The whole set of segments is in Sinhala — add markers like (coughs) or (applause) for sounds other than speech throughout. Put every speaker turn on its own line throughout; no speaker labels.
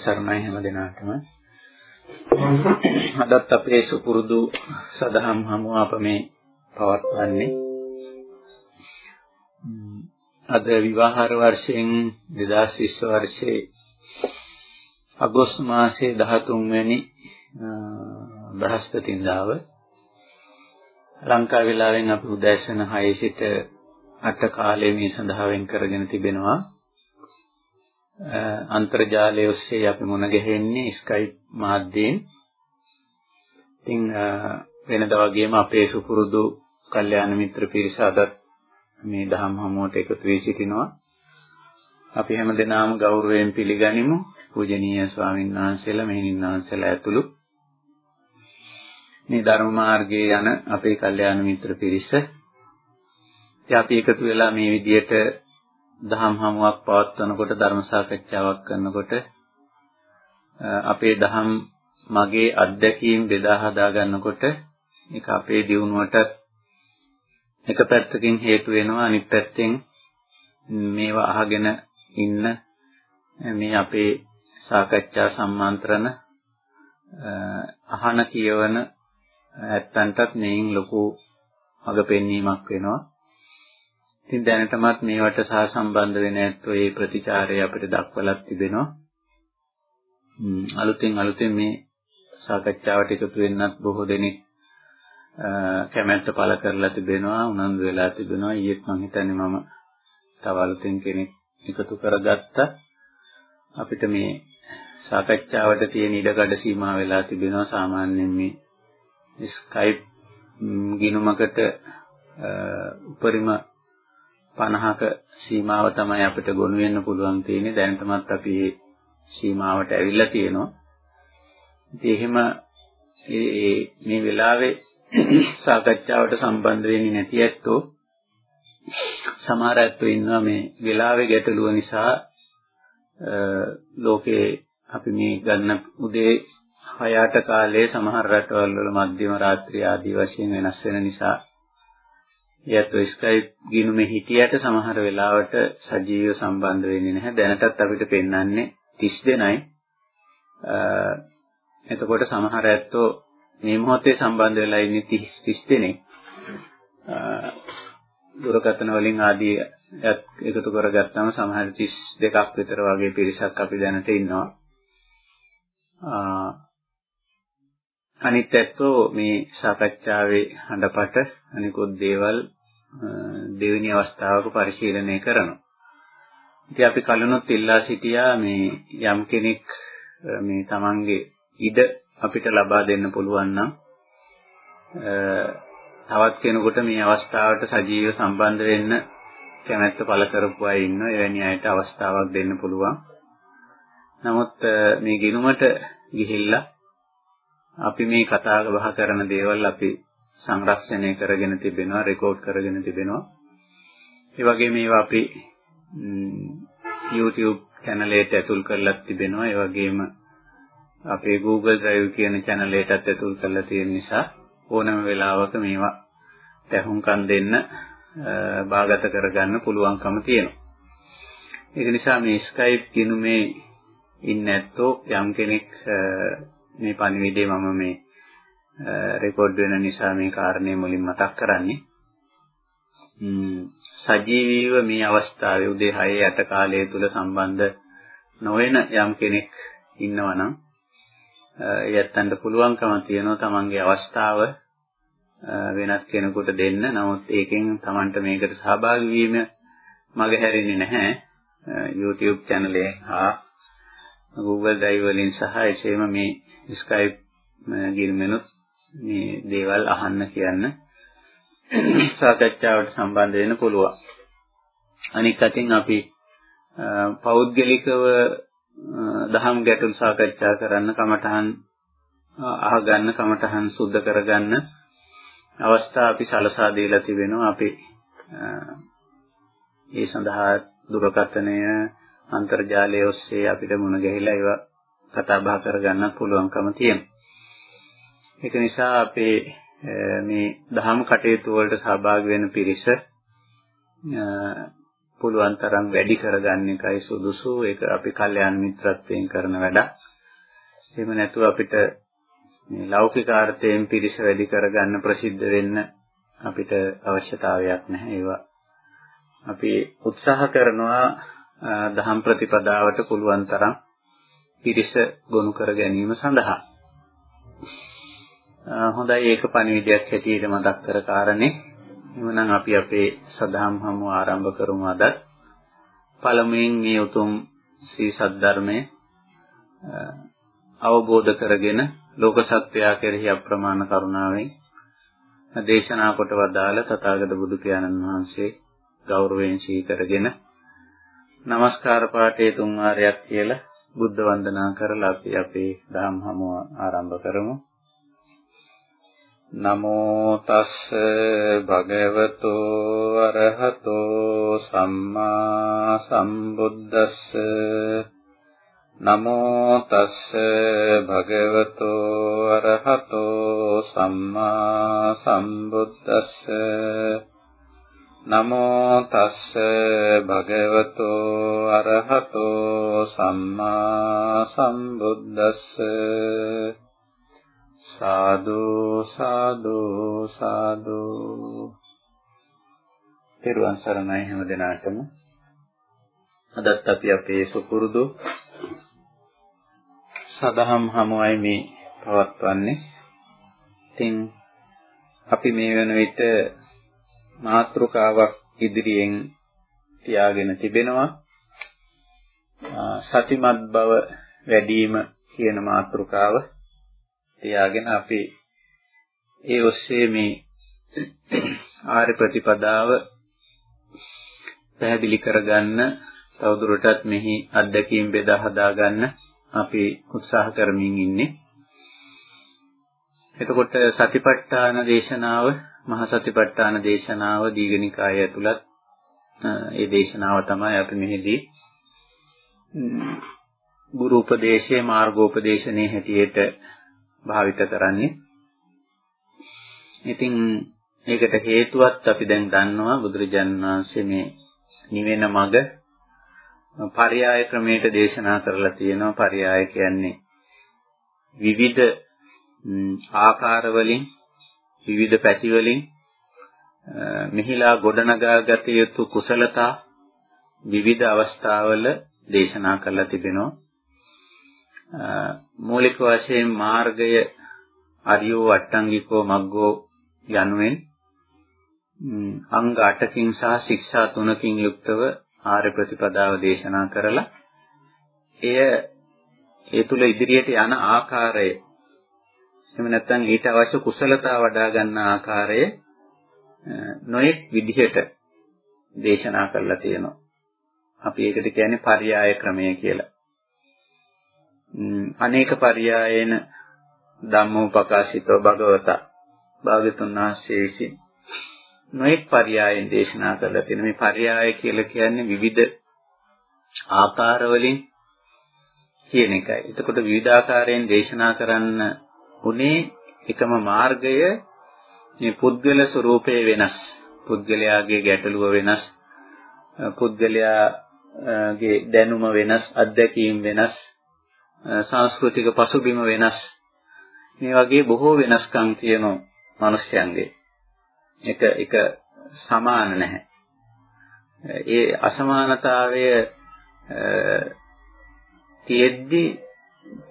තෙරුවන් සරණයි හැම දිනාටම. අදත් අපේ සුපුරුදු සදහම් හමුව අප මේ පවත්වන්නේ. අද විවාහාර වර්ෂයෙන් 2020 වර්ෂයේ අගෝස්තු මාසයේ 13 වෙනි බ්‍රහස්පතින්දාව ලංකා වේලාවෙන් අපි උදෑසන 6 සිට 8 කාලයේ මේ සඳහා වෙන් කරගෙන තිබෙනවා. අන්තර්ජාලය ඔස්සේ අපි මුණ ගැහෙන්නේ Skype මාධ්‍යයෙන්. ඉතින් වෙනදා වගේම අපේ සුපුරුදු කල්යාණ මිත්‍ර පිරිස අදත් මේ දහම් හමුවට එකතු වී සිටිනවා. අපි හැමදෙනාම ගෞරවයෙන් පිළිගනිමු පූජනීය ස්වාමීන් වහන්සේලා මෙහෙණින් වහන්සේලා ඇතුළු මේ ධර්ම මාර්ගයේ යන අපේ කල්යාණ මිත්‍ර පිරිස. ඉතින් අපි එකතු වෙලා මේ විදියට දහම් හමුවක් පවත්වනකොට ධර්ම සාකච්ඡාවක් කරනකොට අපේ දහම් මගේ අත්දැකීම් බෙදා හදා ගන්නකොට ඒක අපේ දියුණුවට එක පැත්තකින් හේතු වෙනවා. අනිත් පැත්තෙන් මේවා අහගෙන ඉන්න මේ අපේ සාකච්ඡා සම්මන්ත්‍රණ අහන කියවන ඇත්තන්ටත් මේන් ලොකු මඟ පෙන්වීමක් වෙනවා. ඉතින් දැනටමත් මේවට සහසම්බන්ධ වෙන ඇත්තෝ මේ ප්‍රතිචාරය අපිට දක්වලත් තිබෙනවා. අලුතෙන් අලුතෙන් මේ සාකච්ඡාවට එකතු වෙන්නත් බොහෝ දෙනෙක් කැමැත්ත පළ කරලා තිබෙනවා උනන්දු වෙලා තිබෙනවා. ඊයේත් මම හිතන්නේ මම තව අලුතෙන් කෙනෙක් එකතු කරගත්තා. අපිට මේ සාකච්ඡාවට තියෙන ඉඩකඩ සීමා වෙලා තිබෙනවා. සාමාන්‍යයෙන් මේ Skype ගිණුමකට උපරිම 50ක සීමාව තමයි අපිට ගොනු වෙන්න පුළුවන් තියෙන්නේ දැනටමත් අපි මේ සීමාවට ඇවිල්ලා තියෙනවා. ඉතින් එහෙම මේ වෙලාවේ (coughs) සාකච්ඡාවට සම්බන්ධ වෙන්නේ නැති ඇත්තෝ සමහර ඇත්තෝ ඉන්නවා මේ වෙලාවේ ගැටලුව නිසා ලෝකේ අපි මේ ගන්න උදේ 6ට කාලේ සමහර රටවල් වල මධ්‍යම රාත්‍රිය ආදී වශයෙන් වෙනස් වෙන නිසා එයත් Skype ගිණුමේ හිටියට සමහර වෙලාවට සජීවව සම්බන්ධ වෙන්නේ නැහැ. දැනටත් අපිට පෙන්වන්නේ 30 දෙනයි. එතකොට සමහර ඇත්තෝ මේ මොහොතේ සම්බන්ධ වෙලා ඉන්නේ 30 දෙනෙක්. දුරකථන වලින් ආදී එකතු කරගත්තාම සමහර 32ක් විතර වගේ පිරිසක් අපි දැනට ඉන්නවා. අනිත් ඇත්තෝ මේ සාකච්ඡාවේ හඬපට අනිකුත් දේවල් දෙවෙනි අවස්ථාවක පරිශීලනය කරනවා. ඉතින් අපි කලිනුත් ඉල්ලා සිටියා මේ යම් කෙනෙක් මේ තමන්ගේ ඉඩ අපිට ලබා දෙන්න පුළුවන් නම් තවත් කෙනෙකුට මේ අවස්ථාවට සජීව සම්බන්ධ වෙන්න කැමැත්ත පළ කරපු අය ඉන්නවා. එවැනි අයට අවස්ථාවක් දෙන්න පුළුවන්. නමුත් මේ ගිනුමට ගිහිල්ලා අපි මේ කතා බහ කරන දේවල් අපි සංරක්ෂණය කරගෙන තිබෙනවා රෙකෝඩ් කරගෙන තිබෙනවා. ඒ වගේම ඒවා අපි YouTube channel එකට ඇතුල් කරලා තිබෙනවා. ඒ වගේම අපේ Google Drive කියන channel එකටත් ඇතුල් කරලා තියෙන නිසා ඕනම වෙලාවක මේවා තැහුම්කම් දෙන්න බාගත කරගන්න පුළුවන්කම තියෙනවා. ඒක නිසා මේ Skype කිනුමේ ඉන්නේ නැත්තෝ යම් කෙනෙක් මේ පණිවිඩය මම මේ රෙකෝඩ් වෙන නිසා මේ කාරණේ මුලින් මතක් කරන්නේ. සජීවීව මේ අවස්ථාවේ උදේ 6 8 කාලය තුල සම්බන්ධ නොවන යම් කෙනෙක් ඉන්නවා නම් එයත්න්ට පුළුවන්කම තියෙනවා තමන්ගේ අවස්ථාව වෙනත් කෙනෙකුට දෙන්න. නමුත් ඒකෙන් තමන්ට මේකට සහභාගී වීම මග හැරෙන්නේ නැහැ. YouTube channel එක හා Google Drive වලින් සහ එසේම මේ Skype ගිල්මෙනුත් මේ දේවල් අහන්න කියන්න සාකච්ඡාවට සම්බන්ධ වෙන්න පුළුවන්. අනික් අතින් අපි පෞද්ගලිකව දහම් ගැටළු සාකච්ඡා කරන්න කමඨහන් අහගන්න කමඨහන් සුද්ධ කරගන්න අවස්ථා අපි සලසා දීලා තිබෙනවා අපි ඒ සඳහා දුරකථනය අන්තර්ජාලය ඔස්සේ අපිට මුණ ගැහිලා ඒවා කතා බහ කරගන්න පුළුවන්කම තියෙනවා. ඒක නිසා අපේ මේ දහම් කටයුතු වලට සහභාගී වෙන පිරිස පුළුවන් තරම් වැඩි කරගන්න එකයි සුදුසු. ඒක අපි කල්යාණ මිත්‍රත්වයෙන් කරන වැඩක්. එහෙම නැතුව අපිට මේ ලෞකික ආර්ථයෙන් පිරිස වැඩි කරගන්න ප්‍රසිද්ධ වෙන්න අපිට අවශ්‍යතාවයක් නැහැ. ඒවා අපි උත්සාහ කරනවා දහම් ප්‍රතිපදාවට පුළුවන් තරම් පිරිස ගොනු කර ගැනීම සඳහා. හොඳයි ඒක පණිවිඩයක් හැටියට මතක් කර කාරණේ. එhmenan අපි අපේ සදහම් හමු ආරම්භ කරමු අද. පළමුවෙන් මේ උතුම් ශ්‍රී සද්ධර්මයේ අවබෝධ කරගෙන ලෝක සත්වයා කෙරෙහි අප්‍රමාණ කරුණාවෙන් දේශනා කොට වදාළ තථාගත බුදු පියාණන් වහන්සේ ගෞරවයෙන් සිහි කරගෙන নমස්කාර පාඨයේ තුන් වාරයක් කියලා බුද්ධ වන්දනා කරලා අපි අපේ ධම්ම හමුව ආරම්භ කරමු. නමෝ තස් භගවතෝ අරහතෝ සම්මා සම්බුද්දස්ස නමෝ තස් භගවතෝ අරහතෝ සම්මා සම්බුද්දස්ස නමෝ තස්ස භගවතෝ අරහතෝ සම්මා සම්බුද්දස්ස. සාදු සාදු සාදු. පෙරවන් සරණයි හැම දිනාටම. අදත් අපි අපේ සුපුරුදු සදහම් හමුවයි මේ පවත්වන්නේ. ඉතින් අපි මේ වෙන විට මාතෘකාවක් ඉදිරියෙන් තියාගෙන තිබෙනවා සතිමත් බව වැඩිම කියන මාතෘකාව තියාගෙන අපි ඒ ඔස්සේ මේ ආර්ය ප්‍රතිපදාව පැහැදිලි කරගන්න තවදුරටත් මෙහි අත්දැකීම් බෙදා හදා ගන්න අපි උත්සාහ කරමින් ඉන්නේ. එතකොට සතිපට්ඨාන දේශනාව මහා සතිපට්ඨාන දේශනාව දීඝනිකාය ඇතුළත් ඒ දේශනාව තමයි අපි මෙහිදී ගුරු උපදේශයේ මාර්ගෝපදේශනයේ හැටියට භාවිත කරන්නේ. ඉතින් ඒකට හේතුවත් අපි දැන් දන්නවා බුදුරජාණන් වහන්සේ මේ නිවෙන මඟ පරයාය ක්‍රමයට දේශනා කරලා තියෙනවා. පරයාය කියන්නේ විවිධ ආකාර වලින් විවිධ පැති වලින් මෙහිලා ගොඩනගාගත යුතු කුසලතා විවිධ අවස්ථාවල දේශනා කරලා තිබෙනවා. මූලික වශයෙන් මාර්ගය අරියෝ අට්ටංගිකෝ මග්ගෝ යනුවෙන් අංග 8කින් සහ ශික්ෂා 3කින් යුක්තව ආර්ය ප්‍රතිපදාව දේශනා කරලා එය ඒ තුල ඉදිරියට යන ආකාරය එහෙම නැත්නම් ඊට අවශ්‍ය කුසලතා වඩා ගන්න ආකාරය නොඑක් විදිහට දේශනා කරලා තියෙනවා. අපි ඒකට කියන්නේ පర్యాయ ක්‍රමය කියලා. අනේක පర్యాయේන ධම්මෝපකාශිතෝ භගවතා භාග්‍යතුන් වහන්සේ විසින් නොඑක් පర్యాయෙන් දේශනා කරලා තියෙන මේ පర్యాయ කියලා කියන්නේ විවිධ ආකාරවලින් කියන එකයි. එතකොට විවිධාකාරයෙන් දේශනා කරන්න උනේ එකම මාර්ගය මේ පුද්ගල ස්වરૂපයේ වෙනස්. පුද්ගලයාගේ ගැටලුව වෙනස්. පුද්ගලයාගේ දැනුම වෙනස්, අත්දැකීම් වෙනස්, සංස්කෘතික පසුබිම වෙනස්. මේ වගේ බොහෝ වෙනස්කම් තියෙනවා මිනිස්යන්ගේ. එක එක සමාන නැහැ. ඒ අසමානතාවය තියෙද්දි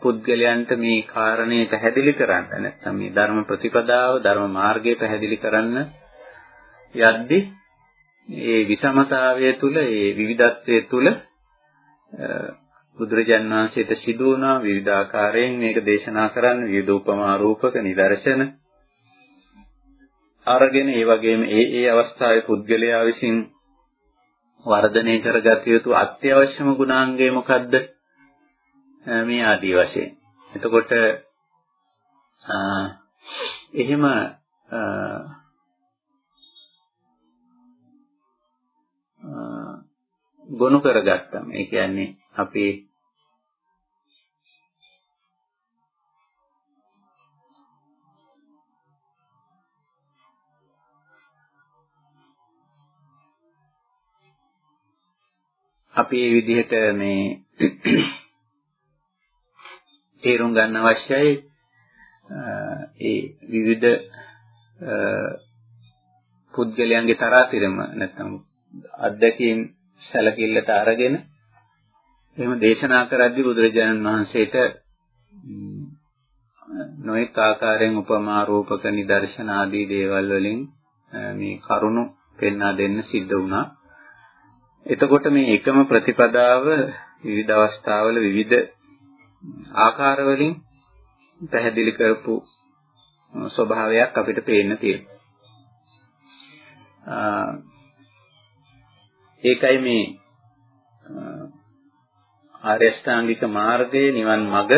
පුද්ගලයන්ට මේ කාරණේ පැහැදිලි කරන්න නැත්නම් මේ ධර්ම ප්‍රතිපදාව ධර්ම මාර්ගය පැහැදිලි කරන්න යද්දී මේ විසමතාවය තුල ඒ විවිධත්වයේ තුල බුදුරජාන් වහන්සේට සිදු වුණා විවිධාකාරයෙන් මේක දේශනා කරන්න විවිධ උපමා රූපක නිදර්ශන අරගෙන ඒ වගේම ඒ ඒ අවස්ථාවේ පුද්ගලයා විසින් වර්ධනය කරගත යුතු අත්‍යවශ්‍යම ගුණාංගය මොකද්ද? මේ ආදී වශයෙන්. එතකොට එහෙම ගොනු කරගත්තම ඒ කියන්නේ අපේ අපි මේ විදිහට මේ තේරුම් ගන්න අවශ්‍යයි ඒ විවිධ පුද්ගලයන්ගේ තරාතිරම නැත්නම් අත්දැකීම් සැලකිල්ලට අරගෙන එහෙම දේශනා කරද්දී බුදුරජාණන් වහන්සේට නොඑක ආකාරයෙන් උපමා රූපක නිදර්ශන ආදී දේවල් වලින් මේ කරුණු පෙන්වා දෙන්න සිද්ධ වුණා. එතකොට මේ එකම ප්‍රතිපදාව විවිධ අවස්ථාවල විවිධ ආකාර වලින් පැහැදිලි කරපු ස්වභාවයක් අපිට පේන්න තියෙනවා. ඒකයි මේ ආර්ය අෂ්ටාංගික මාර්ගයේ නිවන් මඟ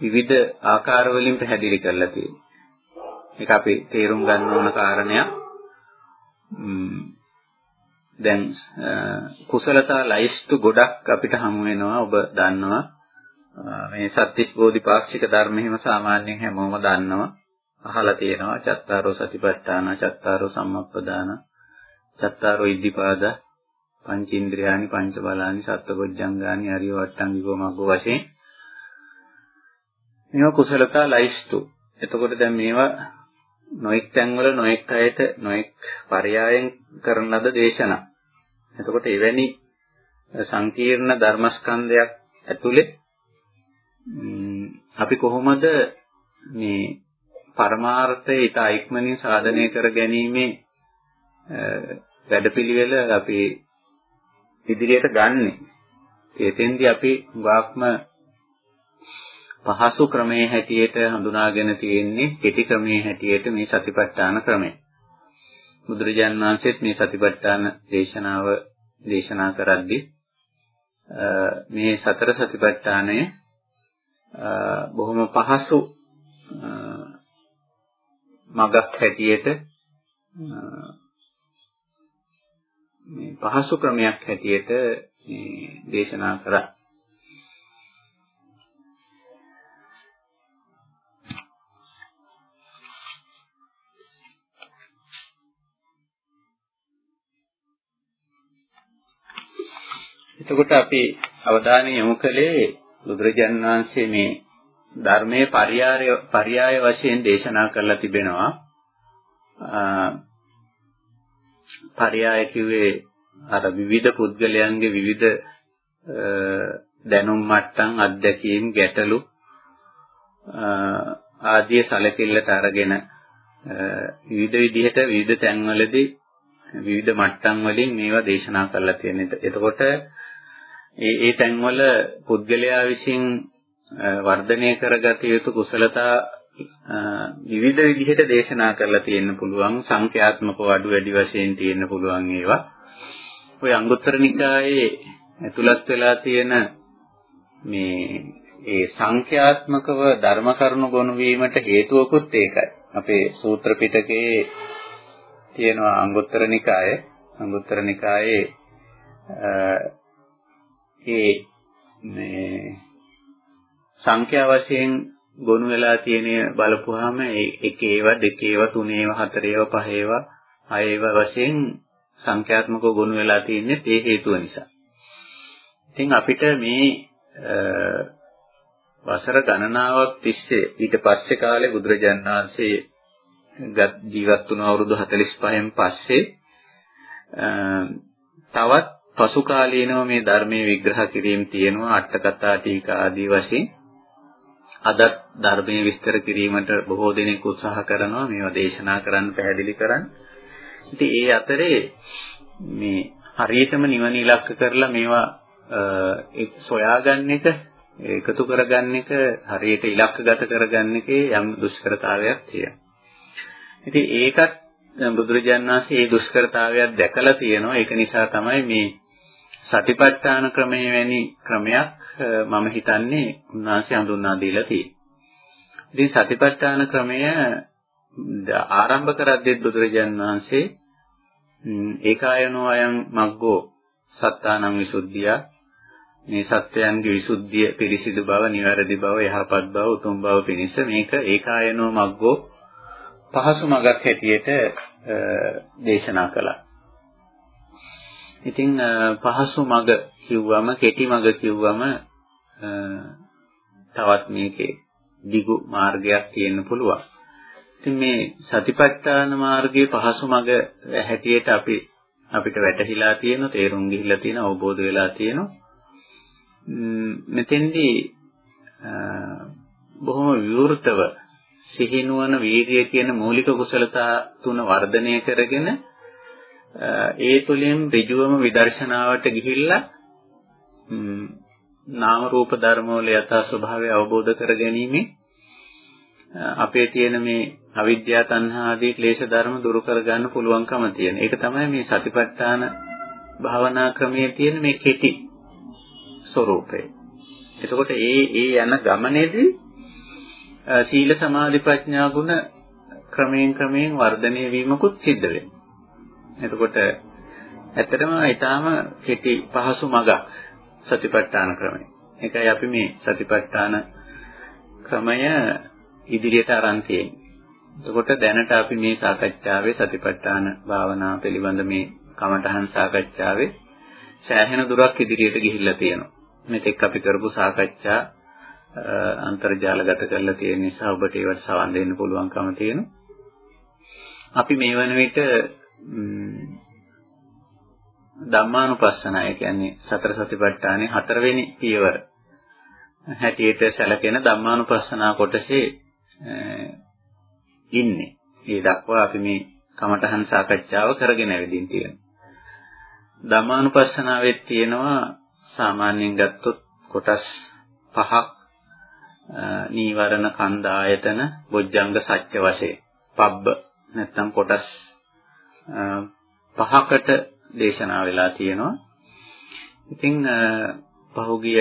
විවිධ ආකාර වලින් පැහැදිලි කරලා තියෙන්නේ. ඒක අපි තේරුම් ගන්න ඕන කාරණයක්. දැන් කුසලතා ලයිස්තු ගොඩක් අපිට හමු වෙනවා ඔබ දන්නවා. මේ සත්‍තිස් බෝධිපාක්ෂික ධර්ම හිම සාමාන්‍යයෙන් හැමෝම දන්නවා. අහලා තියෙනවා. චත්තාරෝ සතිපට්ඨාන, චත්තාරෝ සම්මප්පදාන, චත්තාරෝ ඉද්ධිපාද, පංචේන්ද්‍රයානි, පංච බලානි, සත්බොජ්ජංගානි, අරිය වට්ටංගිකෝ මග්ගෝ වශයෙන් මේවා කුසලතා ලයිස්තු. එතකොට දැන් මේවා නොඑක් තැන්වල නොඑක් අයට නොඑක් පරයයන් කරන ලද දේශනා. එතකොට එවැනි සංකීර්ණ ධර්මස්කන්ධයක් ඇතුලේ අපි කොහොමද මේ පරමාර්ථය ඊට ඉක්මනින් සාධනය කර ගැනීමේ වැඩපිළිවෙල අපි ඉදිරියට ගන්නෙ. ඒතෙන්දී අපි වාක්ම පහසු ක්‍රමයේ හැටියට හඳුනාගෙන තියෙන්නේ කෙටි ක්‍රමයේ හැටියට මේ සතිපට්ඨාන ක්‍රමය. බුදුරජාන් වහන්සේත් මේ සතිපට්ඨාන දේශනාව දේශනා කරද්දී මේ සතර සතිපට්ඨානය බොහොම පහසු මගක් හැටියට මේ පහසු ක්‍රමයක් හැටියට මේ දේශනා කරා. එතකොට අපි අවධානය යොමු කළේ බුදුරජාණන් වහන්සේ මේ ධර්මයේ පරියාය පරියාය වශයෙන් දේශනා කරලා තිබෙනවා. පරියාය කිව්වේ අර විවිධ පුද්ගලයන්ගේ විවිධ දැනුම් මට්ටම් අත්දැකීම් ගැටලු ආදී සැලකිල්ලට අරගෙන විවිධ විදිහට විවිධ තැන්වලදී විවිධ මට්ටම් වලින් මේවා දේශනා කරලා තියෙනවා. එතකොට ඒ ඒ තැන්වල පුද්ගලයා විසින් වර්ධනය කරගත යුතු කුසලතා විවිධ විදිහට දේශනා කරලා තියෙන්න පුළුවන් සංඛ්‍යාත්මකව අඩු වැඩි වශයෙන් තියෙන්න පුළුවන් ඒවා. ඔය අංගුත්තර නිකායේ ඇතුළත් වෙලා තියෙන මේ ඒ සංඛ්‍යාත්මකව ධර්ම කරුණු ගොනු වීමට හේතුවකුත් ඒකයි. අපේ සූත්‍ර පිටකයේ තියෙනවා අංගුත්තර නිකාය. අංගුත්තර නිකායේ ඒ මේ සංඛ්‍යා වශයෙන් ගොනු වෙලා තියෙන බලපුවාම එක ඒවා දෙක ඒවා තුන ඒවා හතර ඒවා පහ ඒවා හය ඒවා වශයෙන් සංඛ්‍යාත්මකව ගොනු වෙලා තියෙන්නේ ඒ හේතුව නිසා. ඉතින් අපිට මේ වසර ගණනාවක් තිස්සේ ඊට පස්සේ කාලේ බුදුරජාන් වහන්සේ ජීවත් වුණ අවුරුදු 45න් පස්සේ තවත් පසු කාලීනව මේ ධර්මයේ විග්‍රහ කිරීම තියෙනවා අට කතා ටීකා ආදී වශයෙන් අදත් ධර්මයේ විස්තර කිරීමට බොහෝ දෙනෙක් උත්සාහ කරනවා මේවා දේශනා කරන්න පැහැදිලි කරන්න. ඉතින් ඒ අතරේ මේ හරියටම නිවන ඉලක්ක කරලා මේවා සොයාගන්න එක එකතු කරගන්න එක හරියට ඉලක්කගත කරගන්න එකේ යම් දුෂ්කරතාවයක් තියෙනවා. ඉතින් ඒකත් බුදුරජාණන් වහන්සේ මේ දුෂ්කරතාවයක් දැකලා තියෙනවා. ඒක නිසා තමයි මේ සතිපට්ඨාන ක්‍රමයේ වැනි ක්‍රමයක් මම හිතන්නේ උන්වහන්සේ හඳුන්වා දීලා තියෙනවා. ඉතින් සතිපට්ඨාන ක්‍රමය ආරම්භ කරද්දී බුදුරජාණන් වහන්සේ ඒකායනෝ අයං මග්ගෝ සත්තානං විසුද්ධිය මේ සත්‍යයන්ගේ විසුද්ධිය පිරිසිදු බව නිවැරදි බව යහපත් බව උතුම් බව පිණිස මේක ඒකායනෝ මග්ගෝ පහසු මගක් හැටියට දේශනා කළා. ඉතින් පහසු මග කිව්වම කෙටි මග කිව්වම තවත් මේකේ දිගු මාර්ගයක් තියෙන්න පුළුවන්. ඉතින් මේ සතිපට්ඨාන මාර්ගයේ පහසු මග හැටියට අපි අපිට වැටහිලා තියෙන තේරුම් ගිහිලා තියෙන අවබෝධ වෙලා තියෙනවා. මෙතෙන්දී බොහොම විවෘතව සිහිනුවන වීර්යය කියන මූලික කුසලතා තුන වර්ධනය කරගෙන ඒ තුළින් ඍජුවම විදර්ශනාවට ගිහිල්ලා නාම රූප ධර්ම වල යථා ස්වභාවය අවබෝධ කර ගැනීම අපේ තියෙන මේ අවිද්‍යාව තණ්හා ආදී ක්ලේශ ධර්ම දුරු කර ගන්න පුළුවන්කම තියෙන. ඒක තමයි මේ සතිපට්ඨාන භාවනා ක්‍රමයේ තියෙන මේ කෙටි ස්වરૂපය. එතකොට ඒ ඒ යන ගමනේදී සීල සමාධි ප්‍රඥා ගුණ ක්‍රමයෙන් ක්‍රමයෙන් වර්ධනය වීමකුත් සිද්ධ වෙනවා. එතකොට ඇත්තටම ඊටාම කෙටි පහසු මගක් සතිපට්ඨාන ක්‍රමය. ඒකයි අපි මේ සතිපට්ඨාන ක්‍රමය ඉදිරියට අරන් තියෙන්නේ. එතකොට දැනට අපි මේ සාකච්ඡාවේ සතිපට්ඨාන භාවනා පිළිබඳ මේ කමඨහන් සාකච්ඡාවේ සෑහෙන දුරක් ඉදිරියට ගිහිල්ලා තියෙනවා. මෙතෙක් අපි කරපු සාකච්ඡා අන්තර්ජාලගත කරලා තියෙන නිසා ඔබට ඒවට සවන් දෙන්න පුළුවන්කම තියෙනවා. අපි මේ වන විට ධම්මානුපස්සන ඒ කියන්නේ සතර සතිපට්ඨානේ හතරවෙනි පියවර හැටියට සැලකෙන ධම්මානුපස්සනා කොටසේ ඉන්නේ. ඒ දක්වා අපි මේ කමඨහන් සාකච්ඡාව කරගෙන ඇවිදින් තියෙනවා. ධම්මානුපස්සනාවෙත් තියෙනවා සාමාන්‍යයෙන් ගත්තොත් කොටස් පහක් නීවරණ කන්ද ආයතන බොජ්ජංග සත්‍ය වශයෙන් පබ්බ නැත්තම් කොටස් පහකට දේශනා වෙලා තියෙනවා. ඉතින් පහුගිය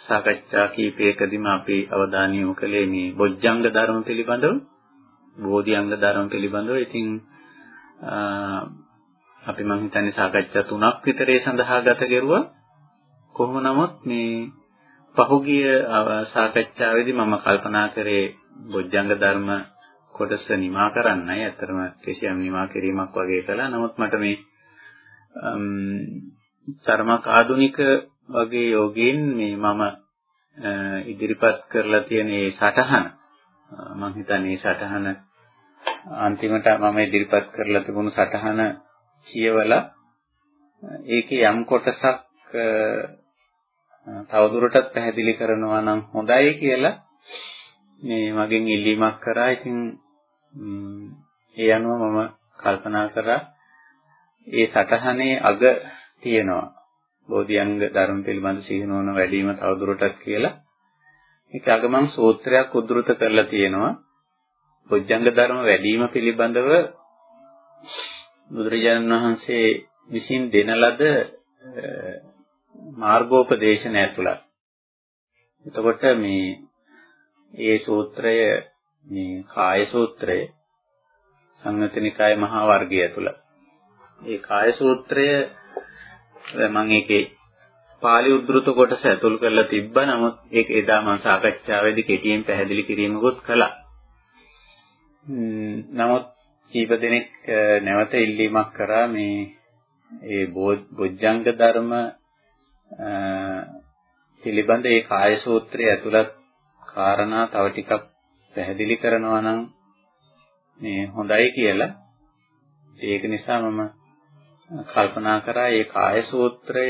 සාකච්ඡා කීපයකදීම අපි අවධානය යොමු කළේ මේ බොජ්ජංග ධර්ම පිළිබඳව, බෝධිඅංග ධර්ම පිළිබඳව. ඉතින් අපි මම හිතන්නේ සාකච්ඡා තුනක් විතරේ සඳහා ගත කෙරුවා. කොහොම නමුත් මේ පහුගිය සාකච්ඡාවේදී මම කල්පනා කරේ බොජ්ජංග ධර්ම කොටස නිමා කරන්නයි. අතරම කිසියම් නිමා කිරීමක් වගේ කළා. නමුත් මට මේ ධර්මක ආදුනික වගේ යෝගීන් මේ මම ඉදිරිපත් කරලා තියෙන මේ සටහන මම හිතන්නේ මේ සටහන අන්තිමට මම ඉදිරිපත් කරලා තිබුණු සටහන කියවලා ඒකේ යම් කොටසක් තවදුරටත් පැහැදිලි කරනවා නම් හොඳයි කියලා මේ මගෙන් ඉල්ලීමක් කරා. ඉතින් ඒ අනුව මම කල්පනා කරා ඒ සටහනේ අග තියෙනවා. බෝධිඅංග ධර්ම පිළිබඳ සිහිනුවන වැඩිම තවදුරටත් කියලා. ඒක අග මම සූත්‍රයක් උද්දෘත කරලා තියෙනවා. බොජ්ජංග ධර්ම වැඩිම පිළිබඳව බුදුරජාණන් වහන්සේ විසින් දෙන ලද මාර්ගෝපදේශන ඇතුළත්. එතකොට මේ ඒ සූත්‍රය මේ කාය සූත්‍රය සංයුතනිකාය මහා වර්ගය ඇතුළත්. ඒ කාය සූත්‍රය මම ඒකේ පාලි උද්දෘත කොටස ඇතුල් කරලා තිබ්බා. නමුත් ඒක එදා මම සාකච්ඡාවේදී කෙටියෙන් පැහැදිලි කිරීමකුත් කළා. නමුත් කීප දෙනෙක් නැවත ඉල්ලීමක් කරා මේ ඒ බොජ්ජංග ධර්ම පිළිබඳ ඒ කාය සූත්‍රයේ ඇතුළත් කාරණා තව ටිකක් පැහැදිලි කරනවා නම් මේ හොඳයි කියලා ඒක නිසා මම කල්පනා කරා ඒ කාය සූත්‍රය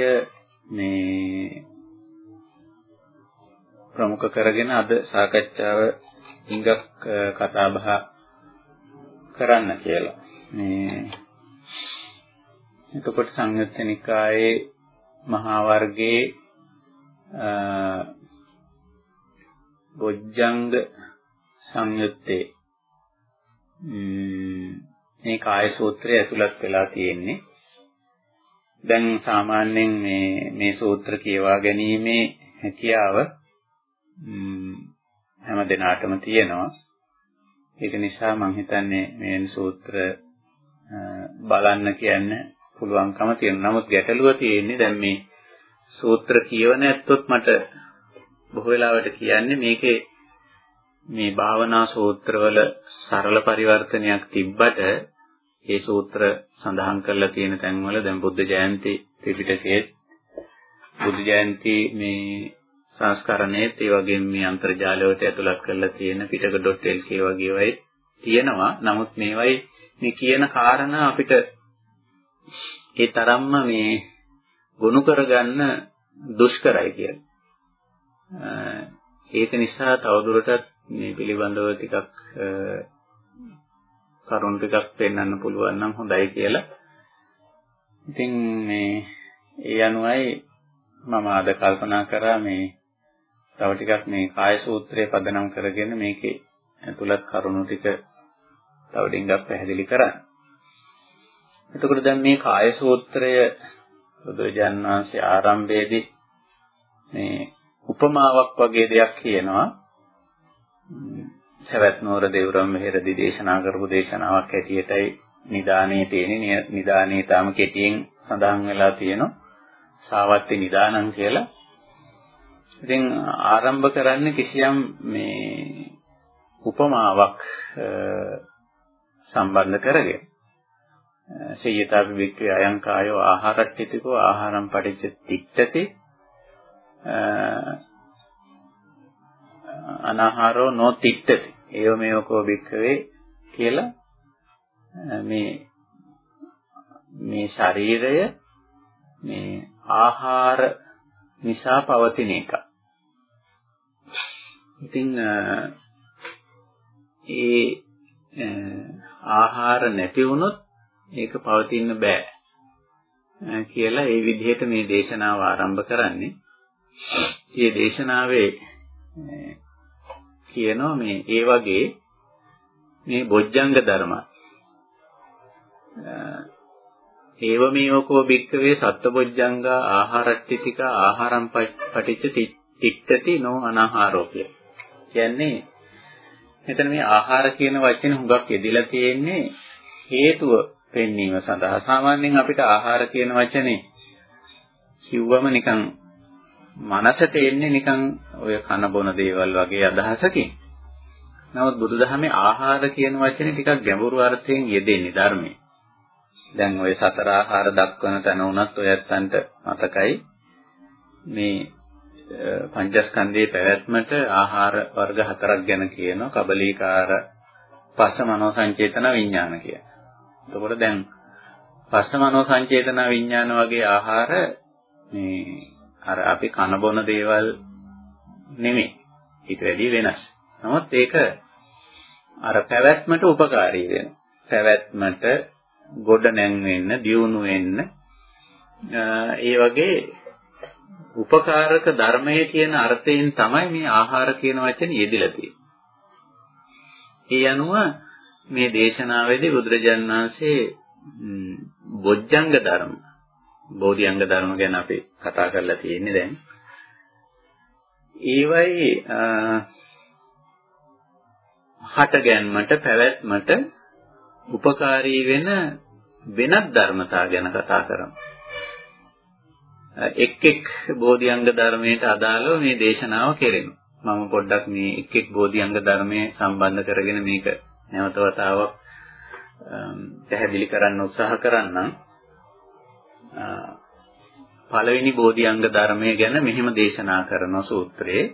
මේ ප්‍රමුඛ කරගෙන අද සාකච්ඡාව ඉංගක් කතා බහ කරන්න කියලා. මේ එතකොට සංයුත්ත නිකායේ මහා වර්ගයේ බොජ්ජංග සංයුත්තේ මේ කාය සූත්‍රය ඇතුළත් වෙලා තියෙන්නේ. දැන් සාමාන්‍යයෙන් මේ මේ සූත්‍ර කියවා ගැනීමේ හැකියාව හැම දිනාටම තියෙනවා. ඒක නිසා මම හිතන්නේ මේ සූත්‍ර බලන්න කියන්නේ පුළුවන්කම තියෙනවා. නමුත් ගැටලුව තියෙන්නේ දැන් මේ සූත්‍ර කියවන ඇත්තොත් මට බොහෝ වෙලාවට කියන්නේ මේකේ මේ භාවනා සූත්‍රවල සරල පරිවර්තනයක් තිබ්බට ඒ සූත්‍ර සඳහන් කරලා තියෙන තැන්වල දැන් බුද්ධ ජයන්ති ත්‍රිපිටකයේ බුදු ජයන්ති මේ සංස්කරණයේත් ඒ වගේම මේ අන්තර්ජාලයට ඇතුළත් කරලා තියෙන පිටක.lk වගේ වයි තියෙනවා. නමුත් මේවයි මේ කියන කාරණා අපිට ඒ තරම්ම මේ ගොනු කරගන්න දුෂ්කරයි කියන්නේ. ඒක නිසා තවදුරටත් මේ පිළිබඳව ටිකක් කරුණු ටිකක් පෙන්වන්න පුළුවන් නම් හොඳයි කියලා. ඉතින් මේ ඒ අනුවයි මම අද කල්පනා කරා මේ තව ටිකක් මේ කාය සූත්‍රය පදනම් කරගෙන මේකේ ඇතුළත් කරුණු ටික තව ඩිංගක් පැහැදිලි කරන්න. එතකොට දැන් මේ කාය සූත්‍රය බුදුරජාන් වහන්සේ ආරම්භයේදී මේ උපමාවක් වගේ දෙයක් කියනවා. සවැත් නුවර දේවරම් මෙහෙරදී දේශනා කරපු දේශනාවක් ඇටියටයි නිදානේ තියෙන්නේ. නිදානේ තාම කෙටියෙන් සඳහන් වෙලා තියෙනවා. සාවත්ති නිදානං කියලා. ඉතින් ආරම්භ කරන්නේ කිසියම් මේ උපමාවක් සම්බන්ධ කරගෙන. සේයතාපි වික්ඛේ අයං කායෝ ආහාරට්ඨිතිකෝ ආහාරම් පටිච්ච තික්තති අනාහාරෝ නොතික්තති ඒව මේකෝ වික්ඛවේ කියලා මේ මේ ශරීරය මේ ආහාර නිසා පවතින එක. ඉතින් ඒ ආහාර නැති වුණොත් ඒක පවතින්න බෑ කියලා ඒ විදිහට මේ දේශනාව ආරම්භ කරන්නේ. මේ දේශනාවේ කියනවා මේ ඒ වගේ මේ බොජ්ජංග ධර්ම. ඒව මේවකෝ භික්කවේ සත්බොජ්ජංගා ආහාරට්ටිතික ආහාරම් පටිච්ච තික්තති නෝ අනාහාරෝ කියන්නේ මෙතන මේ ආහාර කියන වචනේ හුඟක් යෙදিলা තියෙන්නේ හේතුව පෙන්වීම සඳහා. සාමාන්‍යයෙන් අපිට ආහාර කියන වචනේ කිව්වම නිකන් මනසට එන්නේ නිකන් ඔය කන බොන දේවල් වගේ අදහසකින්. නමුත් බුදුදහමේ ආහාර කියන වචනේ ටිකක් ගැඹුරු අර්ථයෙන් යෙදෙන්නේ ධර්මයේ. දැන් ওই සතර ආහාර දක්වන තැන උනත් ඔය ඇත්තන්ට මතකයි මේ පංචස්කන්ධයේ පැවැත්මට ආහාර වර්ග හතරක් ගැන කියනවා කබලීකාර පස්ස මනෝ සංචේතන විඥාන කියලා. එතකොට දැන් පස්ස මනෝ සංචේතන විඥාන වගේ ආහාර මේ අර අපි කන බොන දේවල් නෙමෙයි. ඊට වැඩිය වෙනස්. නමුත් ඒක අර පැවැත්මට උපකාරී වෙනවා. පැවැත්මට ගොඩ නැංවෙන්න, දියුණු වෙන්න ඒ වගේ උපකාරක ධර්මයේ තියෙන අර්ථයෙන් තමයි මේ ආහාර කියන වචනේ යෙදিলা තියෙන්නේ. ඒ අනුව මේ දේශනාවේදී බුදුරජාණන් වහන්සේ බොජ්ජංග ධර්ම, බෝධිඅංග ධර්ම ගැන අපි කතා කරලා තියෙන්නේ දැන්. ඒවයි හට ගැන්මට පැවැත්මට උපකාරී වෙන වෙනත් ධර්මතා ගැන කතා කරමු. එක් එක් බෝධිඅංග ධර්මයට අදාළව මේ දේශනාව කෙරෙනවා. මම පොඩ්ඩක් මේ එක් එක් බෝධිඅංග ධර්මයේ සම්බන්ධ කරගෙන මේක නැවත වතාවක් පැහැදිලි කරන්න උත්සාහ කරන්නම්. පළවෙනි බෝධිඅංග ධර්මය ගැන මෙහෙම දේශනා කරන සූත්‍රයේ.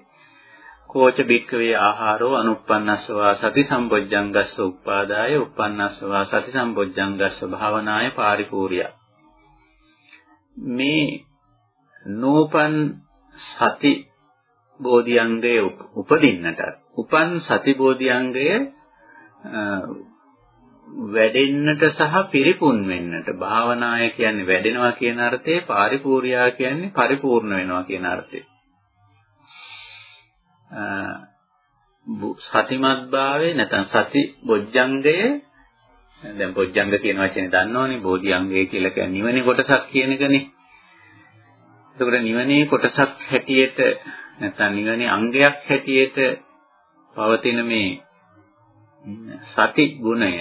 කෝච බික්කවේ ආහාරෝ අනුප්පන්නස්සවා සති සම්බොජ්ජංගස්ස උප්පාදාය උප්පන්නස්සවා සති සම්බොජ්ජංගස්ස භාවනාය පාරිපූර්ය මේ නූපන් සති බෝධිඅංගය උපදින්නට උපන් සති බෝධිඅංගය වැඩෙන්නට සහ පිරිපුන් වෙන්නට භාවනාය කියන්නේ වැඩෙනවා කියන අර්ථයේ පාරිපූර්ණයා කියන්නේ පරිපූර්ණ වෙනවා කියන අර්ථය. සතිමත් භාවයේ නැත්නම් සති බොජ්ජංගය දැන් බොජ්ජංග කියන වචනේ දන්නවනේ බෝධිඅංගය කියලා කියන්නේ නිවනේ කොටසක් කියන එකනේ. එතකොට නිවනේ කොටසක් හැටියට නැත්නම් නිවනේ අංගයක් හැටියට පවතින මේ සති ගුණය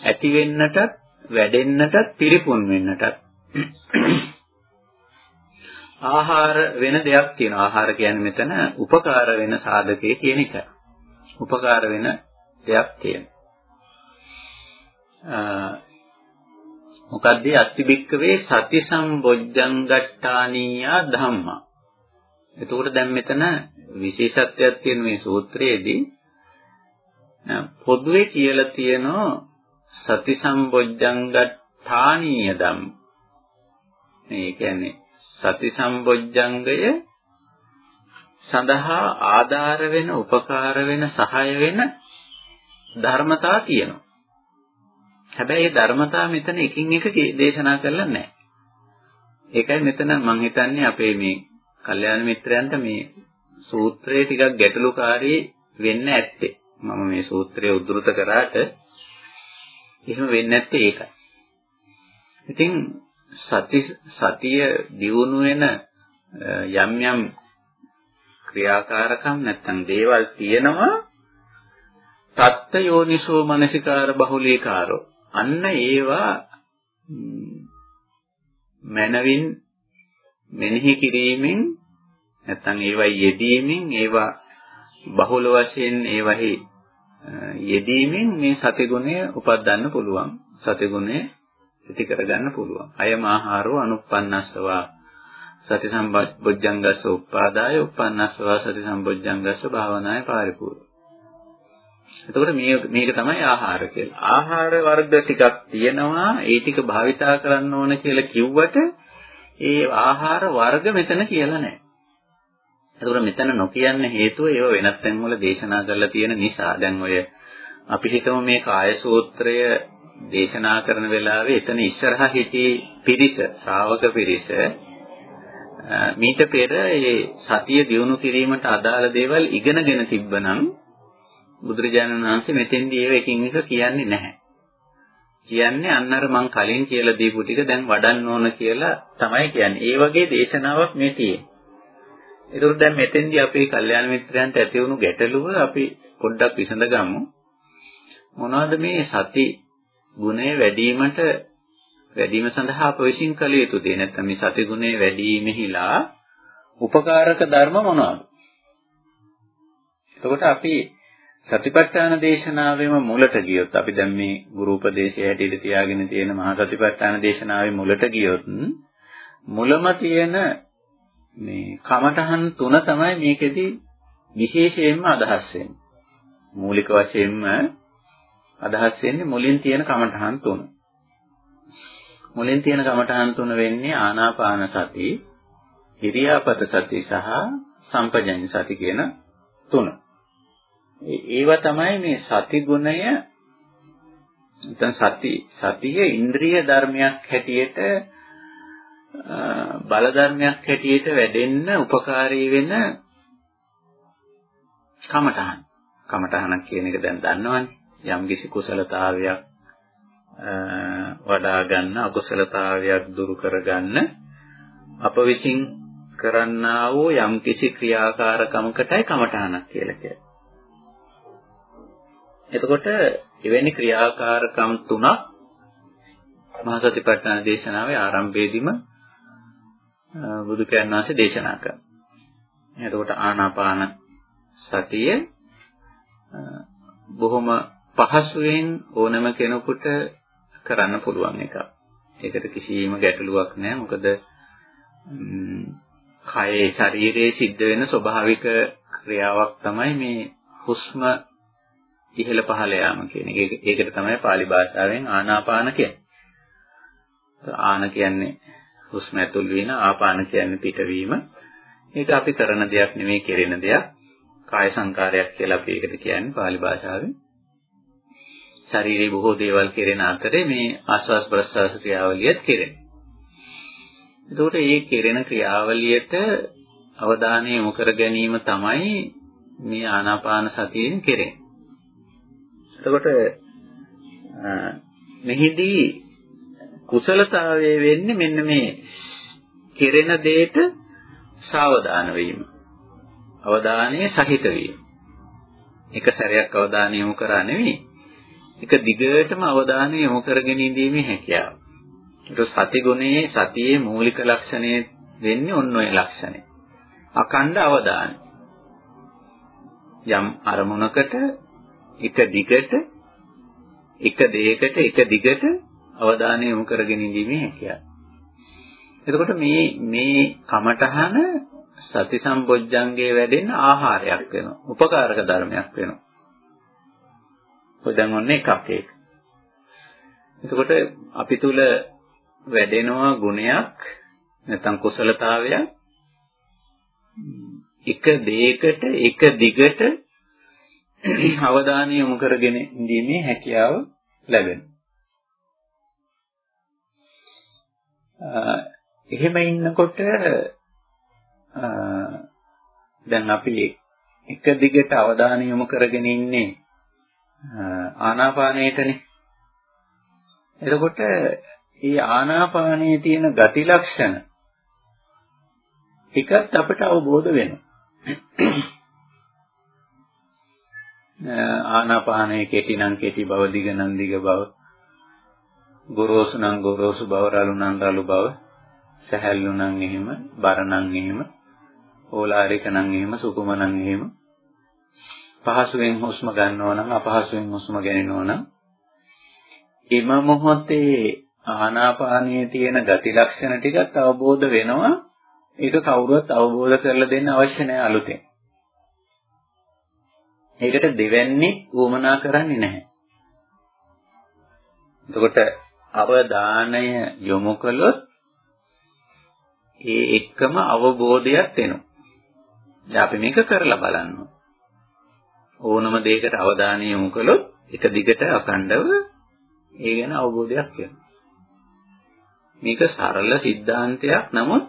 ඇති වෙන්නටත් වැඩෙන්නටත් පිරිපුන් වෙන්නටත් ආහාර වෙන දෙයක් තියෙනවා. ආහාර කියන්නේ මෙතන උපකාර වෙන සාධකයේ කියන එක. උපකාර වෙන දෙයක් තියෙනවා. මොකද්ද අත්තිබික්කවේ සති සම්බොජ්ජංගට්ටානීය ධම්මා. එතකොට දැන් මෙතන විශේෂත්වයක් තියෙන මේ සූත්‍රයේදී පොදුවේ කියලා තියෙනවා සති සම්බොජ්ජංගට්ටානීය ධම්ම. මේ කියන්නේ සති සම්බොජ්ජංගය සඳහා ආධාර වෙන, උපකාර වෙන, සහාය වෙන ධර්මතා තියෙනවා. හැබැයි මේ ධර්මතා මෙතන එකින් එක දේශනා කරලා නැහැ. ඒකයි මෙතන මම හිතන්නේ අපේ මේ කල්යාණ මිත්‍රයන්ට මේ සූත්‍රය ටිකක් ගැටලුකාරී වෙන්න ඇත්තේ. මම මේ සූත්‍රය උද්දෘත කරාට එහෙම වෙන්නේ නැත්තේ ඒකයි. ඉතින් සති සතිය දියුණු වෙන යම් යම් ක්‍රියාකාරකම් නැත්තම් දේවල් තියෙනවා තත්ත යෝනිසෝ මනසිකාර බහුලීකාරෝ අන්න ඒවා මනවින් මෙනෙහි කිරීමෙන් නැත්තම් ඒවා යෙදීමෙන් ඒවා බහුල වශයෙන් ඒවහි යෙදීමෙන් මේ සති ගුණය උපදින්න පුළුවන්. සති ගුණය ඇති කරගන්න පුළුවන්. අයම ආහාරෝ අනුප්පන්නස්සවා සති සම්බොජ්ජංගස්ස උප්පාදාය උප්පන්නස්සවා සති සම්බොජ්ජංගස්ස භාවනාය පරිපූර්ණ. එතකොට මේ මේක තමයි ආහාර කියලා. ආහාර වර්ග ටිකක් තියෙනවා. ඒ ටික භාවිතා කරන්න ඕන කියලා කිව්වට ඒ ආහාර වර්ග මෙතන කියලා නැහැ. එතකොට මෙතන නොකියන්න හේතුව ඒව වෙනත් තැන්වල දේශනා කරලා තියෙන නිසා. දැන් ඔය අපි හිතමු මේ කාය සූත්‍රය දේශනා කරන වෙලාවේ එතන ඉස්සරහා හිටියේ පිරිස, ශ්‍රාවක පිරිස මීට පෙර ඒ සතිය දියුණු කිරීමට අදාළ දේවල් ඉගෙනගෙන තිබ්බනම් බුදුරජාණන් වහන්සේ මෙතෙන්දී ඒව එකින් එක කියන්නේ නැහැ. කියන්නේ අන්න අර මං කලින් කියලා දීපු ටික දැන් වඩන්න ඕන කියලා තමයි කියන්නේ. ඒ වගේ දේශනාවක් මේ තියෙන්නේ. ඒකෝර දැන් මෙතෙන්දී අපේ කල්යාණ මිත්‍රයන්ට ඇති වුණු ගැටලුව අපි පොඩ්ඩක් විසඳගමු. මොනවද මේ සති ගුණය වැඩිවීමට වැඩිම සඳහා අප විසින් කළ යුතු දේ නැත්නම් මේ සති ගුණය වැඩිවීමෙහිලා උපකාරක ධර්ම මොනවද? එතකොට අපි සතිපට්ඨාන දේශනාවෙම මුලට ගියොත් අපි දැන් මේ ගුරු උපදේශය හැටියට තියාගෙන තියෙන මහා සතිපට්ඨාන දේශනාවේ මුලට ගියොත් මුලම තියෙන මේ කමඨහන් තුන තමයි මේකෙදි විශේෂයෙන්ම අදහස් වෙන්නේ. මූලික වශයෙන්ම අදහස් වෙන්නේ මුලින් තියෙන කමඨහන් තුන. මුලින් තියෙන කමඨහන් තුන වෙන්නේ ආනාපාන සති, ඉරියාපත සති සහ සම්පජඤ්ඤ සති කියන තුන. ඒවා තමයි මේ සති ගුණය නැත්නම් සති සතිය ඉන්ද්‍රිය ධර්මයක් හැටියට බල ධර්මයක් හැටියට වැඩෙන්න උපකාරී වෙන කමඨහන්. කමඨහනක් කියන එක දැන් දන්නවනේ. යම් කිසි කුසලතාවයක් වඩා ගන්න අකුසලතාවයක් දුරු කරගන්න අප විසින් කරන්නා වූ යම් කිසි ක්‍රියාකාරකමකටයි කමඨහනක් කියලා කියන්නේ. එතකොට එවැනි ක්‍රියාකාරකම් තුනක් මහා සතිපට්ඨාන දේශනාවේ ආරම්භයේදීම බුදු වහන්සේ දේශනා කරා. එතකොට ආනාපාන සතිය බොහොම පහසුවෙන් ඕනම කෙනෙකුට කරන්න පුළුවන් එකක්. ඒකට කිසිම ගැටලුවක් නැහැ. මොකද කයේ ශරීරයේ සිද්ධ වෙන ස්වභාවික ක්‍රියාවක් තමයි මේ හුස්ම ඉහළ පහළ යාම කියන එක. ඒකට තමයි pāli භාෂාවෙන් ආනාපාන කියන්නේ. ආන කියන්නේ හුස්ම ඇතුල් වීම, ආපාන කියන්නේ පිටවීම. ඒක අපි කරන දෙයක් නෙමෙයි කෙරෙන දෙයක්. කාය සංකාරයක් කියලා අපි ඒකට කියන්නේ pāli භාෂාවෙන්. ශරීරයේ බොහෝ දේවල් කෙරෙන අතරේ මේ ආස්වාස් ප්‍රස්වාස ක්‍රියාවලියත් කෙරෙන. එතකොට මේ කෙරෙන ක්‍රියාවලියට අවධානය යොමු කර ගැනීම තමයි මේ ආනාපාන සතියෙන් කෙරෙන්නේ. එතකොට මෙහිදී කුසලතාවය වෙන්නේ මෙන්න මේ කෙරෙන දෙයට සාවධාන වීම. අවධානයේ සහිත වීම. එක සැරයක් අවධානය යොමු කරා නෙවෙයි. එක දිගටම අවධානය යොමු කරගෙන ඉඳීමේ හැකියාව. ඒක සති ගුණයේ සතියේ මූලික ලක්ෂණය වෙන්නේ ඔන්න ඔය ලක්ෂණය. අකණ්ඩ අවධානය. යම් අරමුණකට එක දිගට එක දෙයකට එක දිගට අවධානය යොමු කරගෙන ඉඳීමේ හැකියාව. එතකොට මේ මේ කමඨහන සති සම්බොජ්ජංගේ වැඩෙන ආහාරයක් වෙනවා. උපකාරක ධර්මයක් වෙනවා. ඔය දැන් ඔන්න එකක් ඒක. එතකොට අපි තුල වැඩෙනවා ගුණයක් නැත්නම් කුසලතාවයක් එක දෙයකට එක දිගට අවධානය යොමු කරගෙන ඉඳීමේ හැකියාව ලැබෙනවා. එහෙම ඉන්නකොට දැන් අපි එක දිගට අවධානය යොමු කරගෙන ඉන්නේ ආනාපානයටනේ. එතකොට මේ ආනාපානයේ තියෙන ගති ලක්ෂණ ටිකත් අපිට අවබෝධ වෙනවා. ආනාපානයේ කෙටි නම් කෙටි බව දිග නම් දිග බව ගොරෝසු නම් ගොරෝසු බව රළු නම් රළු බව සැහැල්ලු නම් එහෙම බර නම් එහෙම ඕලාරික නම් එහෙම සුකුම නම් එහෙම පහසුවෙන් හුස්ම ගන්නවා නම් අපහසුවෙන් හුස්ම ගැනෙනවා නම් එම මොහොතේ ආනාපානයේ තියෙන ගති ලක්ෂණ ටිකත් අවබෝධ වෙනවා. ඒක කවුරුවත් අවබෝධ කරලා දෙන්න අවශ්‍ය නැහැ අලුතෙන්. ඒකට දෙවන්නේ උවමනා කරන්නේ නැහැ. එතකොට අවධානය යොමු කළොත් ඒ එක්කම අවබෝධයක් එනවා. දැන් අපි මේක කරලා බලන්න. ඕනම දෙයකට අවධානය යොමු කළොත් එක දිගට අකණ්ඩව ඒ ගැන අවබෝධයක් එනවා. මේක සරල સિદ્ધාන්තයක් නමුත්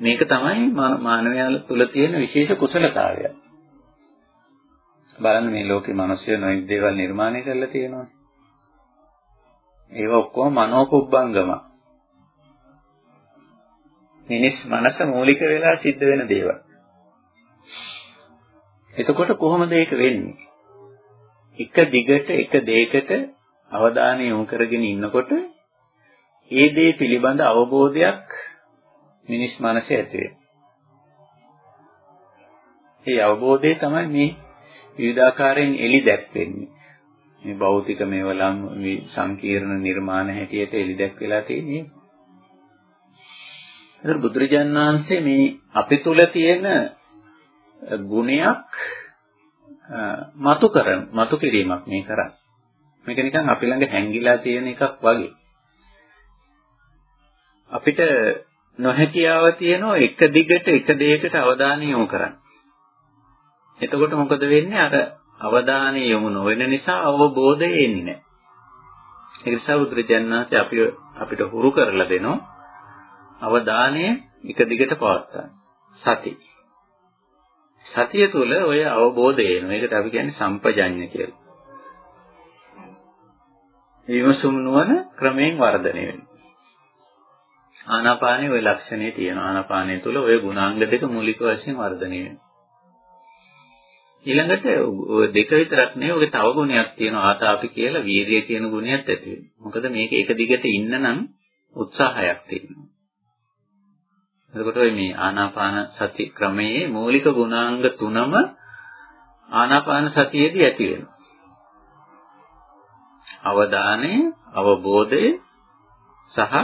මේක තමයි මානවයා තුළ තියෙන විශේෂ කුසලතාවය. බලන්න මේ ලෝකේ මිනිස්සු නොයෙක් දේවල් නිර්මාණය කරලා තියෙනවා. ඒවා ඔක්කොම මනෝකුබ්බංගම. මිනිස් මනස මූලික වෙලා සිද්ධ වෙන දේවල්. එතකොට කොහොමද ඒක වෙන්නේ? එක දිගට එක දෙයකට අවධානය යොමු කරගෙන ඉන්නකොට ඒ දේ පිළිබඳ අවබෝධයක් මිනිස් මනසේ ඇති වෙනවා. ඒ අවබෝධය තමයි මේ විවිධාකාරයෙන් එලි දැක්වෙන්නේ. මේ භෞතික මේවලම් මේ සංකීර්ණ නිර්මාණ හැටියට එලි දැක්වෙලා තියෙන්නේ. ඒතර බුදුරජාණන් වහන්සේ මේ අපි තුල තියෙන ගුණයක් මතු කරන මතු කිරීමක් මේ කරන්නේ. මේක නිකන් අපි ළඟ හැංගිලා තියෙන එකක් වගේ. අපිට නොහැකියාව තියෙනවා එක දිගට එක දෙයකට අවධානය යොමු කරන්න. එතකොට මොකද වෙන්නේ අර අවධානය යොමු නොවන නිසා අවබෝධය එන්නේ නැහැ. ඒ නිසා බුදුරජාණන් වහන්සේ අපි අපිට හුරු කරලා දෙනවා අවධානය එක දිගට පවත්වා සති. සතිය තුළ ඔය අවබෝධය එනවා. ඒකට අපි කියන්නේ සම්පජඤ්ඤ කියලා. විමසුම් නුවණ ක්‍රමයෙන් වර්ධනය වෙනවා. ආනාපානයේ ওই ලක්ෂණේ තියෙනවා. ආනාපානය තුළ ওই ගුණාංග දෙක මූලික වශයෙන් වර්ධනය වෙනවා. ඊළඟට දෙක විතරක් නෙවෙයි ඔගේ තව ගුණයක් තියෙනවා ආතාපි කියලා වීරිය කියන ගුණයක් ඇති වෙනවා. මොකද මේක එක දිගට ඉන්න නම් උත්සාහයක් තියෙනවා. එතකොට මේ ආනාපාන සති ක්‍රමයේ මූලික ගුණාංග තුනම ආනාපාන සතියේදී ඇති වෙනවා. අවධානය, අවබෝධය සහ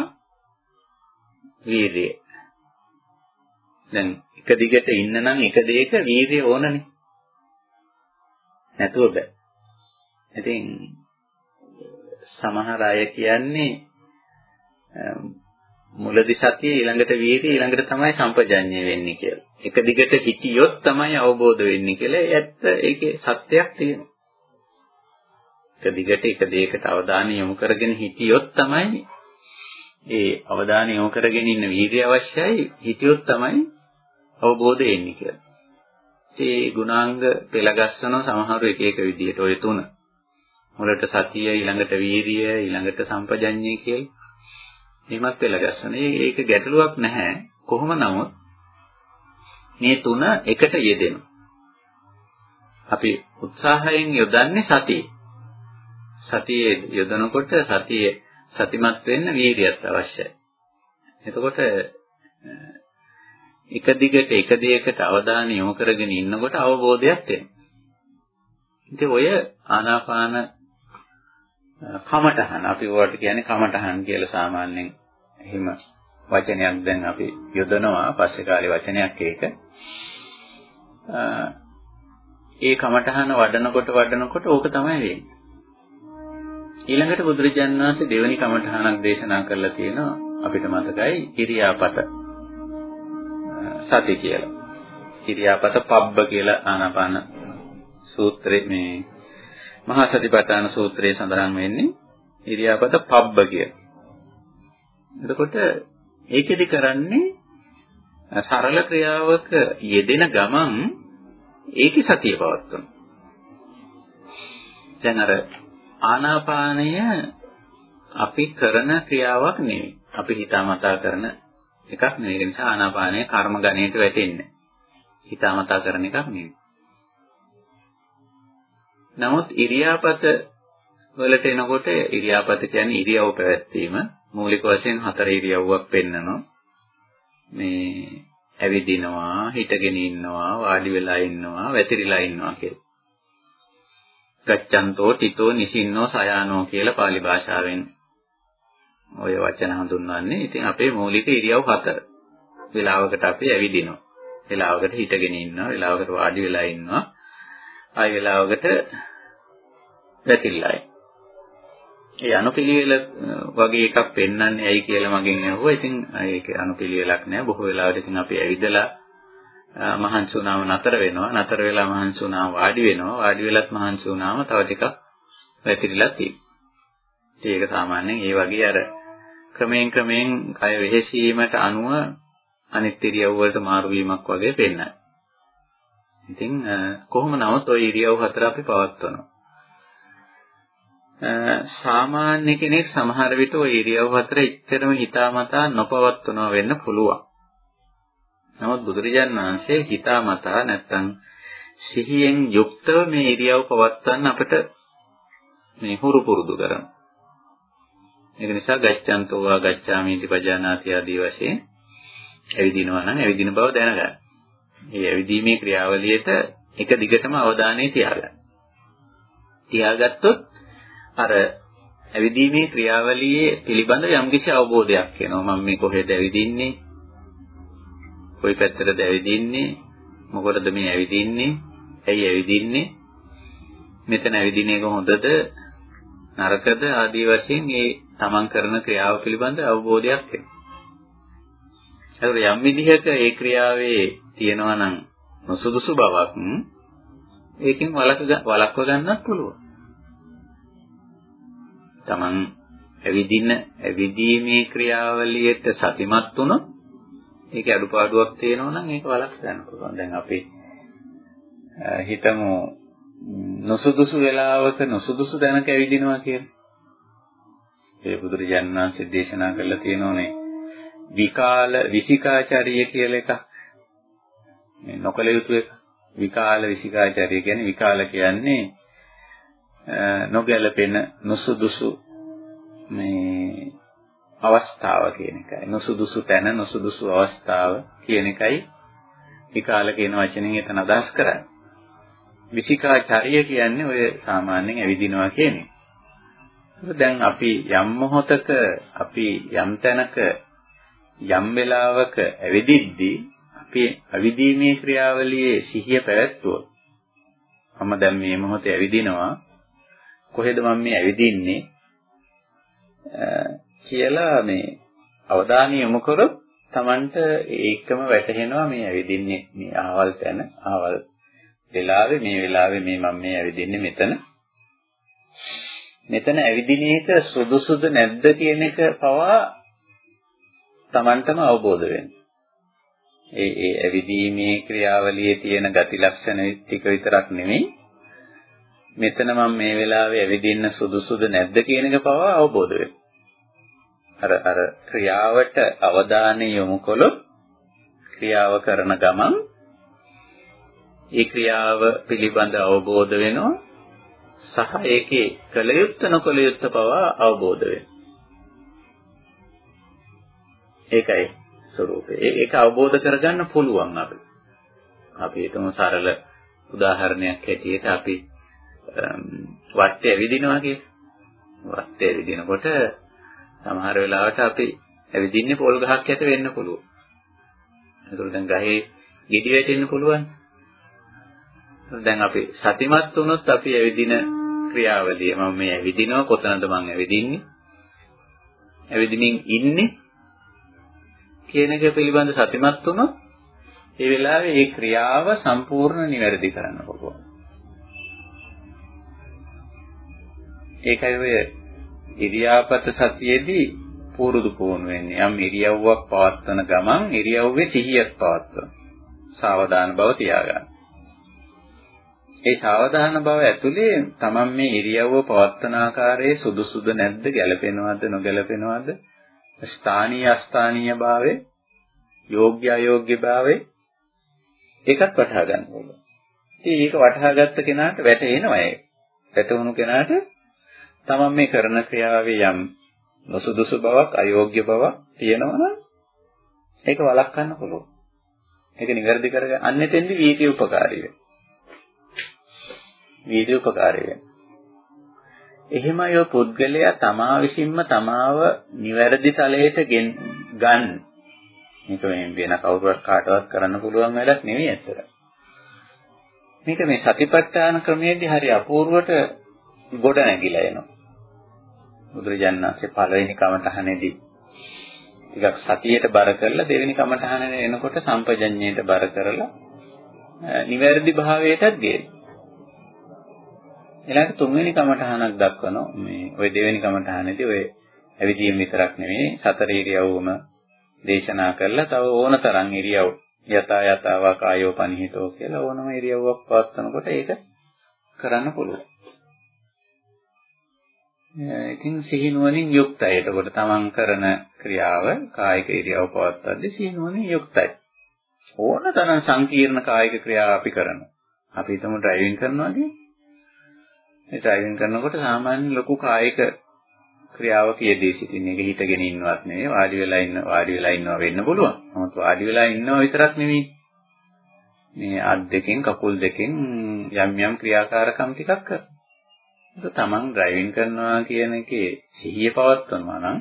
වීර්යය. දැන් එක දිගට ඉන්න නම් එක දෙයක වීර්යය ඕනනේ. නැතුව බෑ. ඉතින් සමහර අය කියන්නේ මුලදි සතිය ඊළඟට වීර්යය ඊළඟට තමයි සම්පජඤ්ඤය වෙන්නේ කියලා. එක දිගට හිටියොත් තමයි අවබෝධ වෙන්නේ කියලා. ඒ ඇත්ත ඒකේ සත්‍යයක් තියෙනවා. එක දිගට එක දෙයකට අවධානය යොමු කරගෙන හිටියොත් තමයි ඒ අවධානය යොමු කරගෙන ඉන්න වීර්යය අවශ්‍යයි. හිටියොත් තමයි අවබෝධය එන්නේ කියලා. ඒ ගුණාංග පෙළගස්සන සමහර එක එක විදිහට ඔය තුන. මුලට සතිය ඊළඟට වීරිය ඊළඟට සම්පජඤ්ඤය කියලා. එහෙමත් පෙළගස්සන. ඒක ගැටලුවක් නැහැ. කොහොම නමුත් මේ තුන එකට යෙදෙනවා. අපි උත්සාහයෙන් යොදන්නේ සතිය. සතියේ යොදනකොට සතියේ සතිමත් වෙන්න වීරියත් අවශ්‍යයි. එතකොට එක දිගට එක දෙයකට අවධානය යොමු කරගෙන ඉන්නකොට අවබෝධයක් එනවා. ඉතින් ඔය ආනාපාන කමටහන අපි ඔයාලට කියන්නේ කමටහන් කියලා සාමාන්‍යයෙන් එහෙම වචනයක් දැන් අපි යොදනවා පස්සේ කාලේ වචනයක් ඒක. ඒ කමටහන වඩනකොට වඩනකොට ඕක තමයි වෙන්නේ. ඊළඟට බුදුරජාණන් වහන්සේ දෙවෙනි කමටහනක් දේශනා කරලා තියෙනවා අපිට මතකයි ඉරියාපත සති කියලා. ඉරියාපත පබ්බ කියලා ආනාපාන සූත්‍රයේ මේ මහා සතිපට්ඨාන සූත්‍රයේ සඳහන් වෙන්නේ ඉරියාපත පබ්බ කියලා. එතකොට ඒකෙදි කරන්නේ සරල ක්‍රියාවක යෙදෙන ගමන් ඒකේ සතිය පවත්වන. දැන් අර ආනාපානය අපි කරන ක්‍රියාවක් නෙවෙයි. අපි හිතාමතා කරන එකක් නෙවෙයි. ඒ නිසා ආනාපානය කර්ම ගණයට වැටෙන්නේ. හිතාමතා කරන එකක් නෙවෙයි. නමුත් ඉරියාපත වලට එනකොට ඉරියාපත කියන්නේ ඉරියව් පැවැත්වීම මූලික වශයෙන් හතර ඉරියව්වක් පෙන්නනවා. මේ ඇවිදිනවා, හිටගෙන ඉන්නවා, වාඩි වෙලා ඉන්නවා, වැතිරිලා ඉන්නවා කියලා. ගච්ඡන්තෝ තිතෝ නිසින්නෝ සයානෝ කියලා pāli භාෂාවෙන් ඔය වචන හඳුන්වන්නේ. ඉතින් අපේ මූලික ඉරියව් හතර. වෙලාවකට අපි ඇවිදිනවා. වෙලාවකට හිටගෙන ඉන්නවා, වෙලාවකට වාඩි වෙලා ඉන්නවා. ආයි වෙලාවකට වැතිරිලායි. ඒ අනුපිළිවෙල වගේ එකක් පෙන්වන්නේ ඇයි කියලා මගෙන් අහුවා. ඉතින් ඒක අනුපිළිවෙලක් නෑ. බොහෝ වෙලාවට ඉතින් අපි ඇවිදලා මහන්සි වුණාම නතර වෙනවා. නතර වෙලා මහන්සි වුණාම වාඩි වෙනවා. වාඩි වෙලත් මහන්සි වුණාම තව ටිකක් වැතිරිලා තියෙනවා. ඒක සාමාන්‍යයෙන් ඒ වගේ අර ක්‍රමයෙන් ක්‍රමයෙන් කය වෙහෙසීමට අනුව අනිත් ඉරියව් වලට මාරු වීමක් වගේ පෙන්වනවා. ඉතින් කොහොම නමුත් ওই ඉරියව් හතර අපි පවත්වනවා. සාමාන්‍ය කෙනෙක් සමහර විට ওই ඉරියව් හතර එච්චරම හිතාමතා නොපවත්වනවා වෙන්න පුළුවන්. නමුත් බුදුරජාන් වහන්සේ හිතාමතා නැත්තම් සිහියෙන් යුක්තව මේ ඉරියව් පවත්වන්න අපිට මේ හුරු පුරුදු කරනවා. ඒක නිසා ගච්ඡන්තෝ වා ගච්ඡාමිති පජානාති ආදී වශයෙන් ඇවිදිනවා නම් ඇවිදින බව දැනගන්න. මේ ඇවිදීමේ ක්‍රියාවලියට එක දිගටම අවධානය තියාගන්න. තියාගත්තොත් අර ඇවිදීමේ ක්‍රියාවලියේ පිළිබඳ යම්කිසි අවබෝධයක් එනවා. මම මේ කොහෙද ඇවිදින්නේ? කොයි පැත්තටද ඇවිදින්නේ? මොකටද මේ ඇවිදින්නේ? ඇයි ඇවිදින්නේ? මෙතන ඇවිදින එක හොඳද? නරකද? ආදී වශයෙන් මේ තමන් කරන ක්‍රියාව පිළිබඳ අවබෝධයක් එනවා. ඒකට යම් විදිහක ඒ ක්‍රියාවේ තියෙනවා නම් නොසුදුසු බවක් ඒකෙන් වළක්ව ගන්නත් පුළුවන්. Taman ඇවිදින ඇවිදීමේ ක්‍රියාවලියට සතිමත් වුණොත් ඒකේ අඩුපාඩුවක් තියෙනවා නම් ඒක වළක්ව ගන්න පුළුවන්. දැන් අපි හිතමු නොසුදුසු වෙලාවක නොසුදුසු දැනක ඇවිදිනවා කියලා. ඒ බුදුරජාණන් වහන්සේ දේශනා කළා තියෙනෝනේ විකාල විසිකාචාරිය කියලා එකක්. මේ නොකල යුතු එක. විකාල විසිකාචාරිය කියන්නේ විකාල කියන්නේ නොගැලපෙන නොසුදුසු මේ අවස්ථාව කියන එකයි. නොසුදුසු තැන නොසුදුසු අවස්ථාව කියන එකයි විකාල කියන වචනෙන් එතන අදහස් කරන්නේ. විසිකාචාරිය කියන්නේ ඔය සාමාන්‍යයෙන් ඇවිදිනවා කියන්නේ. දැන් අපි යම් මොහොතක අපි යම් තැනක යම් වෙලාවක ඇවිදිද්දී අපි අවිදීමේ ක්‍රියාවලියේ සිහිය පැවැත්වුවොත් මම දැන් මේ මොහොතේ ඇවිදිනවා කොහෙද මම මේ ඇවිදින්නේ කියලා මේ අවධානය යොමු කරොත් Tamanට ඒකම වැටහෙනවා මේ ඇවිදින්නේ මේ ආවල් තැන ආවල් වෙලාවේ මේ වෙලාවේ මේ මම මේ ඇවිදින්නේ මෙතන. මෙතන ඇවිදින එක සුදුසුද නැද්ද කියන එක පවා Tamanටම අවබෝධ වෙනවා. ඒ ඒ ඇවිදීමේ ක්‍රියාවලියේ තියෙන ගති ලක්ෂණ ටික විතරක් නෙමෙයි මෙතන මම මේ වෙලාවේ ඇවිදින්න සුදුසුද නැද්ද කියන එක පවා අවබෝධ වෙනවා. අර අර ක්‍රියාවට අවධානය යොමු කළොත් ක්‍රියාව කරන ගමන් ඒ ක්‍රියාව පිළිබඳ අවබෝධ වෙනවා සහ ඒකේ කල යුත්ත නොකල යුත්ත පවා අවබෝධ වෙනවා. ඒකයි ස්වરૂපය. ඒක අවබෝධ කරගන්න පුළුවන් අපිට. අපි හිතමු සරල උදාහරණයක් හැටියට අපි වටේ ඇවිදිනවා කියලා. වත්තේ ඇවිදිනකොට සමහර වෙලාවට අපි ඇවිදින්නේ පොල් ගහක් යට වෙන්න පුළුවන්. ඒකෝ දැන් ගහේ ගෙඩි වැටෙන්න පුළුවන්. දැන් අපි සතිමත් වුණොත් අපි ඇවිදින ක්‍රියාවලිය මම මේ ඇවිදිනවා කොතනද මම ඇවිදින්නේ? ඇවිදිනින් ඉන්නේ කියන එක පිළිබඳ සතිමත් වුණොත් ඒ වෙලාවේ ඒ ක්‍රියාව සම්පූර්ණ නිවැරදි කරන්න පුළුවන්. ඒකයි ඔය ඉරියාපත සතියේදී පුරුදු පුහුණු වෙන්නේ. යම් ඉරියව්වක් පවත්වන ගමන් ඉරියව්වේ සිහියක් පවත්වන. සාවධාන බව තියාගන්න. ඒ සාවධාන බව ඇතුලේ තමන් මේ ඉරියව්ව පවත්වන ආකාරයේ සුදුසුද නැද්ද ගැළපෙනවද නොගැළපෙනවද ස්ථානීය අස්ථානීය භාවය යෝග්‍ය අයෝග්‍ය භාවය ඒකත් වටහා ගන්න ඕන. ඉතින් ඒක වටහා ගත්ත කෙනාට වැටහෙනවා ඒ. වැටහුණු කෙනාට තමන් මේ කරන ක්‍රියාවේ යම් නොසුදුසු බවක් අයෝග්‍ය බවක් තියෙනවා නම් ඒක වළක්වන්න පුළුවන්. ඒක නිවැරදි කරගන්න අන්නෙතෙන්දි වීර්ය උපකාරී වෙනවා. වීර්ය උපකාරී වෙනවා. එහෙමයි ඔය පුද්ගලයා තමා විසින්ම තමාව නිවැරදි තලයට ගන්න. මේක මේ වෙන කවුරුවත් කාටවත් කරන්න පුළුවන් වැඩක් නෙවෙයි ඇත්තට. මේක මේ සතිපට්ඨාන ක්‍රමයේදී හරි අපූර්වට ගොඩ නැගිලා එනවා. බුදුරජාණන් වහන්සේ පළවෙනි කමඨහනේදී ටිකක් සතියට බර කරලා දෙවෙනි කමඨහනේ එනකොට සම්පජඤ්ඤයට බර කරලා නිවැරදි භාවයටත් ගේනවා. ඊළඟ තුන්වෙනි කමඨහනක් දක්වනවා මේ ওই දෙවෙනි කමඨහනේදී ඔය ඇවිදීම විතරක් නෙවෙයි සතර ඉරියව්වම දේශනා කරලා තව ඕන තරම් ඉරියව් යතා යතාවා කායෝ පනිහිතෝ කියලා ඕනම ඉරියව්වක් පවත්වනකොට ඒක කරන්න පුළුවන්. ඉතින් සිහිනුවණින් යුක්තයි. එතකොට තමන් කරන ක්‍රියාව කායික ඉරියව් පවත්වද්දී සිහිනුවණින් යුක්තයි. ඕන තරම් සංකීර්ණ කායික ක්‍රියා අපි කරනවා. අපි හිතමු ඩ්‍රයිවිං කරනවා කියන්නේ. ඒ ඩ්‍රයිවිං කරනකොට සාමාන්‍ය ලොකු කායික ක්‍රියාවක යෙදී සිටින එක හිතගෙන ඉන්නවත් නෙවෙයි වාඩි වෙලා ඉන්න වාඩි වෙලා ඉන්නවා වෙන්න පුළුවන්. නමුත් වාඩි වෙලා ඉන්නවා විතරක් නෙවෙයි. මේ අත් දෙකෙන් කකුල් දෙකෙන් යම් යම් ක්‍රියාකාරකම් ටිකක් කරනවා. තමන් ඩ්‍රයිවිං කරනවා කියන එකේ සිහිය පවත්වනවා නම්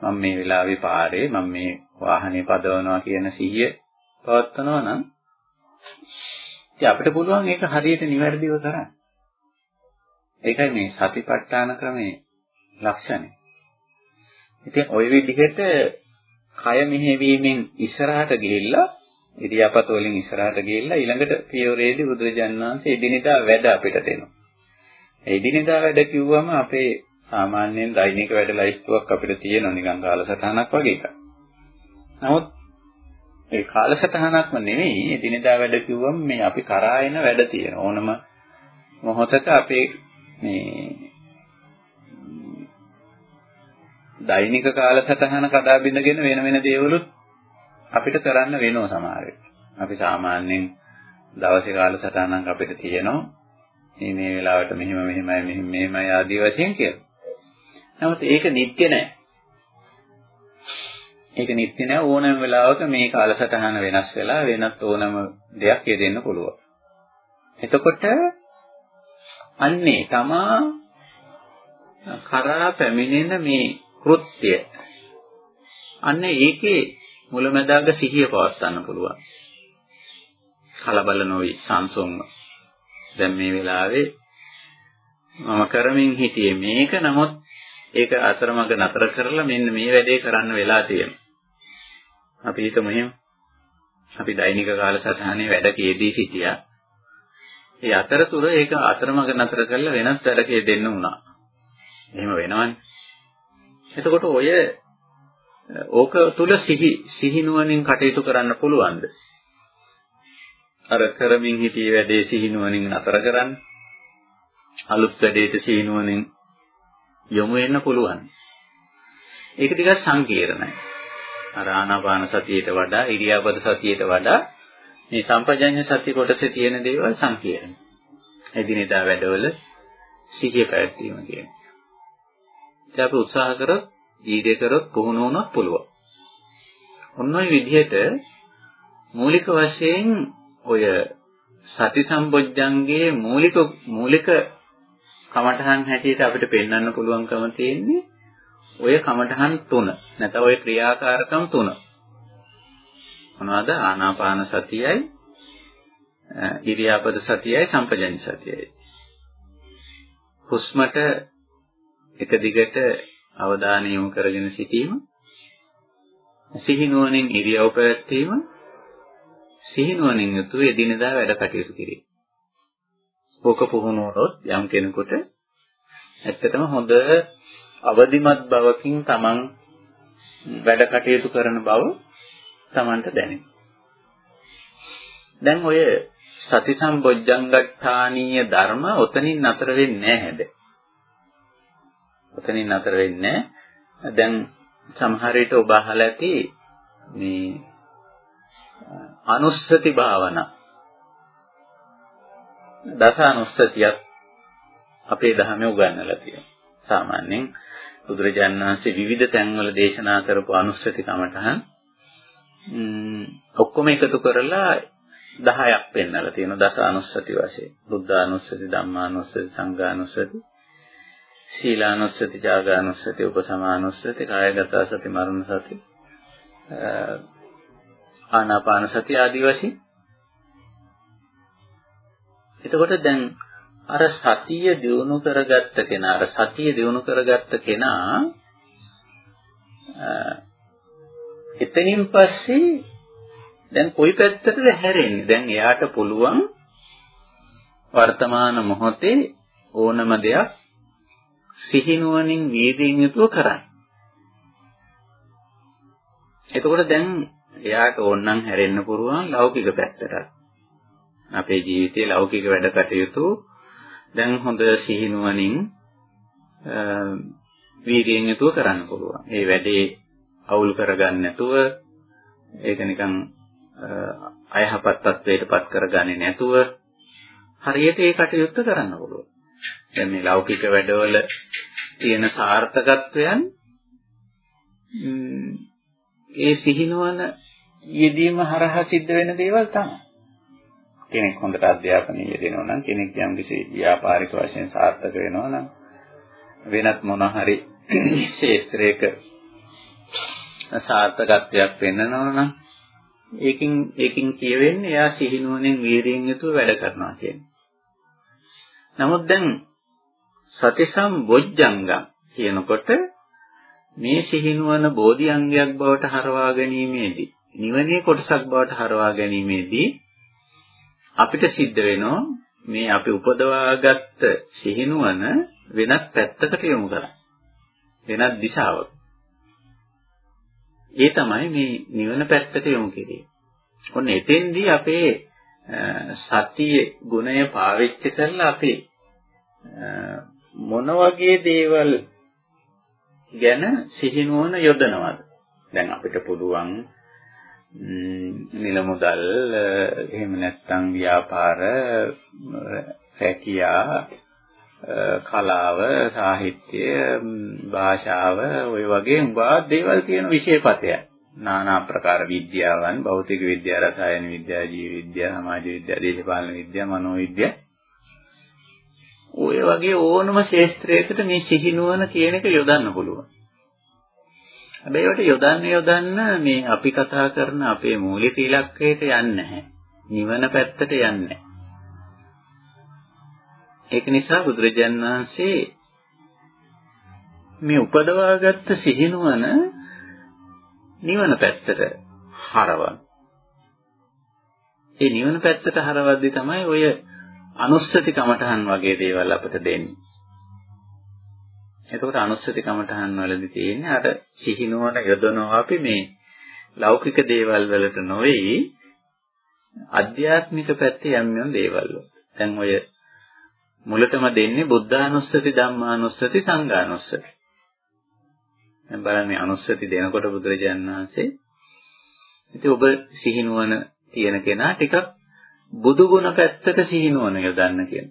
මම මේ වෙලාවේ පාරේ මම මේ වාහනේ පදවනවා කියන සිහිය පවත්වනවා නම් ඉතින් අපිට පුළුවන් ඒක හරියට නිවැරදිව කරන්න. ඒකයි මේ සතිපට්ඨාන ක්‍රමේ ලක්ෂණය. ඉතින් ওই විදිහට කය මෙහෙවීමෙන් ඉස්සරහට ගිහිල්ලා ඉරියාපත වලින් ඉස්සරහට ගිහිල්ලා ඊළඟට පියවරේදී බුදුරජාණන් වහන්සේ එදිනෙදා වැඩ අපිට දෙනවා. එදිනෙදා වැඩ කිව්වම අපේ සාමාන්‍යයෙන් දෛනික වැඩ ලයිස්තුවක් අපිට තියෙනවා නිකන් කාලසටහනක් වගේ එකක්. නමුත් ඒ කාලසටහනක්ම නෙවෙයි එදිනෙදා වැඩ කිව්වම මේ අපි කරා එන වැඩ තියෙන ඕනම මොහොතක අපේ මේ දෛනික කාලසටහන කඩා බිඳගෙන වෙන වෙන දේවලුත් අපිට කරන්න වෙනවා සමහර අපි සාමාන්‍යයෙන් දවසේ කාලසටහනක් අපිට තියෙනවා මේ මේ වෙලාවට මෙහෙම මෙහෙමයි මෙහෙම මෙහෙමයි ආදී වශයෙන් කියලා. නමුත් ඒක නිත්‍ය නෑ. ඒක නිත්‍ය නෑ ඕනෑම වෙලාවක මේ කාලසටහන වෙනස් වෙලා වෙනත් ඕනෑම දෙයක් යෙදෙන්න පුළුවන්. එතකොට අන්නේ තමා කරා පැමිණෙන මේ කෘත්‍ය අන්නේ ඒකේ මුලැමැදාග සිහිය පවත්වන්න පුළුවන්. කලබල නොවි සංසොන්ව දැන් මේ වෙලාවේ මම කරමින් හිටියේ මේක නමුත් ඒක අතරමඟ නතර කරලා මෙන්න මේ වැඩේ කරන්න වෙලා තියෙනවා. අපි හිතමු එහෙම. අපි දෛනික කාලසටහනේ වැඩ කීදී සිටියා. ඒ අතරතුර ඒක අතරමඟ නතර කරලා වෙනත් වැඩකේ දෙන්න වුණා. එහෙම වෙනවනේ. එතකොට ඔය ඕක තුල සිහි සිහිනුවණින් කටයුතු කරන්න පුළුවන්ද? අර කරමින් හිටියේ වැඩේ සිහිනුවණින් නතර කරන්න. අලුත් වැඩේට සිහිනුවණින් යොමු වෙන්න පුළුවන්. ඒක ටිකක් සංකීර්ණයි. අර ආනාපාන සතියට වඩා ඉරියාපත සතියට වඩා මේ සම්පජඤ්ඤ සති කොටසේ තියෙන දේවල් සංකීර්ණයි. එදිනෙදා වැඩවල සිහිය පැවැත්වීම කියන්නේ. ඉතින් අපි උත්සාහ කරොත්, ඊඩේ කරොත් පුහුණු වුණොත් පුළුවන්. ඔන්න ඔය විදිහට මූලික වශයෙන් ඔය සති සම්බොජ්ජංගේ මූලික මූලික කමඨහන් හැටියට අපිට පෙන්වන්න පුළුවන්කම තියෙන්නේ ඔය කමඨහන් තුන. නැත්නම් ඔය ක්‍රියාකාරකම් තුන. මොනවද? ආනාපාන සතියයි, ඉරියාපද සතියයි, සම්පජඤ්ඤ සතියයි. හුස්මට එක දිගට අවධානය යොමු කරගෙන සිටීම සිහිනුවණින් ඉරියව් පැවැත්වීම සිහිනුවණින් යුතුව එදිනදා වැඩ කටයුතු කිරීම. ඕක පුහුණු වුණොත් යම් කෙනෙකුට ඇත්තටම හොඳ අවදිමත් බවකින් තමන් වැඩ කටයුතු කරන බව තමන්ට දැනෙනවා. දැන් ඔය සති සම්බොජ්ජංගට්ඨානීය ධර්ම ඔතනින් නතර වෙන්නේ නැහැ හැබැයි. ඔතනින් නතර වෙන්නේ දැන් සමහර විට ඔබ අහලා ඇති මේ අනුස්සති භාවනා දස අනුස්සතියක් අපේ ධර්මයේ උගන්වලා තියෙනවා. සාමාන්‍යයෙන් බුදුරජාණන් වහන්සේ විවිධ තැන්වල දේශනා කරපු අනුස්සති කමඨහන් ඔක්කොම එකතු කරලා 10ක් පෙන්වලා තියෙනවා දස අනුස්සති වශයෙන්. බුද්ධ අනුස්සති, ධම්මා අනුස්සති, සංඝා අනුස්සති, සීලානුස්සති, ජාගානුස්සති, උපසමානුස්සති, කායගත සති, මරණ සති, ආනාපාන සති ආදී වශයෙන්. එතකොට දැන් අර සතිය දිනු කරගත්ත කෙනා අර සතිය දිනු කරගත්ත කෙනා එතනින් පස්සේ දැන් කොයි පැත්තටද හැරෙන්නේ දැන් එයාට පුළුවන් වර්තමාන මොහොතේ ඕනම දෙයක් සිහිනුවණින් වීදීන් යුතුව කරන්න. එතකොට දැන් එයාට ඕනනම් හැරෙන්න පුරුවන් ලෞකික පැත්තට. අපේ ජීවිතයේ ලෞකික වැඩ කටයුතු දැන් හොඳ සිහිනුවණින් වීදීන් යුතුව කරන්න පුළුවන්. ඒ වැඩේ අවුල් කරගන්න නැතුව ඒක නිකන් අයහපත් තත්වයකටපත් කරගන්නේ නැතුව හරියට ඒ කටයුත්ත කරන්න පුළුවන්. දැන් මේ ලෞකික වැඩවල තියෙන සාර්ථකත්වයන් ඒ සිහිනවන යෙදීම හරහා සිද්ධ වෙන දේවල් තමයි. කෙනෙක් හොඳට අධ්‍යාපනයේ යෙදෙනවා නම් කෙනෙක් යම්කිසි ව්‍යාපාරික වශයෙන් සාර්ථක වෙනවා නම් වෙනත් මොන හරි ශේත්‍රයක සාර්ථකත්වයක් වෙන්නනවා නම් ඒකින් ඒකින් කියවෙන්නේ එයා සිහිනුවණෙන් වීරියෙන් යුතුව වැඩ කරනවා කියන්නේ. නමුත් දැන් සතිසම් බොජ්ජංගම් කියනකොට මේ සිහිනුවන බෝධි අංගයක් බවට හරවා ගැනීමේදී නිවනේ කොටසක් බවට හරවා ගැනීමේදී අපිට සිද්ධ වෙනවා මේ අපි උපදවාගත්ත සිහිනුවන වෙනත් පැත්තකට යොමු කරන්න. වෙනත් දිශාවක. ඒ තමයි මේ නිවන පැත්තට යොමු කිරීම. ඔන්න එතෙන්දී අපේ සතියේ ගුණය පාවිච්චි කරලා අපි මොන වගේ දේවල් ගැන සිහිනුවන යොදනවද? දැන් අපිට පුළුවන් නිල මුදල් එහෙම නැත්නම් ව්‍යාපාර රැකියා කලාව සාහිත්‍ය භාෂාව ඔය වගේ උඹා දේවල් තියෙන විෂයපතයක් নানা ප්‍රකාර විද්‍යාවන් භෞතික විද්‍යාව රසායන විද්‍යාව ජීව විද්‍යාව සමාජ විද්‍යාව දේශපාලන විද්‍යාව මනෝ විද්‍යාව ඔය වගේ ඕනම ශාස්ත්‍රයකට මේ සිහිනුවන කියන එක යොදන්න පුළුවන්. හැබැයි ඒකට යොදන්න යොදන්න මේ අපි කතා කරන අපේ මූලික ඉලක්කයට යන්නේ නැහැ. නිවන පැත්තට යන්නේ ඒක නිසා බුදුරජාන් වහන්සේ මේ උපදවාගත්ත සිහිනුවන නිවන පැත්තට හරවන. ඒ නිවන පැත්තට හරවද්දි තමයි ඔය අනුස්සති කමඨහන් වගේ දේවල් අපිට දෙන්නේ. එතකොට අනුස්සති කමඨහන් වලදී තියෙන්නේ අර සිහිනුවන යොදනවා අපි මේ ලෞකික දේවල් වලට නොවේයි අධ්‍යාත්මික පැත්තේ යම් යම් දේවල් වලට. දැන් ඔය මුලටම දෙන්නේ බුද්ධානුස්සති ධම්මානුස්සති සංඝානුස්සති. දැන් බලන්න මේ අනුස්සති දෙනකොට බුදුරජාණන් වහන්සේ ඉතින් ඔබ සිහිනුවන තියෙන කෙනා ටිකක් බුදු ගුණ පැත්තට සිහිනුවන යොදන්න කියන.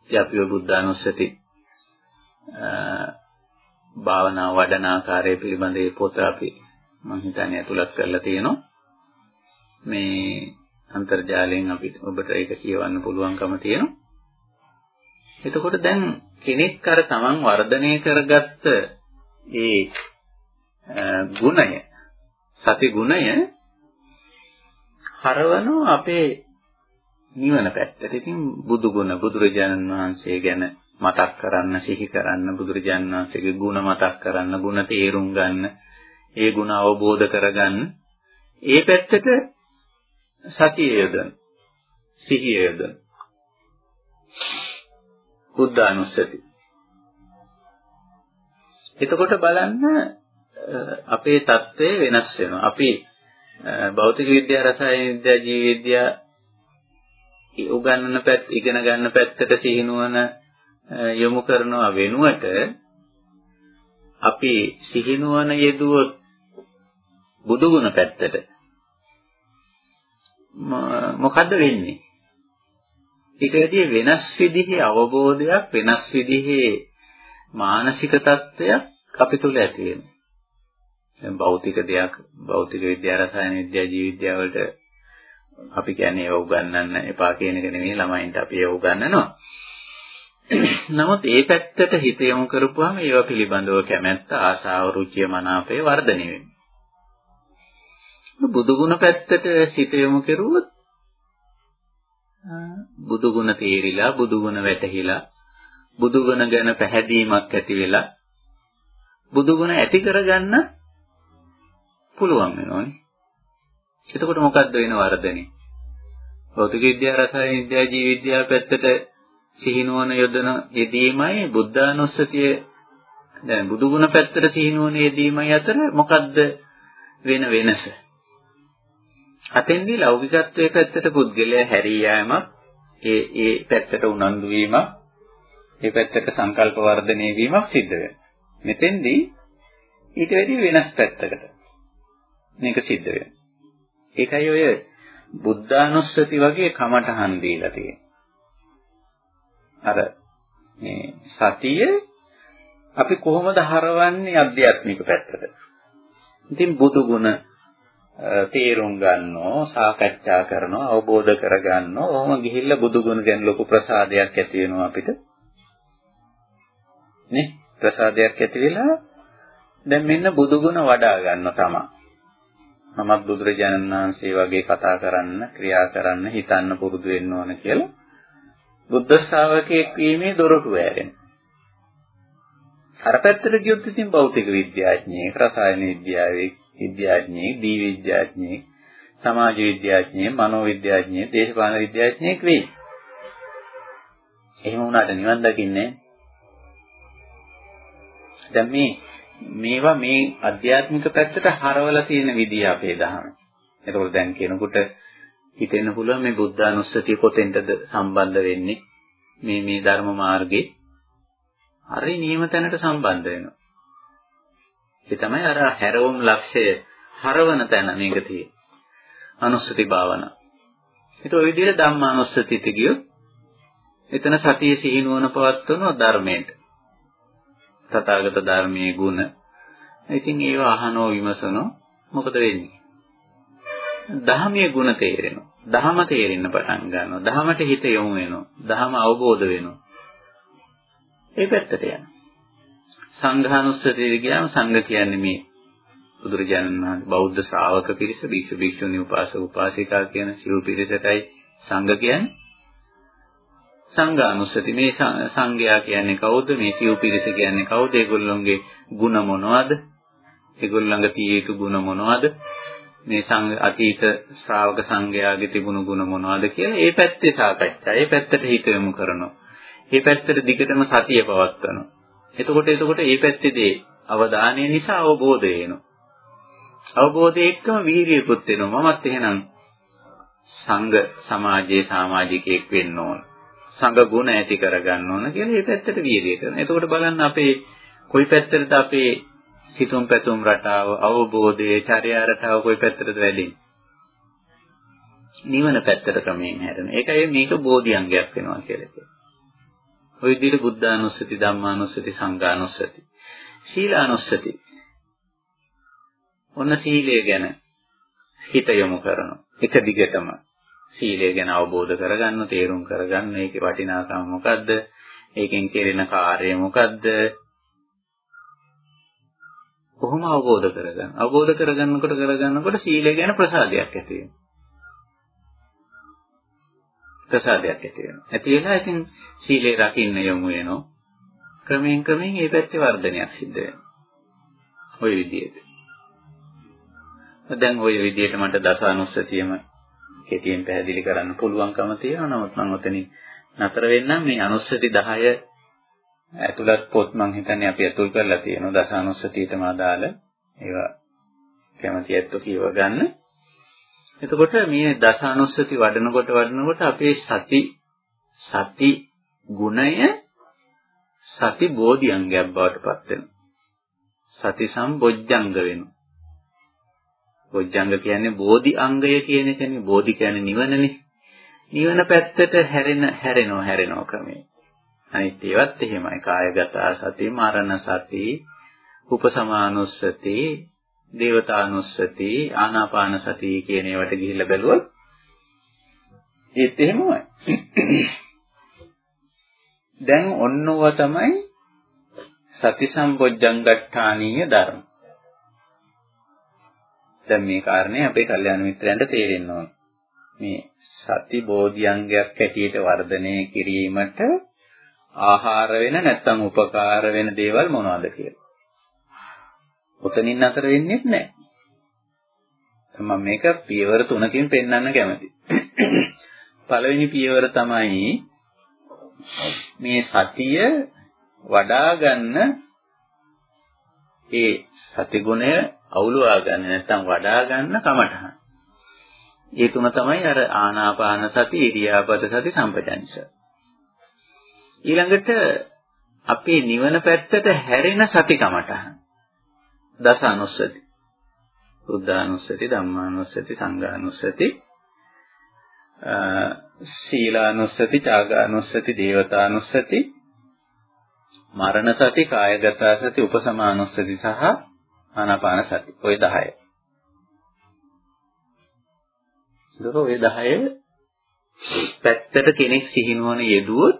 ඉතින් අපි බුද්ධානුස්සති භාවනා වඩන ආකාරය පිළිබඳ ඒ පොත අපි මම හිතන්නේ අතුලත් කරලා තියෙනවා. මේ අන්තර්ජාලයෙන් අපිට ඔබට ඒක කියවන්න පුළුවන්කම තියෙනවා. එතකොට දැන් කෙනෙක් අර තමන් වර්ධනය කරගත්ත ඒ ගුණය සති ගුණය හරවනවා අපේ නිවන පැත්තට. ඉතින් බුදු ගුණ බුදුරජාණන් වහන්සේ ගැන මතක් කරන්න සිහි කරන්න බුදුරජාණන් වහන්සේගේ ගුණ මතක් කරන්න ගුණ තේරුම් ගන්න ඒ ගුණ අවබෝධ කරගන්න ඒ පැත්තට සතිය යොදන සිහිය යොදන බුද්ධානුස්සති එතකොට බලන්න අපේ தත්ත්වය වෙනස් වෙනවා. අපි භෞතික විද්‍යාව රසායන විද්‍යාව ජීව විද්‍යාව උගන්වන පැත්ත ඉගෙන ගන්න පැත්තට සිහිනුවන යොමු කරනවා වෙනුවට අපි සිහිනුවන යෙදුවොත් බුදුගුණ පැත්තට මොකද්ද වෙන්නේ? ඊට වැඩිය වෙනස් විදිහේ අවබෝධයක් වෙනස් විදිහේ මානසික තත්ත්වයක් අපි තුල ඇති වෙනවා. දැන් භෞතික දෙයක් භෞතික විද්‍යාව රසායන විද්‍යාව ජීව විද්‍යාව වලට අපි කියන්නේ ඒව උගන්වන්න එපා කියන එක නෙමෙයි ළමයින්ට අපි ඒව උගන්වනවා. නමුත් ඒ පැත්තට හිත යොමු කරපුවාම ඒවා පිළිබඳව කැමැත්ත, ආසාව, රුචිය, මනාපය වර්ධනය වෙනවා. බුදුගුණ පැත්තට හිත යොමු කරුවොත් බුදුගුණ තේරිලා, බුදුගුණ වැටහිලා, බුදුගුණ ගැන පැහැදීමක් ඇති වෙලා බුදුගුණ ඇති කරගන්න පුළුවන් වෙනවනේ. එතකොට මොකද්ද වෙන වර්ධනේ? භෞතික විද්‍යාව, රසායන විද්‍යාව, ජීව විද්‍යාව පැත්තට සිහිනුවන යොදන යෙදීමයි බුද්ධානුස්සතිය දැන් බුදුගුණ පැත්තට සිහිනුවන යෙදීමයි අතර මොකද්ද වෙන වෙනස? අතෙන්දී ලෞකිකත්වයේ පැත්තට පුද්ගලයා හැරී යෑමක් ඒ ඒ පැත්තට උනන්දු වීමක් ඒ පැත්තට සංකල්ප වර්ධනය වීමක් සිද්ධ වෙනවා. මෙතෙන්දී ඊට වැඩි වෙනස් පැත්තකට මේක සිද්ධ වෙනවා. ඒකයි ඔය බුද්ධානුස්සති වගේ කමටහන් දීලා තියෙන්නේ. අර මේ සතිය අපි කොහොමද හරවන්නේ අධ්‍යාත්මික පැත්තට? ඉතින් බුදු ගුණ තේරුම් ගන්නෝ සාකච්ඡා කරනවා අවබෝධ කරගන්නෝ ඔහොම ගිහිල්ලා බුදු ගුණ ගැන ලොකු ප්‍රසාදයක් ඇති වෙනවා අපිට. නේ? ප්‍රසාදයක් ඇති වෙලා දැන් මෙන්න බුදු ගුණ වඩා ගන්න තමයි. මමත් බුදුරජාණන් වහන්සේ වගේ කතා කරන්න ක්‍රියා කරන්න හිතන්න පුරුදු වෙන්න ඕන කියලා බුද්ධ ශ්‍රාවකයෙක් වීමේ දොරටු ඇරෙන. අර පැත්තට ගියොත් ඉතින් භෞතික විද්‍යාඥයෙක්, රසායන විද්‍යාවේ විද්‍යාඥයෙක්, දී විද්‍යාඥයෙක්, සමාජ විද්‍යාඥයෙක්, මනෝ විද්‍යාඥයෙක්, දේශපාලන විද්‍යාඥයෙක් වෙයි. එහෙම වුණාට නිවන් දකින්නේ දැන් මේ මේවා මේ අධ්‍යාත්මික පැත්තට හරවලා තියෙන විදිය අපේ දහම. එතකොට දැන් කෙනෙකුට හිතෙන්න පුළුවන් මේ බුද්ධ අනුස්සතිය කොතෙන්ටද සම්බන්ධ වෙන්නේ මේ මේ ධර්ම මාර්ගේ හරි නියම තැනට සම්බන්ධ වෙනවා ඒ තමයි අර හැරවුම් ලක්ෂය හරවන තැන මේක තියෙන්නේ අනුස්සති භාවනා ඒක ඔය විදිහට ධම්මානුස්සතියට ගියොත් එතන සතිය සිහිනුවන පවත්වන ධර්මයට තථාගත ධර්මයේ ගුණ ඉතින් ඒව අහනෝ විමසනෝ මොකද වෙන්නේ දහමේ ගුණ තේරෙනවා. දහම තේරෙන්න පටන් ගන්නවා. දහමට හිත යොමු වෙනවා. දහම අවබෝධ වෙනවා. ඒ පැත්තට යනවා. සංඝානුස්සතිය කියම සංඝ කියන්නේ මේ බුදුරජාණන් වහන්සේ බෞද්ධ ශ්‍රාවක පිරිස, භික්ෂු භික්ෂුණී උපාසක උපාසිකා කියන සිව් පිරිසටයි සංඝ කියන්නේ. සංඝානුස්සති මේ සංඝයා කියන්නේ කවුද? මේ සිව් පිරිස කියන්නේ කවුද? ඒගොල්ලොන්ගේ ಗುಣ මොනවද? ඒගොල්ලෝ ළඟ තියෙ යුතු ಗುಣ මොනවද? මේ සංඝ අතීත ශ්‍රාවක සංඝයාගේ තිබුණු ගුණ මොනවද කියලා ඒ පැත්තේ සාකච්ඡා. ඒ පැත්තට හිත යොමු කරනවා. ඒ පැත්තට දිගටම සතිය පවත්වනවා. එතකොට එතකොට ඒ පැත්තේදී අවධානය නිසා අවබෝධය එනවා. අවබෝධය එක්කම වීරියකුත් එනවා. මමත් එහෙනම් සංඝ සමාජයේ සමාජිකයෙක් වෙන්න ඕන. සංඝ ගුණ ඇති කරගන්න ඕන කියලා මේ පැත්තට වීරිය කරනවා. එතකොට බලන්න අපේ කොයි පැත්තටද අපේ සිතුම් පැතුම් රටාව අවබෝධයේ චර්යා රටාව කොයි පැත්තටද වැඩින්නේ? නිවන පැත්තට ක්‍රමයෙන් හැරෙන. ඒකයි මේක බෝධිඅංගයක් වෙනවා කියලා කියන්නේ. ওই විදිහට බුද්ධානුස්සති, ධම්මානුස්සති, සංඝානුස්සති, සීලානුස්සති. ඔන්න සීලය ගැන හිත යොමු කරනවා. එක දිගටම සීලය ගැන අවබෝධ කරගන්න, තේරුම් කරගන්න, ඒකේ වටිනාකම මොකද්ද? ඒකෙන් කෙරෙන කාර්යය මොකද්ද? කොහොම අවබෝධ කරගන්න. අවබෝධ කරගන්නකොට කරගන්නකොට සීලය ගැන ප්‍රසාදයක් ඇති වෙනවා. ප්‍රසාදයක් ඇති වෙනවා. ඇති වෙලා ඉතින් සීලය රකින්න යොමු වෙනවා. ක්‍රමයෙන් ක්‍රමයෙන් මේ පැත්තේ වර්ධනයක් සිද්ධ වෙනවා. ওই විදිහට. දැන් ওই විදිහට මට දසානුස්සතියම කෙටියෙන් පැහැදිලි කරන්න පුළුවන්කම තියෙනවා. නමුත් මම ඔතනින් නතර වෙන්නම් මේ අනුස්සති 10 ඇතුළත් පොත් මං හිතන්නේ අපි අතුල් කරලා තියෙනවා දසානුස්සතියටම අදාළ ඒවා කැමති ඇත්තෝ කියව ගන්න. එතකොට මේ දසානුස්සති වඩනකොට වඩනකොට අපේ සති සති ගුණය සති බෝධිඅංගයක් බවට පත් වෙනවා. සති සම්බොජ්ජංග වෙනවා. බොජ්ජංග කියන්නේ බෝධි අංගය කියන එකනේ. බෝධි කියන්නේ නිවනනේ. නිවන පැත්තට හැරෙන හැරෙනව හැරෙනව ක්‍රමේ. අනිත් ඒවත් එහෙමයි. කායගත සති, මරණ සති, උපසමානුස්සති, දේවතානුස්සති, ආනාපාන සති කියන ඒවට ගිහිල්ලා බැලුවොත් ඒත් එහෙමයි. දැන් ඔන්නෝව තමයි සති සම්බොජ්ජංගට්ඨානීය ධර්ම. දැන් මේ කාරණේ අපේ කල්යාණ මිත්‍රයන්ට තේරෙන්න ඕන. මේ සති බෝධිඅංගයක් ඇටියට වර්ධනය කිරීමට ආහාර වෙන නැත්නම් උපකාර වෙන දේවල් මොනවද කියලා. ඔතනින් අතර වෙන්නේ නැහැ. මම මේක පියවර තුනකින් පෙන්වන්න කැමතියි. පළවෙනි පියවර තමයි මේ සතිය වඩා ගන්න ඒ සති ගුණය අවුලවා ගන්න නැත්නම් වඩා ගන්න කමඨහන්. ඒ තුන තමයි අර ආනාපාන සති, ඉරියාපත සති, සම්පජානිසති. ඊළඟට අපේ නිවන පැත්තට හැරෙන සති කමඨහන්. දස අනුස්සති. බුද්ධානුස්සති, ධම්මානුස්සති, සංඝානුස්සති, සීලානුස්සති, ත්‍යාගානුස්සති, දේවතානුස්සති, මරණ සති, කායගත සති, උපසමානුස්සති සහ ආනාපාන සති. ඔය 10. ඒක ඔය 10 පැත්තට කෙනෙක් සිහිනුවන යෙදුවොත්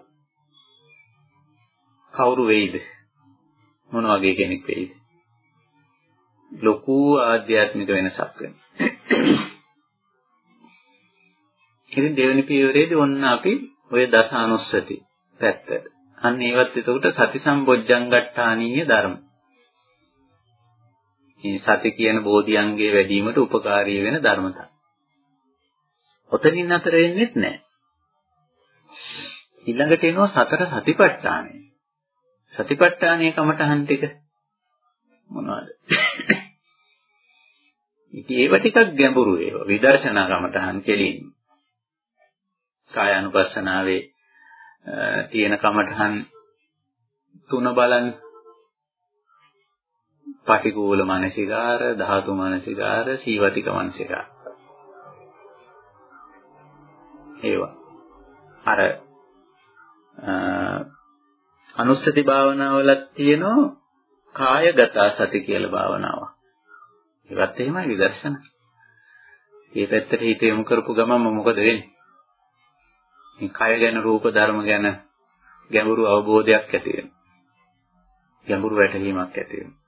කවුරු වෙයිද? මොන වගේ කෙනෙක් වෙයිද? ලොකු ආධ්‍යාත්මික වෙනසක් වෙනවා. ඉතින් දෙවෙනි පියවරේදී ඔන්න අපි ඔය දස අනුස්සති පැත්තට. අන්න ඒවත් එතකොට සති සම්බොජ්ජංගට්ඨානීය ධර්ම. මේ සති කියන බෝධියංගේ වැඩිවීමට උපකාරී වෙන ධර්මතා. ඔතනින් අතර වෙන්නේ නැහැ. ඊළඟට එනවා සතර සතිපට්ඨානය. සතිපට්ඨානයේ කමටහන් ටික මොනවද? ඉතින් ඒව ටිකක් ගැඹුරු ඒවා. විදර්ශනා කමටහන් කෙලින්. කායानुපස්සනාවේ තියෙන කමඨහන් තුන බලන්න. පටිකූල මානසිකාර, ධාතු මානසිකාර, සීවතික මානසිකාර. ඒවා. අර අනුස්සති භාවනාවලත් තියෙනවා කායගත සති කියලා භාවනාවක්. ඒවත් එහෙමයි විදර්ශනා. මේ පැත්තට හිත යොමු කරපු ගමන් මොකද වෙන්නේ? මේ කය ගැන රූප ධර්ම ගැන ගැඹුරු අවබෝධයක් ඇති වෙනවා. ගැඹුරු වැටහීමක් ඇති වෙනවා.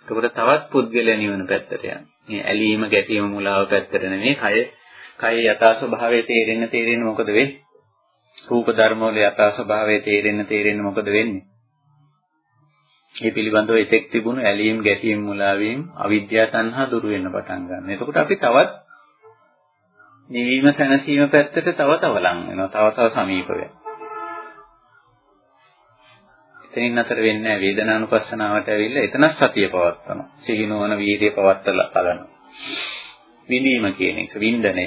එතකොට තවත් පුද්ගලයා නිවන පැත්තට යනවා. මේ ඇලීම ගැටීම මුලාව පැත්තට නෙමෙයි කය කය යථා ස්වභාවය තේරෙන්න තේරෙන්න මොකද වෙන්නේ? රූප ධර්ම වල යථා ස්වභාවය තේරෙන්න තේරෙන්න මොකද වෙන්නේ? මේ පිළිබඳව එතෙක් තිබුණු ඇලීම් ගැටීම් මුලාවීම් අවිද්‍යාව තණ්හා දුරු වෙන්න පටන් ගන්නවා. එතකොට අපි තවත් නිවීම සැනසීම පැත්තට තව තව ලං වෙනවා. තව තව සමීප වෙනවා. එතනින් අතර වෙන්නේ වේදනානුපස්සනාවට ඇවිල්ලා එතන සතිය පවත්වනවා. සිහිනුවන වීර්යය පවත්වලා බලනවා. විඳීම කියන එක වින්දනය.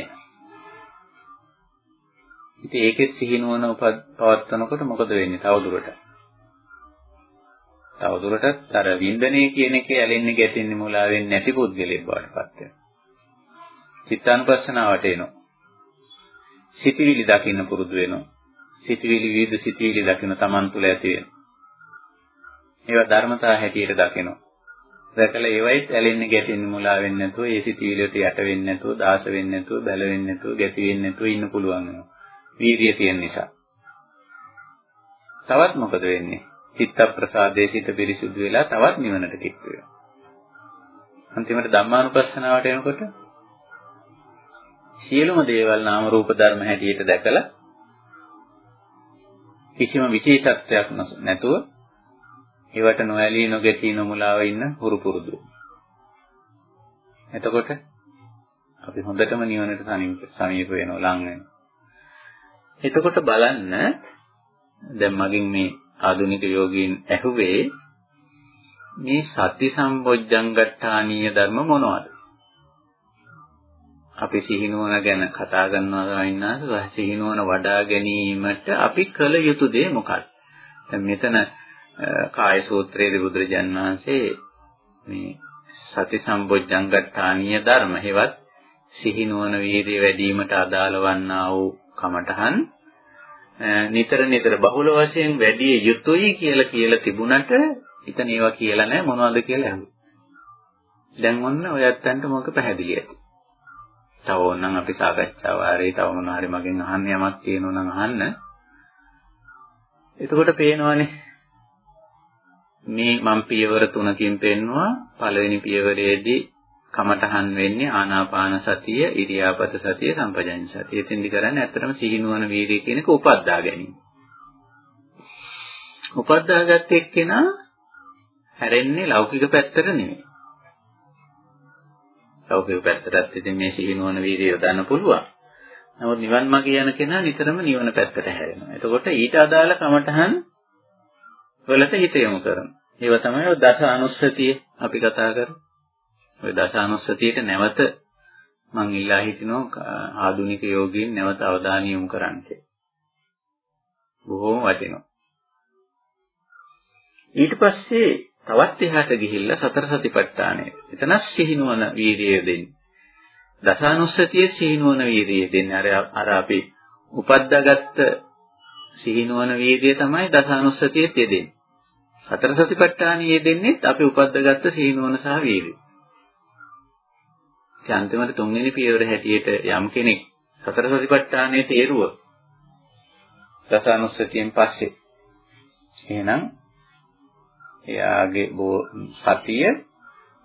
ඉතින් ඒකෙත් සිහිනුවන පවත්වනකොට මොකද වෙන්නේ? තවදුරට. තවදුරටත් අර වින්දනය කියන එකේ ඇලෙන්නේ ගැටෙන්නේ මුලා වෙන්නේ නැති පුද්ගලයෙක් බවට පත් වෙනවා. චිත්තානුපස්සනාවට එනවා. සිතවිලි දකින්න පුරුදු වෙනවා. සිතවිලි විවිධ සිතවිලි දකින්න Taman තුල ඇති වෙනවා. ඒවා ධර්මතා හැටියට දකිනවා. දැකලා ඒවයිත් ඇලෙන්නේ ගැටෙන්නේ මුලා වෙන්නේ නැතුව, ඒ සිතවිලියට යට වෙන්නේ නැතුව, දාස වෙන්නේ නැතුව, බැල වෙන්නේ නැතුව, ගැති වෙන්නේ නැතුව ඉන්න පුළුවන් වෙනවා. වීර්යය තියෙන නිසා. තවත් මොකද වෙන්නේ? චිත්ත ප්‍රසාදයේ සිට පිරිසුදු වෙලා තවත් නිවනට කිට්ටු වෙනවා. අන්තිමට ධම්මානුපස්සනාවට එනකොට සියලුම දේවල් නාම රූප ධර්ම හැටියට දැකලා කිසිම විශේෂත්වයක් නැතුව ඒවට නොඇලී නොගැටී නොමුලාව ඉන්න හුරු පුරුදු. එතකොට අපි හොඳටම නිවනට සමීප වෙනවා ලං වෙනවා. එතකොට බලන්න දැන් මගෙන් මේ ආධුනික යෝගීන් ඇහුවේ මේ සති සම්බොජ්ජංගට්ඨානීය ධර්ම මොනවද? අපි සිහිනුවන ගැන කතා කරනවා වයින්නාස සිහිනුවන වඩා ගැනීමට අපි කළ යුතු දේ මොකක්ද? දැන් මෙතන කාය සූත්‍රයේදී බුදුරජාන් වහන්සේ මේ සති සම්බොජ්ජංගට්ඨානීය ධර්ම හේවත් සිහිනුවන වීර්ය වැඩිවීමට අදාළ වන්නා වූ කමඨහන් නිතර නිතර බහුල වශයෙන් වැඩි යුතුයි කියලා කියලා තිබුණට ඉතින් ඒවා කියලා නැහැ මොනවද කියලා අහුවා. දැන් ඔන්න ඔයත්තන්ට මොකක් පැහැදිලි ඇති. තව ඕනනම් අපි සාකච්ඡා වාරේ තව මොනවා හරි මගෙන් අහන්න යමක් තියෙනවා නම් අහන්න. එතකොට පේනවනේ මේ මම් පියවර තුනකින් පෙන්නවා පළවෙනි පියවරේදී කමඨහන් වෙන්නේ ආනාපාන සතිය, ඉරියාපත සතිය, සම්පජඤ්ඤ සතිය. එතෙන්දි කරන්නේ ඇත්තටම සිහිනුවන වීර්යය කියන එක උපද්දා ගැනීම. උපද්දාගත් එක්කෙනා හැරෙන්නේ ලෞකික පැත්තට නෙමෙයි. ලෞකික පැත්තටත් ඉතින් මේ සිහිනුවන වීර්යය යොදන්න පුළුවන්. නමුත් නිවන් මාර්ගය යන කෙනා නිතරම නිවන පැත්තට හැරෙනවා. එතකොට ඊට අදාළ කමඨහන් වලට හිත යොමු කරනවා. ඒව තමයි ඔය දස අනුස්සතිය අපි කතා කරන්නේ. ඔය දසානුස්සතියට නැවත මං ඉල්ලා හිටිනවා ආධුනික යෝගීන් නැවත අවධානය යොමු කරන්න බොහෝම වටිනවා. ඊට පස්සේ තවත් එහාට ගිහිල්ලා සතර සතිපට්ඨානය. එතන සිහිනුවන වීර්යය දෙන්නේ. දසානුස්සතියේ සිහිනුවන වීර්යය දෙන්නේ. අර අර අපි උපද්දාගත්ත සිහිනුවන වීර්යය තමයි දසානුස්සතියේ යෙදෙන්නේ. සතර සතිපට්ඨානයේ යෙදෙන්නේ අපි උපද්දාගත්ත සිහිනුවන සහ වීර්යය. ඉතින් අන්තිමට තුන්වෙනි පියවර හැටියට යම් කෙනෙක් සතර සතිපට්ඨානයේ තේරුව දසානුස්සතියෙන් පස්සේ එහෙනම් එයාගේ සතිය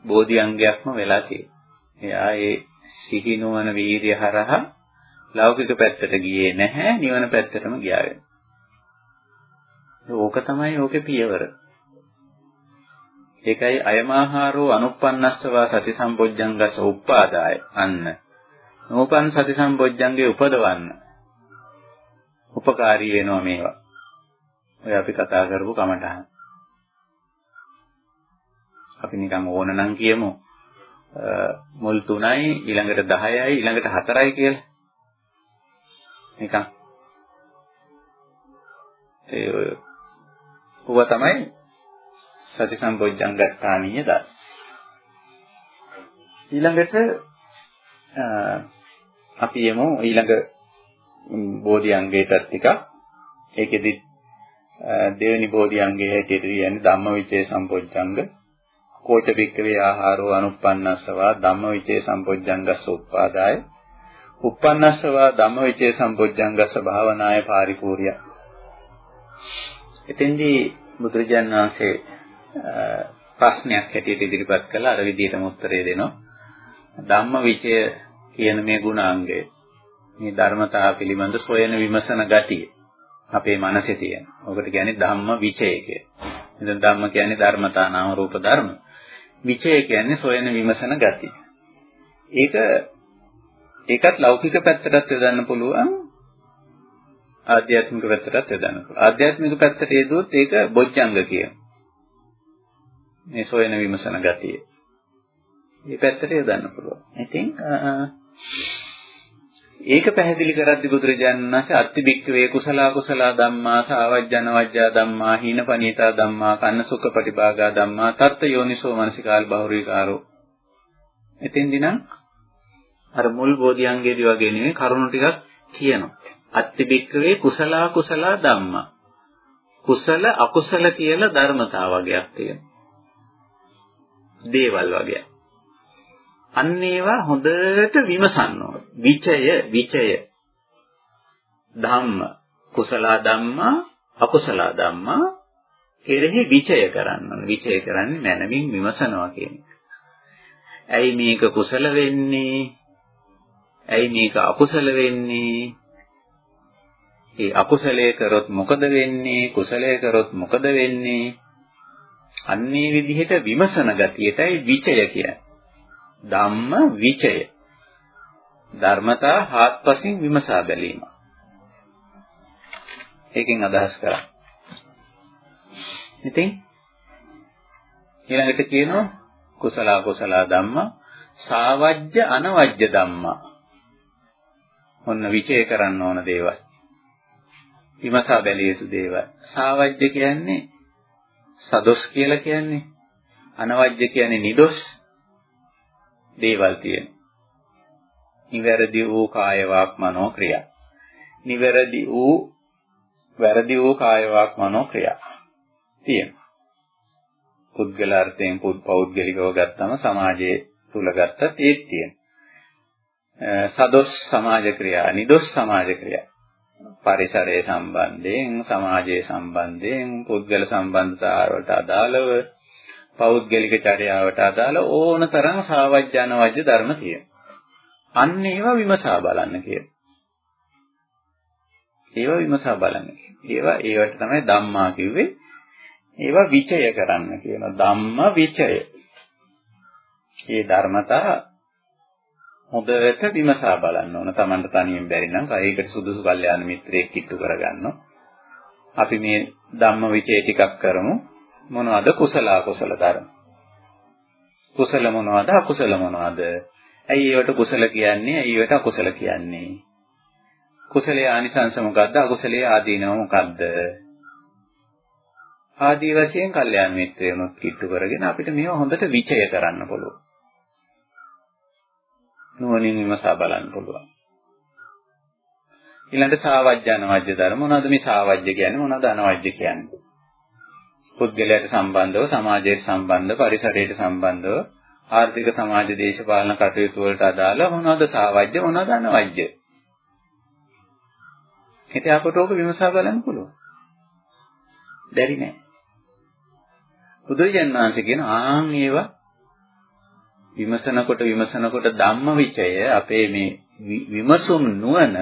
බෝධි අංගයක්ම වෙලා තියෙනවා. එයා ඒ සිහිනුවන වීර්ය හරහා ලෞකික පැත්තට ගියේ නැහැ නිවන පැත්තටම ගියා වෙනවා. ඕක තමයි ඕකේ පියවර. ඒකයි අයමාහාරෝ අනුප්පන්නස්සවා සති සම්පොජ්ජංගස උප්පාදාය අන්න. නෝපන් සති සම්පොජ්ජංගේ උපදවන්න. උපකාරී වෙනවා මේවා. ඔය අපි කතා කරපු කමටහන්. අපි නිකන් ඕන නම් කියමු මුල් 3යි ඊළඟට 10යි ඊළඟට 4යි කියලා. නිකන් ඒ ඔය තමයි සති සම්පොච්චංගත්තානීය දා. ඊළඟට අපි යමු ඊළඟ බෝධි අංගයටත් ටිකක්. ඒකෙදි දෙවෙනි බෝධි අංගය හැටියට කියන්නේ ධම්මවිචේ සම්පොච්චංග. කෝච වික්කවේ ආහාරෝ අනුප්පන්නස්සවා ධම්මවිචේ සම්පොච්චංගස්ස උප්පාදාය. උප්පන්නස්සවා ධම්මවිචේ සම්පොච්චංගස්ස භාවනාය පාරිපූර්ය. එතෙන්දී බුදුරජාණන් වහන්සේ ප්‍රශ්නයක් හැටියට ඉදිරිපත් කළා අර විදිහටම උත්තරේ දෙනවා. ධම්ම විචය කියන මේ ගුණාංගය මේ ධර්මතාව පිළිබඳ සොයන විමසන ගතිය අපේ මනසේ තියෙන. ඔකට කියන්නේ ධම්ම විචය කියලා. එතන ධම්ම කියන්නේ ධර්මතා නාම රූප ධර්ම. විචය කියන්නේ සොයන විමසන ගතිය. ඒක ඒකත් ලෞකික පැත්තටත් යොදන්න පුළුවන් ආධ්‍යාත්මික පැත්තටත් යොදන්න පුළුවන්. ආධ්‍යාත්මික පැත්තට යෙදුවොත් ඒක බොජ්ජංග කියන. මේ සොයන විමසන ගතිය. මේ පැත්තට යොදන්න පුළුවන්. ඉතින් ඒක පැහැදිලි කරද්දී බුදුරජාණන් වහන්සේ අත්ති බික්කවේ කුසල කුසල ධම්මා සාවජ්ජන වජ්ජා ධම්මා හීනපනීතා ධම්මා කන්න සුඛ පටිභාගා ධම්මා තත්ත යෝනිසෝ මනසිකාල් බහුරීකාරෝ. එතෙන්දී නම් අර මුල් බෝධියංගේදී වගේ නෙමෙයි කරුණු ටිකක් කියනවා. අත්ති බික්කවේ කුසල කුසල ධම්මා. කුසල අකුසල කියලා ධර්මතා වගේක් තියෙනවා. දේවල් වගේ. අන්න ඒවා හොඳට විමසන්න ඕන. විචය විචය ධම්ම කුසල ධම්මා අකුසල ධම්මා කෙරෙහි විචය කරන්න ඕන. විචය කරන්නේ මනමින් විමසනවා කියන එක. ඇයි මේක කුසල වෙන්නේ? ඇයි මේක අකුසල වෙන්නේ? ඒ අකුසලයේ කරොත් මොකද වෙන්නේ? කුසලයේ කරොත් මොකද වෙන්නේ? අන්නේ විදිහට විමසන ගතියටයි විචය කියන්නේ. ධම්ම විචය. ධර්මතා හාත්පසින් විමසා බැලීම. ඒකෙන් අදහස් කරා. ඉතින් ඊළඟට කියනවා කුසල කුසල ධම්මා සාවජ්‍ය අනවජ්‍ය ධම්මා. ඔන්න විචය කරන්න ඕන දේවල්. විමසා බැලිය යුතු දේවල්. සාවජ්‍ය කියන්නේ සදොස් කියලා කියන්නේ. අනවජ්‍ය කියන්නේ නිදොස් දේවල් තියෙන. නිවැරදි වූ කාය වාක් මනෝ ක්‍රියා. නිවැරදි වූ වැරදි වූ කාය වාක් මනෝ ක්‍රියා. තියෙනවා. පුද්ගල අර්ථයෙන් පෞද්ගලිකව ගත්තම සමාජයේ තුල ගත්තත් ඒත් තියෙනවා. සදොස් සමාජ ක්‍රියා, නිදොස් සමාජ ක්‍රියා. පරිසරය සම්බන්ධයෙන්, සමාජයේ සම්බන්ධයෙන්, පුද්ගල සම්බන්ධතාවලට අදාළව, පෞද්ගලික චර්යාවට අදාළ ඕන තරම් සාවජ්‍යන වජ්‍ය ධර්ම තියෙනවා. අන්න ඒවා විමසා බලන්න කියලා. ඒවා විමසා බලන්න. ඒවා ඒවට තමයි ධම්මා කිව්වේ. ඒවා විචය කරන්න කියනවා. ධම්ම විචය. මේ ධර්මතා හොඳට විමසා බලන්න ඕන. Tamanට තනියෙන් බැරි නම් කයකට සුදුසු කල්යාණ මිත්‍රයෙක් කිට්ටු කරගන්න. අපි මේ ධම්ම විචය ටිකක් කරමු. මොනවද කුසල අකුසල ධර්ම? කුසල මොනවද අකුසල මොනවද? ඇයි ඒවට කුසල කියන්නේ? ඇයි ඒවට අකුසල කියන්නේ? කුසලයේ ආනිසංස මොකද්ද? අකුසලයේ ආදීනව මොකද්ද? ආදී වශයෙන් කල්යාණ මිත්‍රයනොත් කිට්ටු කරගෙන අපිට මේව හොඳට විචය කරන්න පුළුවන්. නුවණින් විමසා බලන්න පුළුවන්. ඊළඟට සාවජ්‍ය අනවජ්‍ය ධර්ම මොනවද මේ සාවජ්‍ය කියන්නේ මොනවද අනවජ්‍ය කියන්නේ? පුද්ගලයාට සම්බන්ධව සමාජයට සම්බන්ධ පරිසරයට සම්බන්ධව ආර්ථික සමාජ දේශපාලන කටයුතු වලට අදාළ මොනවද සාවජ්‍ය මොනවද අනවජ්‍ය? හිතේ අපට ඕක විමසා බලන්න පුළුවන්. බැරි නෑ. බුදුරජාණන් වහන්සේ කියන ආන් ඒවා විමසනකොට විමසනකොට ධම්මවිචය අපේ මේ විමසුම් නුවණ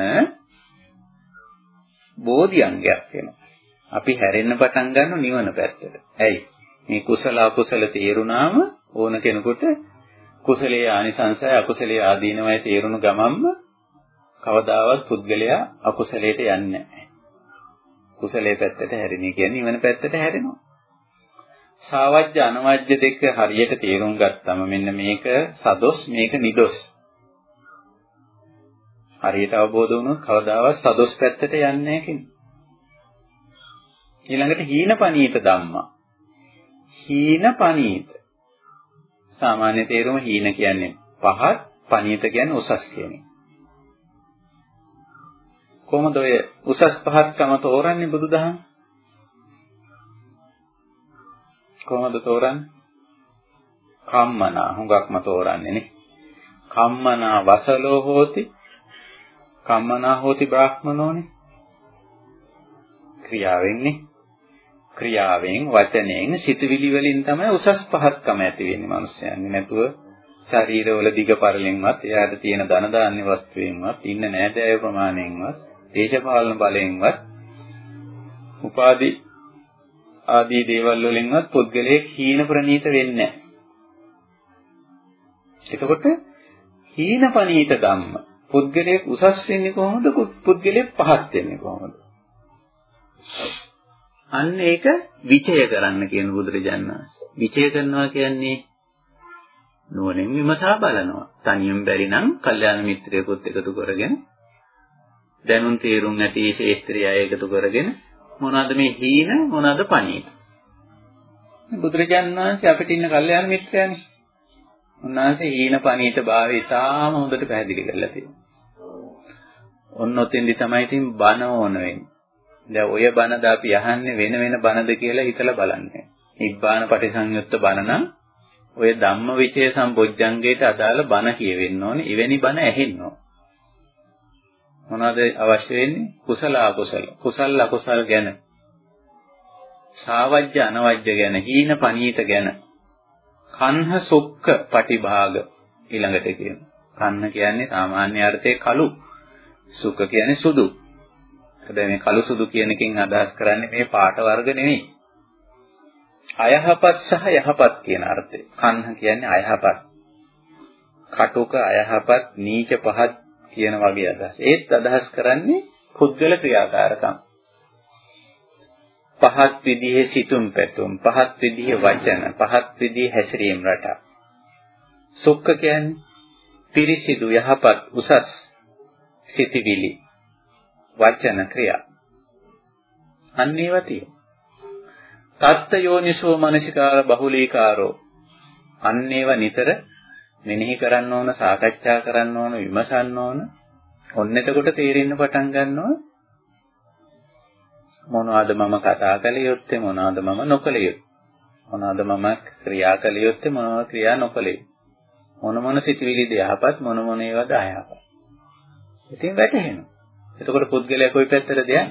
බෝධිඅංගයක් වෙනවා. අපි හැරෙන්න පටන් ගන්න නිවන පැත්තට. ඇයි? මේ කුසල අකුසල තේරුණාම ඕන කෙනෙකුට කුසලයේ ආනිසංසය අකුසලයේ ආදීනවය තේරුණු ගමන්ම කවදාවත් පුද්ගලයා අකුසලයට යන්නේ නැහැ. කුසලයේ පැත්තට හැරෙන්නේ කියන්නේ නිවන පැත්තට හැරෙනවා. සාවජ්‍ය අනවජ්‍ය දෙක හරියට තේරුම් ගත්තම මෙන්න මේක සදොස් මේක නිදොස්. හරියට අවබෝධ වුණොත් කවදාවත් සදොස් පැත්තට යන්නේ නැහැ කෙනෙක්. ඊළඟට හීනපනීත ධම්මා. හීනපනීත. සාමාන්‍ය තේරුම හීන කියන්නේ පහත්, පනීත කියන්නේ උසස් කියන එක. කොහොමද ඔය උසස් පහත්කම තෝරන්නේ බුදුදහම? කොහොමද තෝරන්නේ? කම්මනා හුඟක්ම තෝරන්නේ නේ. කම්මනා වසලෝ හෝති කම්මනා හෝති බ්‍රාහ්මනෝනේ. ක්‍රියාවෙන්නේ ක්‍රියාවෙන් වචනයෙන් සිතුවිලි වලින් තමයි උසස් පහත්කම ඇති වෙන්නේ මිනිස්යාගේ නැතුව ශරීරවල දිග පරලෙන්වත් එයාට තියෙන ධන දාන්‍ය වස්තුවෙන්වත් ඉන්න නෑදෑය ප්‍රමාණයෙන්වත් දේශපාලන බලයෙන්වත් උපාදි ආදී දේවල් වලින්වත් පුද්ගලයෙක් හීන ප්‍රනීත වෙන්නේ නැහැ. එතකොට හීන පනීත ධම්ම පුද්ගලයෙක් උසස් වෙන්නේ කොහොමද? පුද්ගලයෙක් පහත් වෙන්නේ කොහොමද? අන්න ඒක විචය කරන්න කියන බුදුරජාණන් වහන්සේ. විචය කරනවා කියන්නේ නුවණින් විමසා බලනවා. තනියෙන් බැරි නම් කල්යාණ මිත්‍රයෙකුත් එකතු කරගෙන දැනුම් තීරුම් ඇති ශේත්‍රය එකතු කරගෙන මොනවාද මේ හීන මොනවාද පණීත බුදුරජාණන් වහන්සේ අපිට ඉන්න කල්යාණ මිත්‍රයානේ. උන්වහන්සේ හීන පණීත භාවය ඉතාම හොඳට පැහැදිලි කරලා තියෙනවා. ඔන්න ඔතෙන්දි තමයි ඉතින් බන ඕන වෙන්නේ. දැන් ඔය බනද අපි අහන්නේ වෙන වෙන බනද කියලා හිතලා බලන්නේ. නිබ්බාන පටිසංයුත්ත බන නම් ඔය ධම්මවිචය සම්බොජ්ජංගයට අදාළ බන කියවෙන්න ඕනේ. එවැනි බන ඇහෙන්න ඕනේ. මොනවද අවශ්‍ය වෙන්නේ? කුසල අකුසල. කුසල අකුසල ගැන සාවජ්‍ය අනවජ්‍ය ගැන හීන පනීත ගැන කන්හ සුක්ක පටිභාග ඊළඟට කියනවා. කන්න කියන්නේ සාමාන්‍ය අර්ථයේ කළු. සුක්ක කියන්නේ සුදු. හැබැයි මේ කළු සුදු කියන එකෙන් අදහස් කරන්නේ මේ පාට වර්ග නෙවෙයි. අයහපත් සහ යහපත් කියන අර්ථය. කන්හ කියන්නේ අයහපත්. කටුක අයහපත් නීච පහත් කියන වගේ අදහස්. ඒත් අදහස් කරන්නේ පුද්ගල ක්‍රියාකාරකම්. පහත් විදිහේ සිතුම් පැතුම්, පහත් විදිහේ වචන, පහත් විදිහේ හැසිරීම රටා. සුක්ක කියන්නේ පිරිසිදු යහපත් උසස් සිතිවිලි වචන ක්‍රියා. අන්න ඒවා තියෙනවා. තත්ත යෝනිසෝ මනසිකාර බහුලීකාරෝ අන්න ඒවා නිතර මෙනෙහි කරන්න ඕන සාකච්ඡා කරන්න ඕන විමසන්න ඕන. ඔන්න එතකොට තේරෙන්න පටන් ගන්නවා මොනවද මම කතා කළ යුත්තේ මොනවද මම නොකළ යුත්තේ. මොනවද මම ක්‍රියා කළ යුත්තේ මොනවද ක්‍රියා නොකළේ මොන මොන සිතුවිලිද යහපත් මොන මොන ඒවාද අයහපත් ඉතින් වැටහෙනවා. එතකොට පුද්ගලයා කොයි පැත්තටද යන්නේ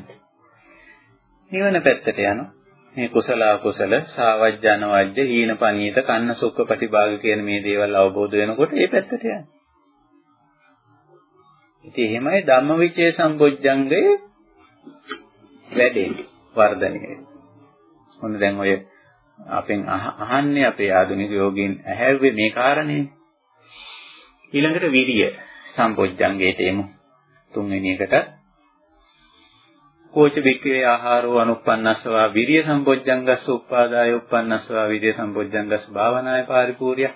නිවන පැත්තට යනවා. මේ කුසල අකුසල සාවජ්ජන වජ්ජ හීන පනීත කන්න සුඛ ප්‍රතිභාග කියන මේ දේවල් අවබෝධ වෙනකොට ඒ පැත්තට යනවා. ඉතින් එහෙමයි ධම්මවිචේ සම්බොජ්ජංගේ වැඩෙන්නේ වර්ධනය වෙන්නේ. ඔන්න දැන් ඔය අපෙන් අහන්නේ අපේ ආධුනික යෝගීන් ඇහැව්වේ මේ කාරණේ. ඊළඟට විරිය සම්බොජ්ජංගේට එමු. තුන්වෙනි එකට කෝච වික්‍රේ ආහාරෝ අනුප්පන්නස්සවා විරිය සම්පොජ්ජංගස්ස උප්පාදාය උප්පන්නස්සවා විරිය සම්පොජ්ජංගස්ස භාවනාය පාරිපූර්ය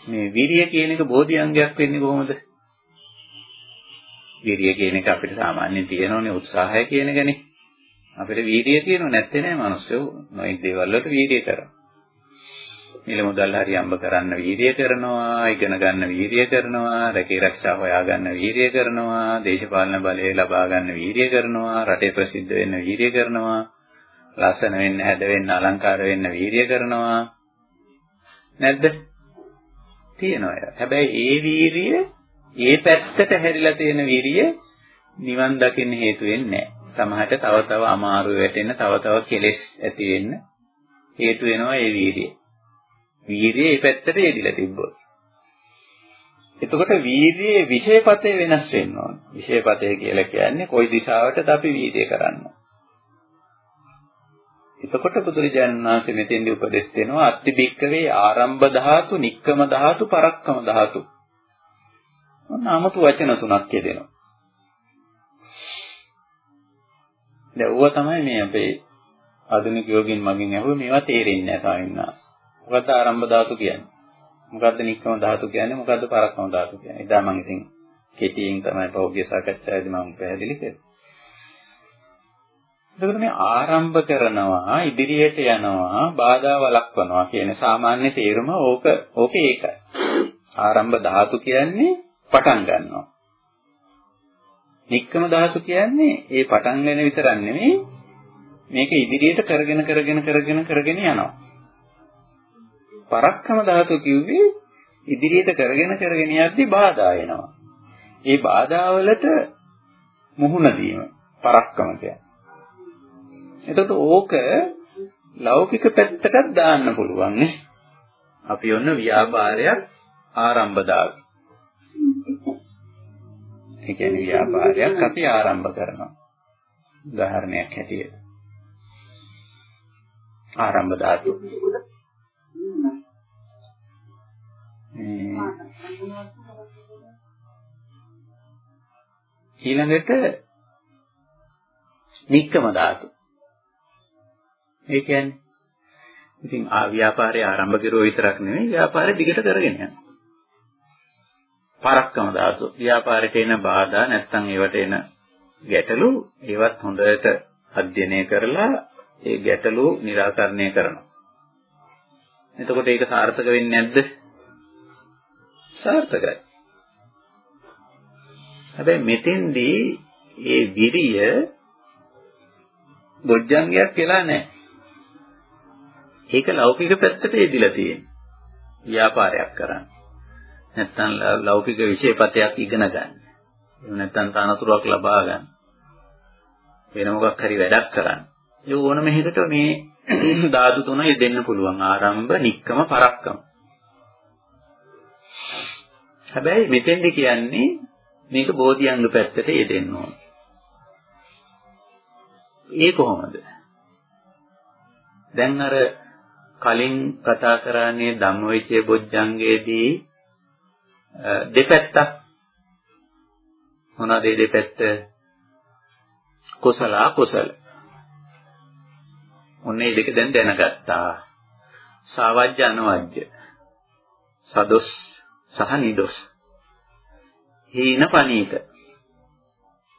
මේ විරිය කියන එක බෝධිඅංගයක් වෙන්නේ කොහොමද? විරිය කියන එක අපිට සාමාන්‍යයෙන් තියෙනෝනේ උත්සාහය කියන එකනේ. අපිට වීර්යය තියෙනව නැත්තේ නෑ මිනිස්සු. නොයෙක් දේවල් වලට වීර්යය කරනවා. මිල මුදල් හරි අම්බ කරන්න වීර්යය කරනවා, ඉගෙන ගන්න වීර්යය කරනවා, රැකී ආරක්ෂා හොයාගන්න වීර්යය කරනවා, දේශපාලන බලය ලබා ගන්න වීර්යය කරනවා, රටේ ප්‍රසිද්ධ වෙන්න වීර්යය කරනවා, ලස්සන වෙන්න, හැද වෙන්න, අලංකාර වෙන්න වීර්යය කරනවා. නැද්ද? තියෙනවා. හැබැයි ඒ වීර්යය ඒ පැත්තට හැරිලා තියෙන වීර්යය නිවන් දකින්න හේතු වෙන්නේ නැහැ. සමහරට තව තව අමාරු වෙටෙන්න, තව තව කෙලෙස් ඇති වෙන්න හේතු වෙනවා ඒ වීර්යය. වීරිය ඒ පැත්තට යෙදිලා තිබ්බොත්. එතකොට වීරියේ විෂයපතේ වෙනස් වෙන්න ඕන. විෂයපතේ කියලා කියන්නේ කොයි දිශාවටද අපි වීරිය කරන්නේ. එතකොට බුදුරජාණන් වහන්සේ මෙතෙන්දී උපදෙස් දෙනවා අත්තිබික්කවේ ආරම්භ ධාතු, නික්කම ධාතු, පරක්කම ධාතු. මොන 아무තු වචන තුනක් කියදෙනවා. දැන් ඌව තමයි මේ අපේ ආධුනික යෝගින් මගෙන් අහුවේ මේවා තේරෙන්නේ නැහැ ස්වාමීන් වහන්සේ. මොකද්ද ආරම්භ ධාතු කියන්නේ? මොකද්ද නික්කම ධාතු කියන්නේ? මොකද්ද පරක්කම ධාතු කියන්නේ? එදා මම ඉතින් කෙටියෙන් තමයි පෞද්ගලික සාකච්ඡාවේදී මම පැහැදිලි කරේ. එතකොට මේ ආරම්භ කරනවා ඉදිරියට යනවා බාධා වළක්වනවා කියන සාමාන්‍ය තේරුම ඕක ඕකේ ඒකයි. ආරම්භ ධාතු කියන්නේ පටන් ගන්නවා. නික්කම ධාතු කියන්නේ ඒ පටන් ගන්න විතරක් නෙමෙයි මේක ඉදිරියට කරගෙන කරගෙන කරගෙන කරගෙන යනවා. පරක්කම ධාතු කිව්වේ ඉදිරියට කරගෙන කරගෙන යද්දී බාධා එනවා. ඒ බාධාවලට මුහුණ දීම පරක්කම කියන්නේ. එතකොට ඕක ලෞකික පැත්තටත් දාන්න පුළුවන් නේ. අපි ඔන්න ව්‍යාපාරයක් ආරම්භ දාගමු. ඒ කියන්නේ ව්‍යාපාරයක් අපි ආරම්භ කරනවා. උදාහරණයක් හැටියට. ආරම්භ ධාතු. ඊළඟට නික්කම ධාතු. ඒ කියන්නේ ඉතින් ආ ව්‍යාපාරය ආරම්භ කරුවා විතරක් නෙවෙයි ව්‍යාපාරය දිගට කරගෙන යනවා. පරක්කම ධාතු. ව්‍යාපාරයට එන බාධා නැත්නම් ඒවට එන ගැටලු ඒවත් හොඳට අධ්‍යයනය කරලා ඒ ගැටලු निराකරණය කරනවා. එතකොට ඒක සාර්ථක වෙන්නේ නැද්ද? සාර්ථකයි. හැබැයි මෙතෙන්දී ඒ විරිය බොජ්ජංගයක් කියලා නැහැ. ඒක ලෞකික පැත්තට යෙදිලා තියෙනවා. ව්‍යාපාරයක් කරන්න. නැත්නම් ලෞකික විෂයපතයක් ඉගෙන ගන්න. එහෙම නැත්නම් තනතුරක් ලබා ගන්න. වෙන මොකක් හරි වැඩක් කරන්න. ඒ ඕනම එකකට මේ ධාතු තුන යෙදෙන්න පුළුවන්. ආරම්භ, නික්කම, පරක්කම. හැබැයි මෙතෙන්ද කියන්නේ මේක බෝධිඅංග පැත්තට යෙදෙන්න ඕන. ඒ කොහොමද? දැන් අර කලින් කතා කරන්නේ ධම්මවිචේ බොජ්ජංගයේදී දෙපැත්තක් මොනවාද මේ දෙපැත්ත? කුසල කුසල. ඔන්නේ දෙක දැන් දැනගත්තා. සාවජ්‍ය අනවජ්‍ය. සදොස් සහ නිදොස්. හීන පනීත.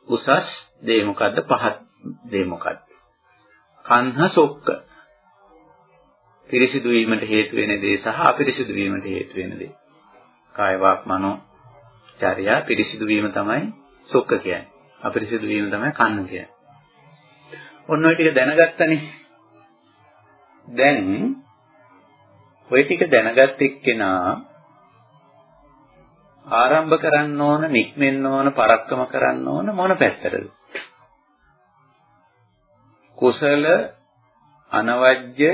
උසස් දේ මොකද්ද? පහත් දේ මොකද්ද? කන්හ සොක්ක. පිරිසිදු වීමට හේතු වෙන දේ සහ අපිරිසිදු වීමට හේතු වෙන දේ. කාය වාක් මනෝ චර්යා පිරිසිදු වීම තමයි සොක්ක කියන්නේ. අපිරිසිදු වීම තමයි කන්න කියන්නේ. ඔන්න ඔය ටික දැනගත්තනේ. දැන් ඔය ටික දැනගත් එක්කෙනා ආරම්භ කරන්න ඕන, නික්මෙන්න ඕන, පරක්කම කරන්න ඕන මොන පැත්තටද? කුසල අනවජ්‍ය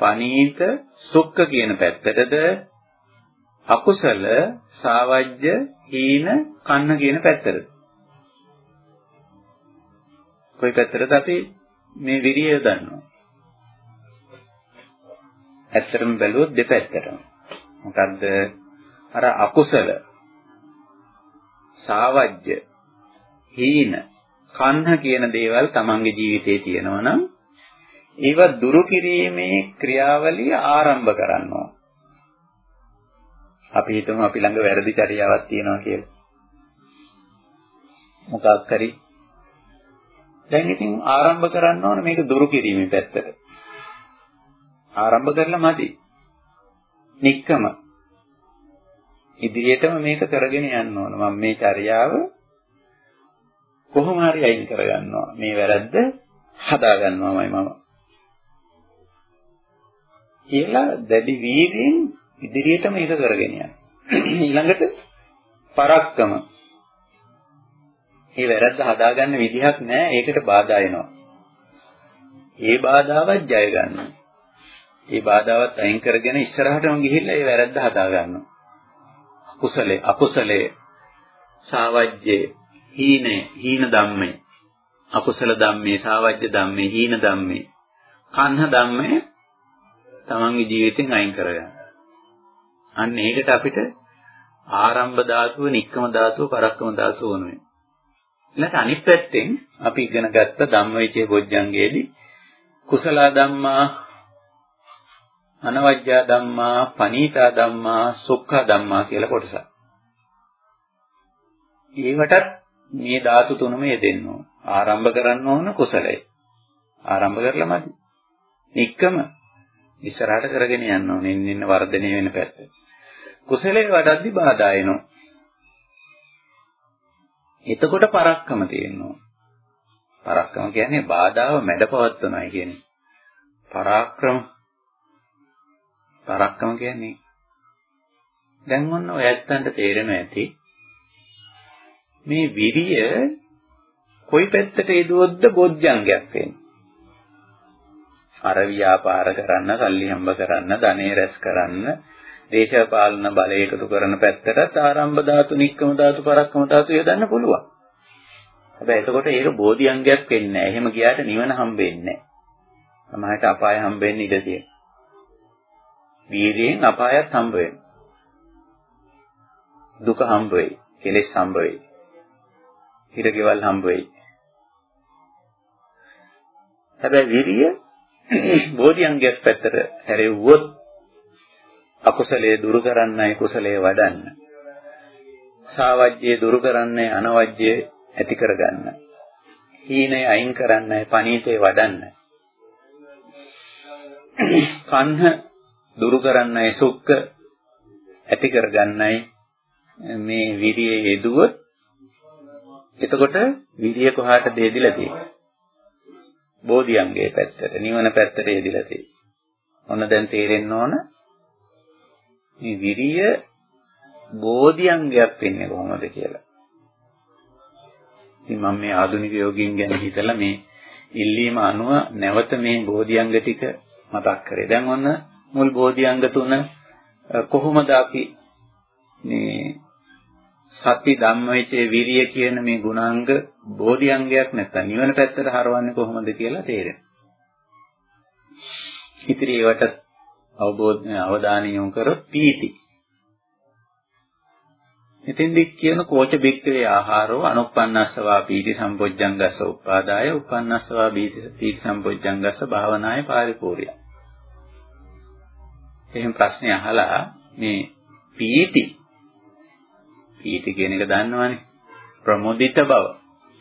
පනීත සුක්ඛ කියන පැත්තටද? අකුසල සාවජ්‍ය හීන කන්න කියන පැත්තටද? කොයි පැත්තටද අපි මේ විරිය යොදන්නවා ඇත්තටම බැලුවොත් දෙපැත්තටම මොකද්ද අර අකුසල සාවජ්‍ය හීන කන්න කියන දේවල් තමන්ගේ ජීවිතේ තියෙනවා නම් ඒව දුරු කිරීමේ ක්‍රියාවලිය ආරම්භ කරනවා. අපි හිතමු අපි ළඟ වැරදි චර්යාවක් තියෙනවා කියලා. මොකක් හරි දැන් ඉතින් ආරම්භ කරන්න ඕන මේක දුරු කිරීමේ පැත්තට. ආරම්භ කරලා මදි. නික්කම ඉදිරියටම මේක කරගෙන යන්න ඕන. මම මේ චර්යාව කොහොම හරි අයින් කරගන්නවා. මේ වැරද්ද හදා ගන්නවාමයි මම. කියලා දැඩි වීර්යෙන් ඉදිරියට මේක කරගෙන යනවා. ඊළඟට පරක්කම. මේ වැරද්ද හදාගන්න විදිහක් නැහැ. ඒකට බාධා එනවා. ඒ බාධාවත් ජය ගන්නවා. ඒ බාධාවත් අයින් කරගෙන ඉස්සරහටම ගිහිල්ලා ඒ වැරද්ද හදා ගන්නවා. කුසලේ අකුසලේ සාවජ්ජේ හීනේ හීන ධම්මේ අකුසල ධම්මේ සාවජ්‍ය ධම්මේ හීන ධම්මේ කන්හ ධම්මේ තමන්ගේ ජීවිතෙන් අයින් කරගන්න. අන්න ඒකට අපිට ආරම්භ ධාතුව, නික්කම ධාතුව, පරක්කම ධාතුව වුණේ. ඊළඟට අනිත් පැත්තෙන් අපි ඉගෙන ගත්ත ධම්මවිචේ බොජ්ජංගයේදී කුසල ධම්මා, අනවජ්ජා ධම්මා, පනීතා ධම්මා, සුඛ ධම්මා කියලා කොටසක්. ඒවටත් මේ ධාතු තුනම යෙදෙන්න ඕන. ආරම්භ කරන්න ඕන කුසලයි. ආරම්භ කරලා මදි. නික්කම ඉස්සරහට කරගෙන යන්න ඕනේ. ඉන්න ඉන්න වර්ධනය වෙන පැත්ත. කුසලයේ වඩද්දි බාධා එනවා. එතකොට පරක්කම තියෙනවා. පරක්කම කියන්නේ බාධාව මැඩපවත්වනයි කියන්නේ. පරාක්‍රම පරක්කම කියන්නේ දැන් ඔන්න ඔය ඇත්තන්ට තේරෙනවා ඇති මේ විරිය කොයි පැත්තට යදුවොත්ද බොජ්ජංගයක් වෙන්නේ අර ව්‍යාපාර කරන්න, සල්ලි හම්බ කරන්න, ධනෙ රැස් කරන්න, දේශපාලන බලය එකතු කරන පැත්තටත් ආරම්භ ධාතු, නික්කම ධාතු, පරක්කම ධාතු යොදන්න පුළුවන්. හැබැයි එතකොට ඒක බෝධිඅංගයක් වෙන්නේ නැහැ. එහෙම ගියාට නිවන හම්බෙන්නේ නැහැ. සමහරට අපාය හම්බෙන්න ඉඩ තියෙනවා. වීර්යයෙන් අපායත් හම්බ වෙනවා. දුක හම්බ වෙයි, කෙලෙස් හම්බ වෙයි. හිරගෙවල් හම්බ වෙයි. හැබැයි විරිය (clears throat) බෝධිඅංගයක් පැත්තට හැරෙව්වොත් අකුසලයේ දුරු කරන්නයි කුසලයේ වඩන්න. සාවජ්‍යයේ දුරු කරන්නයි අනවජ්‍යයේ ඇති කරගන්න. හීනය අයින් කරන්නයි පනීතේ වඩන්න. (clears throat) කන්හ දුරු කරන්නයි සුක්ක ඇති කරගන්නයි මේ විරියේ යෙදුවොත් එතකොට විරිය කොහාට දෙදිලා තියෙන්නේ බෝධියංගයේ පැත්තට නිවන පැත්තට යෙදිලා තියෙන්නේ. ඔන්න දැන් තේරෙන්න ඕන මේ විරිය බෝධියංගයක් වෙන්නේ කොහොමද කියලා. ඉතින් මම මේ ආධුනික යෝගීන් ගැන හිතලා මේ ඉල්ලීම අනුව නැවත මේ බෝධිඅංග ටික මතක් කරේ. දැන් ඔන්න මුල් බෝධිඅංග තුන කොහොමද අපි මේ සති ධම්මවිචේ විරිය කියන මේ ගුණාංග බෝධිඅංගයක් නැත්නම් නිවන පැත්තට හරවන්නේ කොහොමද කියලා තේරෙනවා. ඉතින් ඒවට අවබෝධ අවධානය යොමු කරොත් පීති. ඉතින්දි කියන කෝච බික්කවේ ආහාරෝ අනුප්පන්නස්සවා පීති සම්පොජ්ජංගස්ස උපාදාය උපන්නස්සවා පීති සම්පොජ්ජංගස්ස භාවනාය පාරිපූර්ය. එහෙන් ප්‍රශ්නේ අහලා මේ පීති පීති කියන එක දන්නවනේ ප්‍රමුදිත බව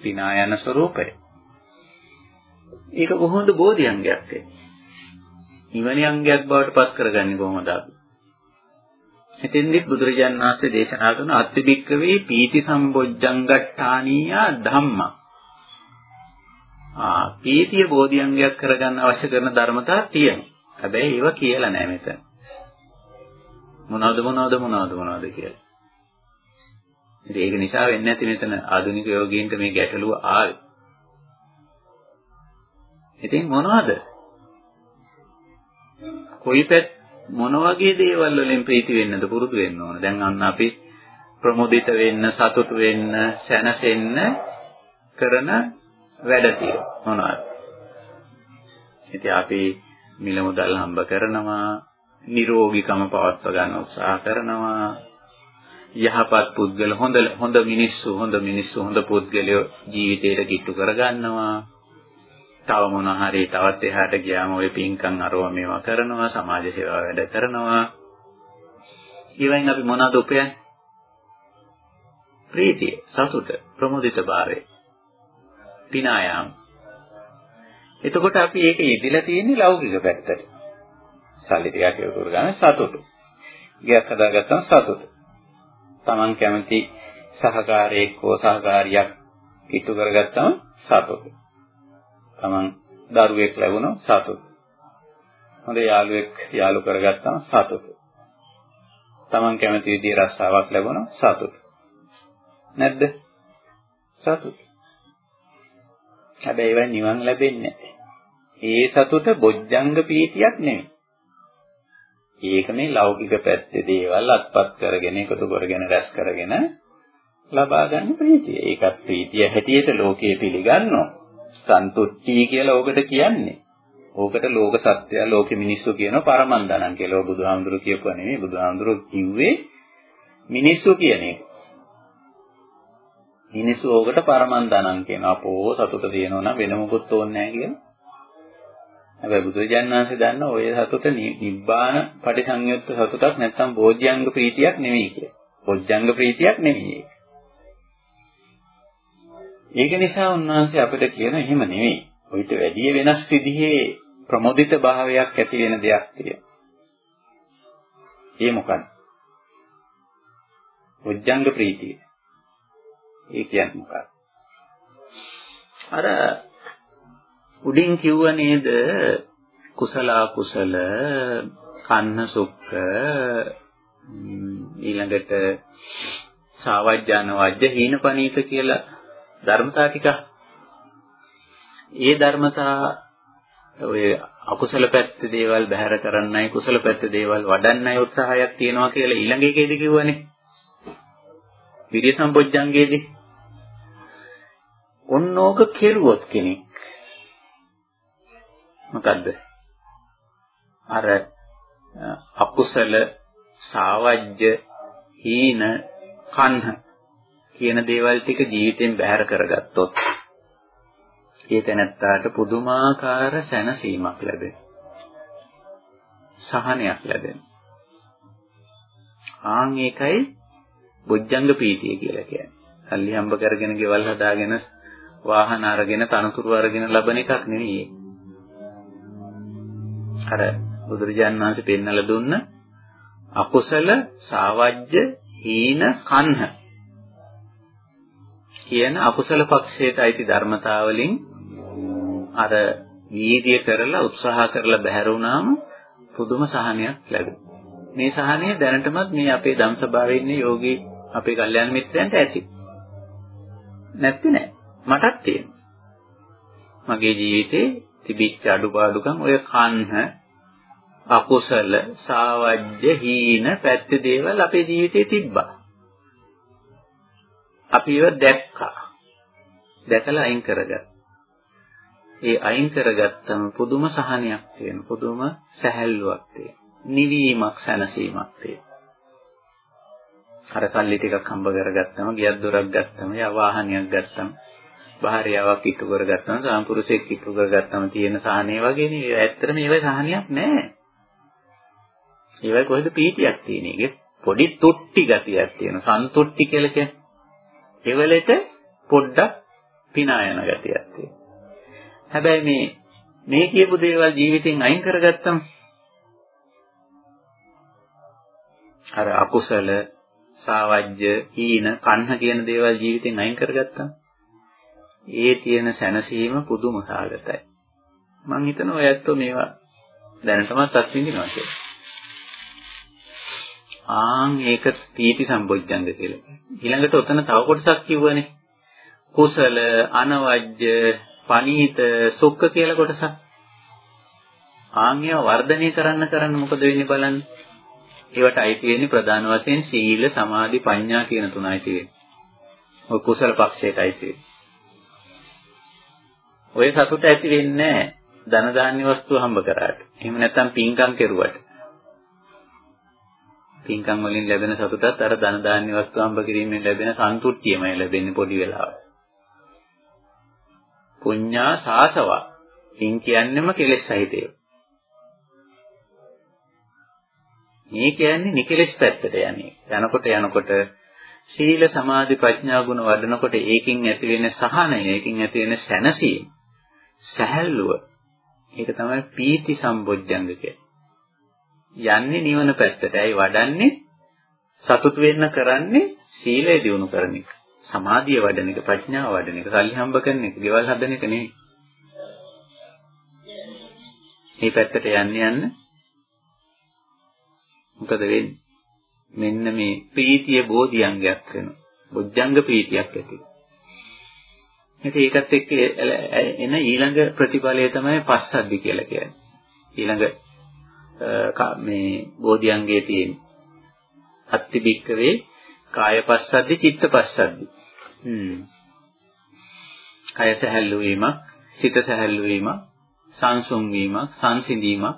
පිනා යන ස්වરૂපය. ඒක කොහොමද බෝධිඅංගයක් වෙන්නේ? නිවන අංගයක් බවට පත් කරගන්නේ කොහොමද අපි? එතෙන්දිත් බුදුරජාණන් වහන්සේ දේශනා කරන අත්තිබික්කවේ පීති සම්බොජ්ජංගට්ඨානීය ධම්මා. ආ පීතිය බෝධිඅංගයක් කරගන්න අවශ්‍ය කරන ධර්මතා තියෙනවා. හැබැයි ඒවා කියලා නෑ මෙතන. මොනවද මොනවද මොනවද මොනවද කියලා. ඉතින් ඒක නිසා වෙන්නේ නැති මෙතන ආධුනික යෝගීන්ට මේ ගැටලුව ආවේ. ඉතින් මොනවද? කොයි පැත් මොන වගේ දේවල් වලින් ප්‍රීති වෙන්නද පුරුදු වෙන්න ඕන. දැන් අන්න අපි ප්‍රමුදිත වෙන්න, සතුටු වෙන්න, සැනසෙන්න කරන වැඩ තියෙනවා. මොනවද? ඉතින් අපි මිල මුදල් හම්බ කරනවා, නිරෝගීකම පවත්ව ගන්න උත්සාහ කරනවා. යහපත් පුද්ගල හොඳ හොඳ මිනිස්සු හොඳ මිනිස්සු හොඳ පුද්ගලයෝ ජීවිතේට කිට්ටු කරගන්නවා. තව මොන හරි තවත් එහාට ගියාම ওই පින්කම් අරවා මේවා කරනවා සමාජ සේවා වැඩ කරනවා. ඊවෙන් අපි මොනවද උපයන්නේ? ප්‍රීතිය සතුට ප්‍රමුදිතභාවය පිනායාම. එතකොට අපි ඒක යෙදিলা තියෙන්නේ ලෞකික පැත්තට. සල්ලි ටිකක් යොදවලා ගන්න සතුට ගියක් හදාගත්තම සතුට Taman කැමති සහකාරයෙක් හෝ සහකාරියක් ඉටු කරගත්තම සතුට තමන් දරුවෙක් ලැබුණොත් සතුට. හොඳ යාළුවෙක් යාළු කරගත්තාම සතුට. තමන් කැමති විදිහේ රස්සාවක් ලැබුණොත් සතුට. නැද්ද? සතුට. හැබැයි ඒවා නිවන් ලැබෙන්නේ නැහැ. ඒ සතුට බොජ්ජංග පීතියක් නෙමෙයි. ඒක මේ ලෞකික පැත්තේ දේවල් අත්පත් කරගෙන එකතු කරගෙන රැස් කරගෙන ලබා ගන්න ප්‍රීතිය. ඒකත් ප්‍රීතිය හැටියට ලෝකයේ පිළිගන්නවා. සන්තුට්ටි කියලා ඕකට කියන්නේ. ඕකට ලෝක සත්‍යය ලෝකෙ මිනිස්සු කියනවා පරමන්දනන් කියලා. බුදුහාමුදුරු කියපුවා නෙමෙයි. බුදුහාමුදුරු කිව්වේ මිනිස්සු කියන එක. මිනිස්සු ඕකට පරමන්දනන් කියනවා. අපෝ සතුට තියෙනවා නම් වෙන මොකුත් ඕනේ නැහැ කියලා. හැබැයි බුදුරජාණන් වහන්සේ දන්න ඔය සතුට නිබ්බාන පටිසංයුක්ත සතුටක් නැත්තම් බෝධ්‍යංග ප්‍රීතියක් නෙමෙයි කියලා. බොජ්ජංග ප්‍රීතියක් නෙමෙයි ඒක. ඒක නිසා උන්වහන්සේ අපිට කියන එහෙම නෙවෙයි. ඔయిత වැඩි වෙනස් විදිහේ ප්‍රමෝදිත භාවයක් ඇති වෙන දෙයක් තියෙනවා. ඒ මොකක්ද? උජ්ජංග ප්‍රීතිය. ඒ කියන්නේ මොකක්ද? අර උඩින් කිව්ව නේද? කුසල කුසල කන්න සුක්ඛ ඊළඟට සාවජ්ජාන වජ්ජ හීනපනීත කියලා ධර්මතා ටික ඒ ධර්මතා ඔය අකුසල පැත්තේ දේවල් බැහැර කරන්නයි කුසල පැත්තේ දේවල් වඩන්නයි උත්සාහයක් තියෙනවා කියලා ඊළඟ එකේදී කිව්වනේ. විරිය සම්පොච්චංගේදී ඔන්නෝක කෙරුවොත් කෙනෙක් මොකද්ද? අර අකුසල සාවජ්‍ය හීන කන්හ කියන දේවල් ටික ජීවිතෙන් බැහැර කරගත්තොත් ඒ තැනත්තාට පුදුමාකාර සැනසීමක් ලැබෙනවා. සහනයක් ලැබෙනවා. ආන් ඒකයි බොජ්ජංග ප්‍රීතිය කියලා කියන්නේ. සල්ලි හම්බ කරගෙන ගෙවල් හදාගෙන වාහන අරගෙන තනතුරු අරගෙන ලබන එකක් නෙවෙයි. අර බුදුරජාණන් වහන්සේ පෙන්නලා දුන්න අකුසල සාවජ්‍ය හීන කන්හ කියන අකුසල පක්ෂයට අයිති ධර්මතාවලින් අර වීර්ය කරලා උත්සාහ කරලා බැහැර වුණාම පුදුම සහනයක් ලැබෙනවා. මේ සහනය දැනටමත් මේ අපේ ධම්සභාවේ ඉන්න යෝගී අපේ කල්යාණ මිත්‍රයන්ට ඇති. නැත්te නෑ. මටත් තියෙනවා. මගේ ජීවිතේ තිබිච්ච අඩුපාඩුකම් ඔය කන්හ අකුසල සාවජ්‍ය හීන පැත්ත දේවල් අපේ ජීවිතේ තිබ්බා. අපි ඒව දැක්කා. දැකලා අයින් කරගත්තා. ඒ අයින් කරගත්තම පුදුම සහනයක් තියෙන පුදුම සැහැල්ලුවක් තියෙන නිවීමක් සැනසීමක් තියෙන අර කල්ලි ටිකක් හම්බ කරගත්තම ගියක් දොරක් ගත්තම යා වාහනයක් ගත්තම භාර්යාවක් ඉටු කරගත්තම සාම්පුරුෂයෙක් ඉටු කරගත්තම තියෙන සහනේ වගේ නේ. ඇත්තටම ඒවයි සහනයක් නැහැ ඒවයි කොහෙද පීතියක් තියෙන එකේ පොඩි තුට්ටි ගතියක් තියෙන සන්තුට්ටි කියලා කියන්නේ ඒවලට පොඩ්ඩක් පිනා යන ගතියක් තියෙන හැබැයි මේ මේ කියපු දේවල් ජීවිතෙන් අයින් කරගත්තම අර අකුසල සාවජ්‍ය හීන කන්හ කියන දේවල් ජීවිතෙන් අයින් කරගත්තම ඒ තියෙන සැනසීම පුදුම සාගතයි මම හිතනවා ඔය ඇත්තෝ මේවා දැනටමත් අත්විඳිනවා කියලා ආන් ඒක තීති සම්බොජ්ජංග කියලා. ඊළඟට ඔතන තව කොටසක් කිව්වනේ. කුසල, අනවජ්‍ය, පනීත සුක්ඛ කියලා කොටසක්. ආන්‍ය වර්ධනය කරන්න කරන්න මොකද වෙන්නේ බලන්න. ඒවට අයිති වෙන්නේ ප්‍රධාන වශයෙන් සීල, සමාධි, ප්‍රඥා කියන තුනයි තියෙන්නේ. ඔය කුසල පක්ෂයට අයිති ඔය සතුට ඇති වෙන්නේ ධන දාන්‍ය වස්තු හම්බ කරාට. එහෙම නැත්නම් පින්කම් කෙරුවට. පින්කම් වලින් ලැබෙන සතුටත් අර ධන දාන්‍ය වස්තු හම්බ කිරීමෙන් ලැබෙන සන්තුෂ්ටියමයි ලැබෙන්නේ පොඩි වෙලාවට. පුඤ්ඤා සාසවා. පින් කියන්නෙම කෙලෙස් සහිතය. මේ කියන්නේ නිකලෙස් පැත්තට යන්නේ. යනකොට යනකොට සීල සමාධි ප්‍රඥා ගුණ වඩනකොට ඒකින් ඇති වෙන සහනය, ඒකින් ඇති වෙන සැනසීම, සැහැල්ලුව. ඒක තමයි පීති සම්බොජ්ජංග යන්නේ නිවන පැත්තටයි වඩන්නේ සතුට වෙන්න කරන්නේ සීලය දිනු කරන එක. සමාධිය වඩන එක, ප්‍රඥාව වඩන එක, සල්ලි හම්බ කරන එක, ගෙවල් හදන එක නෙවෙයි. මේ පැත්තට යන්න යන්න මොකද වෙන්නේ? මෙන්න මේ ප්‍රීතිය බෝධියංගයක් වෙනවා. බොජ්ජංග ප්‍රීතියක් ඇති. ඉතින් ඒකත් එක්ක එන ඊළඟ ප්‍රතිඵලය තමයි පස්සද්ධි කියලා කියන්නේ. ඊළඟ මේ බෝධියංගයේ තියෙන අත්ති බික්කවේ කාය පස්සද්ධි චිත්ත පස්සද්ධි. හ්ම්. කය සැහැල්ලු වීමක්, සිත සැහැල්ලු වීමක්, සංසුන් වීමක්, සංසිඳීමක්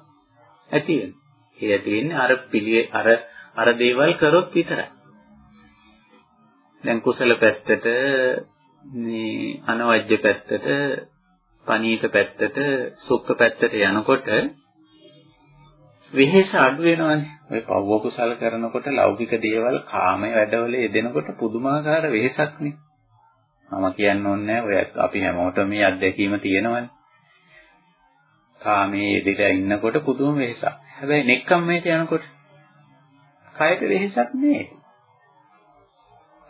ඇති වෙනවා. ඒ ඇති වෙන්නේ අර පිළිය අර අර දේවල් කරොත් විතරයි. දැන් කුසල පැත්තට මේ අනවජ්‍ය පැත්තට පනීත පැත්තට සුඛ පැත්තට යනකොට වෙහෙස අඩු වෙනවානේ. ඔය කව්ව කුසල කරනකොට ලෞකික දේවල් කාමයේ වැඩවල යෙදෙනකොට පුදුමාකාර වෙහෙසක් නේ. මම කියන්න ඕනේ ඔය අපි හැමෝටම මේ අත්දැකීම තියෙනවනේ. කාමයේ යෙදලා ඉන්නකොට පුදුම වෙහෙසක්. හැබැයි නෙක්ඛම්මයට යනකොට කයට වෙහෙසක් නෑ.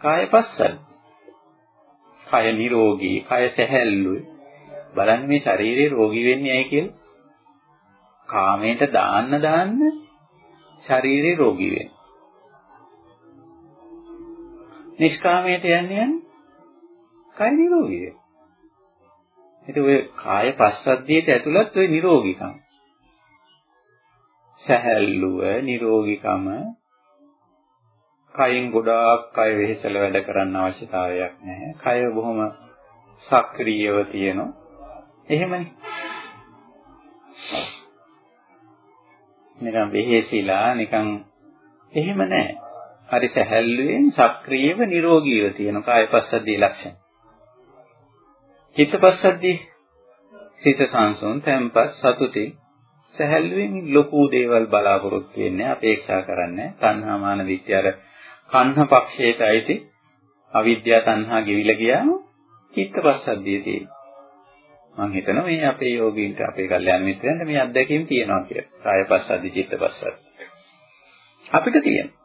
කාය පස්සල්. කය නිරෝගී, කය සැහැල්ලුයි. බලන්න මේ ශරීරේ රෝගී වෙන්නේ ඇයි කියලා. කාමයට දාන්න දාන්න ශරීරේ රෝගී වෙනවා. නිෂ්කාමයට යන්නේ යන්නේ කය නිරෝගී වෙනවා. ඉතින් ඔය කාය පස්සද්ධියට ඇතුළත් ඔය නිරෝගීකම. සැහැල්ලුව, නිරෝගීකම කයින් ගොඩාක් කය වෙහෙසල වැඩ කරන්න අවශ්‍යතාවයක් නැහැ. කය බොහොම සක්‍රීයව තියෙනවා. එහෙමනේ. නිකන් වෙහෙසිලා නිකන් එහෙම නැහැ. හරි සැහැල්ලුවෙන් සක්‍රීයව නිරෝගීව තියෙන කායපස්සද්ධියේ ලක්ෂණ. චිත්තපස්සද්ධිය සිත සංසුන් තැම්පත් සතුටින් සැහැල්ලුවෙන් ලොකු දේවල් බලාපොරොත්තු වෙන්නේ අපේක්ෂා කරන්නේ තණ්හා මාන දිට්ඨිය අර කන්හ පක්ෂයට අයිති අවිද්‍යාව තණ්හා ගෙවිලා ගියාම චිත්තපස්සද්ධිය තියෙනවා. මම හිතනවා මේ අපේ යෝගීන්ට අපේ කල්යාණ මිත්‍රයන්ට මේ අත්දැකීම් තියෙනවා කියලා. කායපස්සද්ධි චිත්තපස්සද්ධි. අපිට තියෙනවා.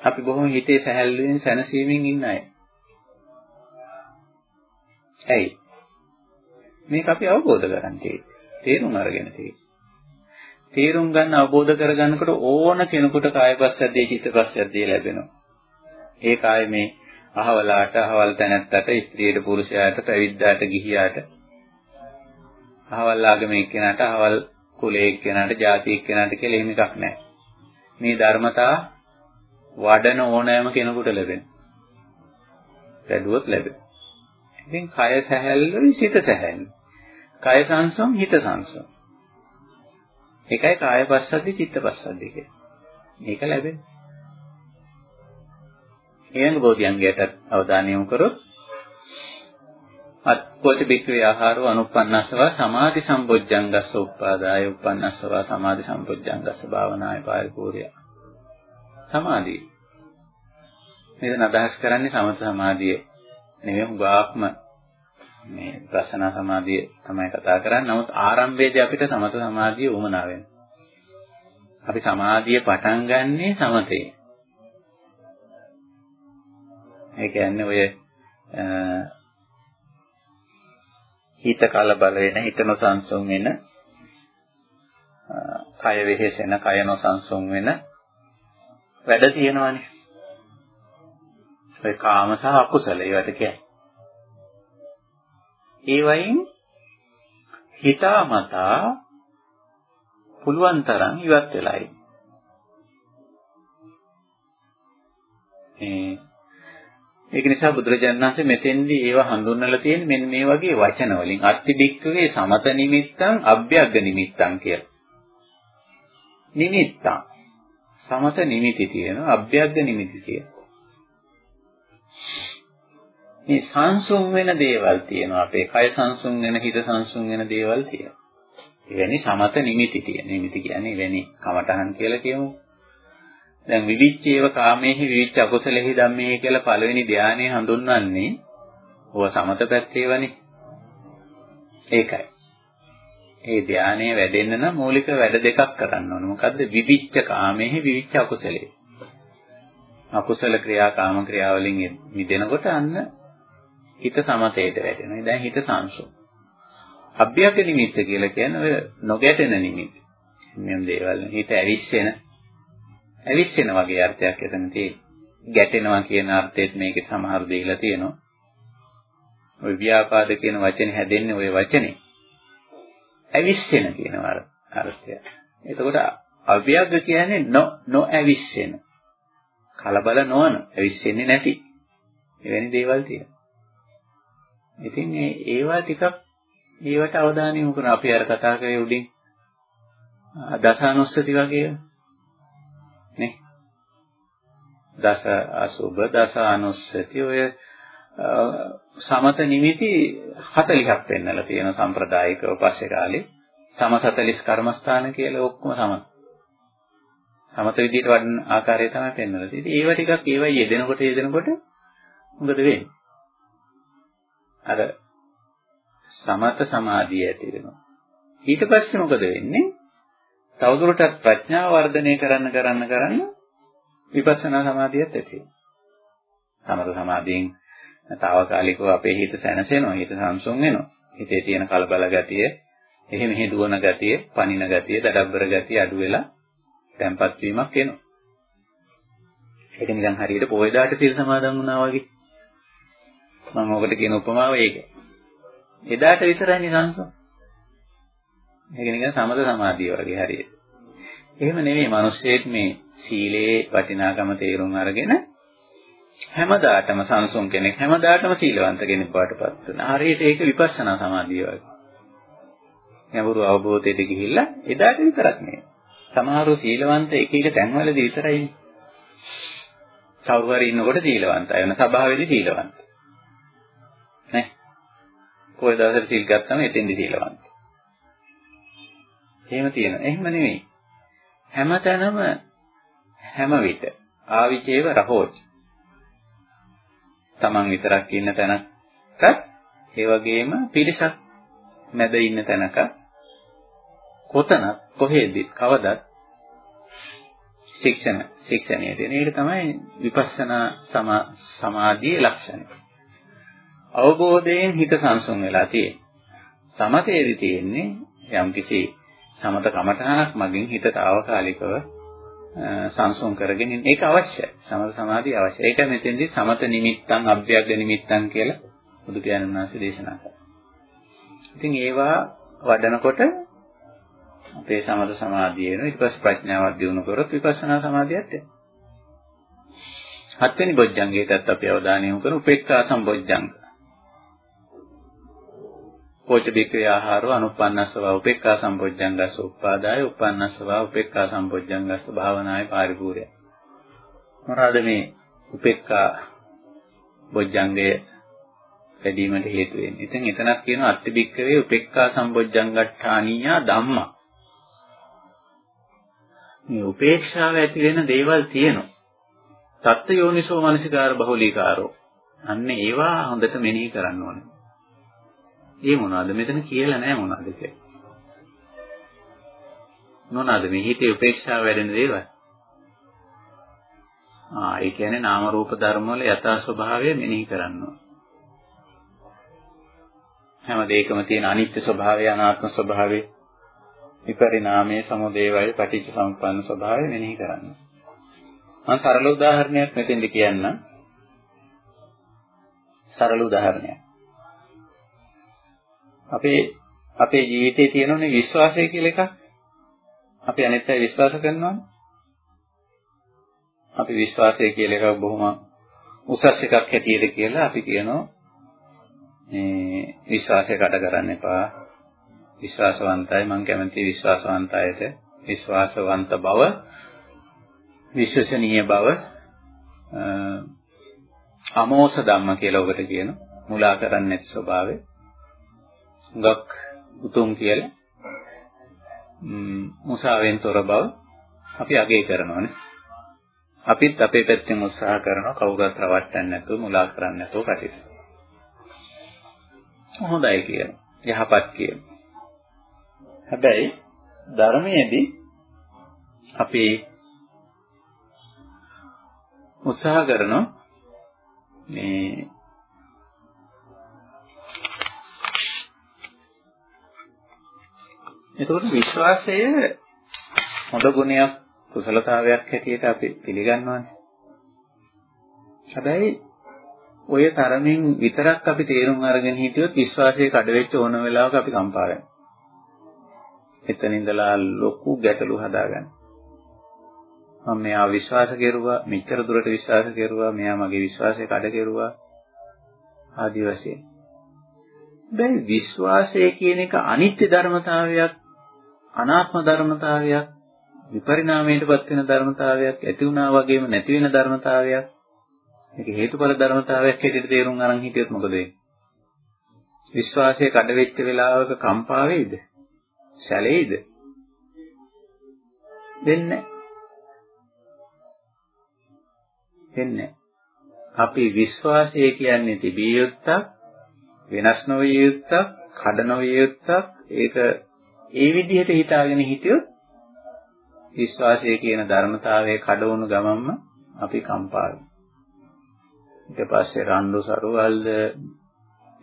අපි බොහොම හිතේ සැහැල්ලුවෙන් සැනසීමෙන් ඉන්න අය. ඇයි? මේක අපි අවබෝධ කරගන්න තේරුම් අරගෙන තියෙන්නේ. තේරුම් ගන්න අවබෝධ කරගන්නකොට ඕන කෙනෙකුට කායපස්සද්ධිය චිත්තපස්සද්ධිය ලැබෙනවා. ඒ කාය මේ අහවලාට අහවල් තැනැත්තට ස්ත්‍රියට පුරුෂයාට පැවිද්දාට ගිහියාට අහවල් ආගමේ එක්කෙනාට අහවල් කුලයේ එක්කෙනාට ජාති එක්කෙනාට කියලා එහෙම එකක් නැහැ. මේ ධර්මතා වඩන ඕනෑම කෙනෙකුට ලැබෙන. වැඩුවොත් ලැබෙන. ඉතින් කය සැහැල්ලුයි සිත සැහැල්ලු. කය සංසම් හිත සංසම්. ඒකයි කාය පස්සද්ධි චිත්ත පස්සද්ධි කියන්නේ. මේක ලැබෙන්නේ. ඊළඟ බෝධියංගයට අවධානය යොමු කරොත් අත්පොත බික්කවේ ආහාරෝ අනුප්පන්නස්සව සමාධි සම්බොජ්ජංගස්ස උප්පාදාය උප්පන්නස්සව සමාධි සම්බොජ්ජංගස්ස භාවනාය පාරිපූර්ය සමාධිය මෙතන අදහස් කරන්නේ සමත සමාධිය නෙවෙයි හුඟාක්ම මේ ප්‍රශ්නා සමාධිය තමයි කතා කරන්නේ නමුත් ආරම්භයේදී අපිට සමත සමාධිය උමනා වෙනවා අපි සමාධිය පටන් ගන්නේ සමතේ ඒ කියන්නේ ඔය හිත කලබල වෙන, හිත නොසන්සුන් වෙන, කය වෙහෙසෙන, කය නොසන්සුන් වෙන වැඩ තියෙනවානේ. ඒ කාම සහ අකුසල ඒවට කියන්නේ. ඒ වයින් හිතාමතා පුළුවන් තරම් ඉවත් වෙලායි. මේ ඒක නිසා බුදුරජාණන් වහන්සේ මෙතෙන්දී ඒව හඳුන්වලා තියෙන්නේ මෙන්න මේ වගේ වචන වලින් අත්ති බික්කවේ සමත නිමිත්තං අභ්‍යග්ග නිමිත්තං කියලා. නිමිත්තං සමත නිමිති තියෙනවා අභ්‍යග්ග නිමිති තියෙනවා. මේ සංසුන් වෙන දේවල් තියෙනවා අපේ කය සංසුන් වෙන හිත සංසුන් වෙන දේවල් තියෙනවා. එවැනි සමත නිමිති තියෙන. නිමිති කියන්නේ එවැනි කමඨහන් කියලා කියමු. දැන් විවිච්චේව කාමේහි විවිච්ච අකුසලෙහි ධම්මේහි කියලා පළවෙනි ධානය හඳුන්වන්නේ ඕව සමත පැත්තේවනේ. ඒකයි. ඒ ධානය වැඩෙන්න නම් මූලික වැඩ දෙකක් කරන්න ඕන. මොකද්ද? විවිච්ච කාමේහි විවිච්ච අකුසලෙහි. අකුසල ක්‍රියා කාම ක්‍රියා වලින් මිදෙනකොට අන්න හිත සමතේට වැටෙනවා. දැන් හිත සංසුන්. අභ්‍යත නිමිත්ත කියලා කියන්නේ ඔය නොගැටෙන නිමිති. මෙම් දේවල් හිත ඇවිස්සෙන ඇවිස්සෙන වගේ අර්ථයක් එතන තියෙනවා. ගැටෙනවා කියන අර්ථෙත් මේකේ සමහර දෙයලා තියෙනවා. ඔය ව්‍යාපාද කියන වචනේ හැදෙන්නේ ওই වචනේ. ඇවිස්සෙන කියන අර්ථය. එතකොට අව්‍යග්ග කියන්නේ නො නොඇවිස්සෙන. කලබල නොවන, ඇවිස්සෙන්නේ නැති. එවැනි දේවල් තියෙනවා. ඉතින් මේ ඒවා ටිකක් ඒවට අවධානය යොමු කරන අපි අර කතා කරේ උඩින් දසානුස්සති වගේ නේ දස අසුබ දස අනුස්සති ඔය සමත නිමිති 40ක් පෙන්නලා තියෙන සම්ප්‍රදායිකව පස්සේ කාලේ සම 40 කර්මස්ථාන කියලා ඔක්කොම සම සමත විදියට වඩන ආකාරය තමයි පෙන්වලා තියෙන්නේ. ඒව ටිකක් ඒව යෙදෙනකොට යෙදෙනකොට මොකද වෙන්නේ? අර සමත සමාධිය ඇති වෙනවා. ඊට පස්සේ මොකද වෙන්නේ? තවදුරටත් ප්‍රඥාව වර්ධනය කරන්න කරන්න කරන්න විපස්සනා සමාධියත් ඇති වෙනවා. සමත සමාධියෙන් తాවකාලිකව අපේ හිත සැනසෙනවා, හිත සංසුන් වෙනවා. හිතේ තියෙන කලබල ගතිය, එහෙ මෙහෙ දුවන ගතිය, පනින ගතිය, දඩබ්බර ගතිය අඩු වෙලා තැම්පත් වීමක් එනවා. ඒක නිකන් හරියට පොයදාට සිල් සමාදන් වුණා වගේ. මම ඔකට කියන උපමාව ඒක. එදාට විතරයි නිසංසෝ. ඒක නිකන් සමත සමාධිය වගේ හරියට. එහෙම නෙමෙයි මිනිස්සෙක් මේ සීලේ වටිනාකම තේරුම් අරගෙන හැමදාටම සංසුන් කෙනෙක් හැමදාටම සීලවන්ත කෙනෙක් බවටපත් වෙනවා. හරියට ඒක විපස්සනා සමාධිය වගේ. ගැඹුරු අවබෝධයට ගිහිල්ලා එදාට විතරක් නෙවෙයි. සමහරව සීලවන්ත එක එක තැන්වලදී විතරයි. කවුරු හරි ඉන්නකොට සීලවන්තය වෙන සභාවේදී සීලවන්ත. නේ? කොයි දවසට සීල් ගත්තම එතෙන්දී සීලවන්ත. එහෙම තියෙනවා. එහෙම නෙවෙයි. හැමතැනම හැම විට ආවිචේව රහෝච. Taman විතරක් ඉන්න තැනකත් ඒ වගේම පිරිසක් මැද ඉන්න තැනක කොතනත් කොහෙද කවදත් ශික්ෂණ ශික්ෂණය දෙන එක තමයි විපස්සනා සමාධියේ ලක්ෂණය. අවබෝධයෙන් හිත සංසුන් වෙලා තියෙන්නේ. සමතේදී තියෙන්නේ යම්කිසි සමත කමඨහනක් මගින් හිත తాවකාලිකව සංසුන් කරගෙන ඒක අවශ්‍යයි. සමත සමාධිය අවශ්‍යයි. ඒක මෙතෙන්දී සමත නිමිත්තන් අභ්‍යග්ග නිමිත්තන් කියලා බුදු පියාණන් වහන්සේ දේශනා කළා. ඉතින් ඒවා වඩනකොට අපේ සමත සමාධිය වෙනවා. ඊට පස්සේ ප්‍රඥාවක් දිනු කරොත් විපස්සනා සමාධියත් එනවා. හත්වෙනි බොජ්ජංගයටත් අපි අවධානය යොමු කරමු උපේක්ඛා සම්බොජ්ජංග. කෝච බික්‍රේ ආහාරෝ අනුප්පන්නස්සව උපේක්ඛා සම්බොජ්ජංගස්ස උපාදාය උපන්නස්සව උපේක්ඛා සම්බොජ්ජංගස්ස භාවනායේ පරිපූර්ණය. මොනවාද මේ උපේක්ඛා බොජ්ජංගය වැඩිවීමට හේතු වෙන්නේ. ඉතින් එතනක් කියනවා අත්ති බික්කවේ උපේක්ඛා සම්බොජ්ජංගට්ඨානීය ධම්මා. මේ උපේක්ෂාව ඇති වෙන දේවල් තියෙනවා. තත්ත්ව යෝනිසෝ මනසිකාර බහුලීකාරෝ. අන්න ඒවා හොඳට මෙනෙහි කරන්න ඕනේ. ඒ මොනවද මෙතන කියලා නැහැ මොනවද කියලා. මොනවද මේ හිතේ උපේක්ෂාව වැඩෙන දේවල්? ආ ඒ කියන්නේ නාම රූප ධර්ම වල යථා ස්වභාවය මෙනෙහි කරන්න ඕනේ. හැම දෙයකම තියෙන අනිත්‍ය ස්වභාවය අනාත්ම ස්වභාවය විපරිණාමයේ සමුදේවය පටිච්ච සමුප්පන්න ස්වභාවය මෙනෙහි කරන්න. මම සරල උදාහරණයක් මෙතෙන්ද කියන්නම්. සරල උදාහරණයක්. අපේ අපේ ජීවිතේ තියෙනනේ විශ්වාසය කියලා එකක්. අපි අනිත් අය විශ්වාස කරනවානේ. අපි විශ්වාසය කියලා එකක් බොහොම උසස් එකක් හැටියට කියලා අපි කියනවා මේ විශ්වාසය කඩ කරන්න එපා. විශ්වාසවන්තයි මම කැමති විශ්වාසවන්ත අයට විශ්වාසවන්ත බව විශ්වසනීය බව අමෝස ධම්ම කියලා ඔබට කියන මුලා කරන්නේ නැති ස්වභාවය. ගක් උතුම් කියලා මුසාවෙන් තොර බව අපි අගය කරනවානේ. අපිත් අපේ පැත්තෙන් උත්සාහ කරනවා කවුරුත් රවට්ටන්නේ නැතුව මුලා කරන්නේ නැතුව කටයුතු. හොඳයි කියන. යහපත් කියන. හැබැයි ධර්මයේදී අපි උත්සාහ කරනවා මේ එතකොට විශ්වාසය හොඳ ගුණයක් කුසලතාවයක් හැටියට අපි පිළිගන්නවානේ. හැබැයි ඔය තරමින් විතරක් අපි තේරුම් අරගෙන හිටියොත් විශ්වාසයේ කඩවෙච්ච ඕන වෙලාවක අපි කම්පා වෙනවා. එතන ඉඳලා ලොකු ගැටලු හදාගන්න. මම මෙයා විශ්වාස කෙරුවා, මෙච්චර දුරට විශ්වාස කෙරුවා, මෙයා මගේ විශ්වාසය කඩ කෙරුවා. ආදි වශයෙන්. දැන් විශ්වාසය කියන එක අනිත්‍ය ධර්මතාවයක්, අනාත්ම ධර්මතාවයක්, විපරිණාමයටපත් වෙන ධර්මතාවයක්, ඇති වුණා වගේම නැති වෙන ධර්මතාවයක්. මේක හේතුඵල ධර්මතාවයක් හැටියට තේරුම් අරන් හිටියොත් මොකද වෙන්නේ? විශ්වාසය කඩ වෙච්ච වෙලාවක කම්පා වෙයිද? සැලෙයිද? වෙන්නේ වෙන්නේ අපි විශ්වාසය කියන්නේ තිබිය යුත්තක් වෙනස් නොවිය යුත්තක් කඩ නොවිය යුත්තක් ඒක ඒ විදිහට හිතාගෙන හිටියොත් විශ්වාසය කියන ධර්මතාවයේ කඩවුණු ගමන්ම අපි කම්පා වෙනවා ඊට පස්සේ රණ්ඩු සරුවල්ද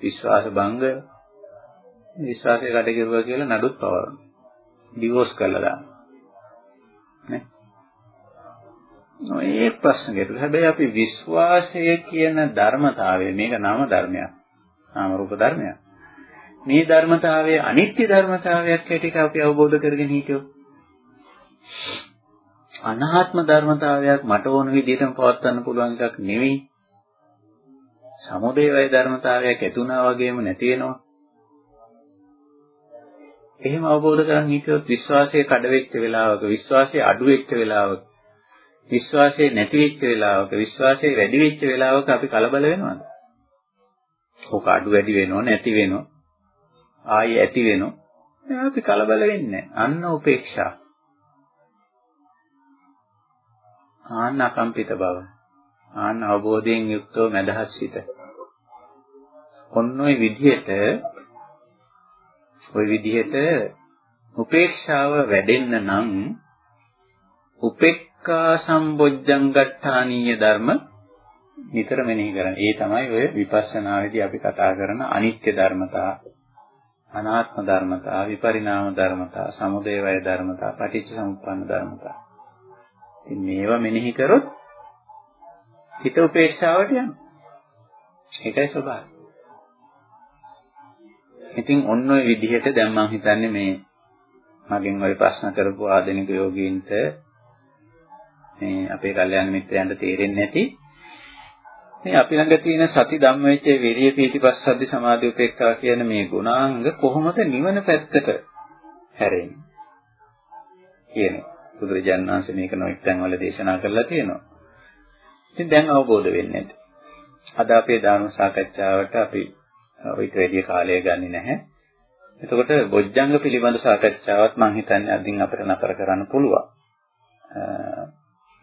විශ්වාස භංග විශ්වාසය කඩ කෙරුවා කියලා නඩුත් පවරන. ඩිවෝස් කරලා දාන. නේ? නොයේ ප්‍රශ්න කෙරුව. හැබැයි අපි විශ්වාසය කියන ධර්මතාවය මේක නාම ධර්මයක්. නාම රූප ධර්මයක්. මේ ධර්මතාවයේ අනිත්‍ය ධර්මතාවයක් හැටියට අපි අවබෝධ කරගෙන හිටියොත් අනාත්ම ධර්මතාවයක් මට ඕන විදිහටම පවත්වන්න පුළුවන් එකක් නෙවෙයි. සමුදේ වය ධර්මතාවයක් ඇතුණා වගේම නැති වෙනවා. එහෙම අවබෝධ කරගන්න හිටියොත් විශ්වාසය කඩ වෙච්ච වෙලාවක විශ්වාසය අඩු වෙච්ච වෙලාවක විශ්වාසය නැති වෙච්ච වෙලාවක විශ්වාසය වැඩි වෙච්ච වෙලාවක අපි කලබල වෙනවද? ඕක අඩු වැඩි වෙනව නැති වෙනව ආයි ඇති වෙනව අපි කලබල වෙන්නේ අන්න උපේක්ෂා ආන්න අකම්පිත බව ආන්න අවබෝධයෙන් යුක්තව මදහත් සිට. ඔන්න ඔය විදිහට ඔය විදිහට උපේක්ෂාව වැඩෙන්න නම් උපේක්ඛා සම්බොජ්ජංගට්ඨානීය ධර්ම නිතර මෙනෙහි කරන්න. ඒ තමයි ඔය විපස්සනාවේදී අපි කතා කරන අනිත්‍ය ධර්මතා, අනාත්ම ධර්මතා, විපරිණාම ධර්මතා, සමුදය වය ධර්මතා, පටිච්ච සමුප්පන්න ධර්මතා. ඉතින් මේවා මෙනෙහි කරොත් හිත උපේක්ෂාවට යනවා. ඒකයි ස්වභාවය. ඉතින් ඔන්න ඔය විදිහට දැන් මම හිතන්නේ මේ මගෙන් ওই ප්‍රශ්න කරපු ආධුනික යෝගීන්ට මේ අපේ කල්යාණ මිත්‍රයන්ට තේරෙන්නේ නැති මේ අපි ළඟ තියෙන සති ධම්මවිචේ විරිය පීතිපස්සද්දි සමාධි උපේක්ඛා කියන මේ ගුණාංග කොහොමද නිවන පැත්තට හැරෙන්නේ කියන බුදුරජාණන් වහන්සේ මේක නොඑක් තැන්වල දේශනා කරලා තියෙනවා. ඉතින් දැන් අවබෝධ වෙන්නේ නැද්ද? අද අපේ ධර්ම සාකච්ඡාවට අපි ඔයිට වැඩි කාලය ගන්නෙ නැහැ. එතකොට බොජ්ජංග පිළිබඳ සාකච්ඡාවත් මම හිතන්නේ අදින් අපිට නතර කරන්න පුළුවන්.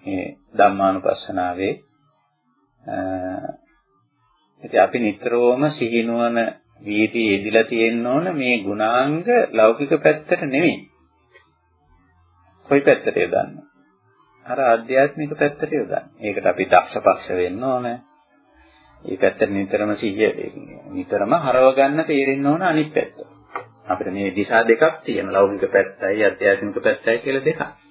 මේ ධම්මානුපස්සනාවේ ඉතින් අපි නිතරම සිහිනුවන වීති යෙදිලා තියෙන්න ඕන මේ ගුණාංග ලෞකික පැත්තට නෙමෙයි. කොයි පැත්තට යොදන්නේ? අර ආධ්‍යාත්මික පැත්තට යොදන්නේ. ඒකට අපි දක්ෂපක්ෂ වෙන්න ඕන. ඒ පැත්තට නිතරම සිහිය නිතරම හරව ගන්න තේරෙන්න ඕන අනිත් පැත්ත. අපිට මේ දිශා දෙකක් තියෙනවා. ලෞකික පැත්තයි ආධ්‍යාත්මික පැත්තයි කියලා දෙකක්.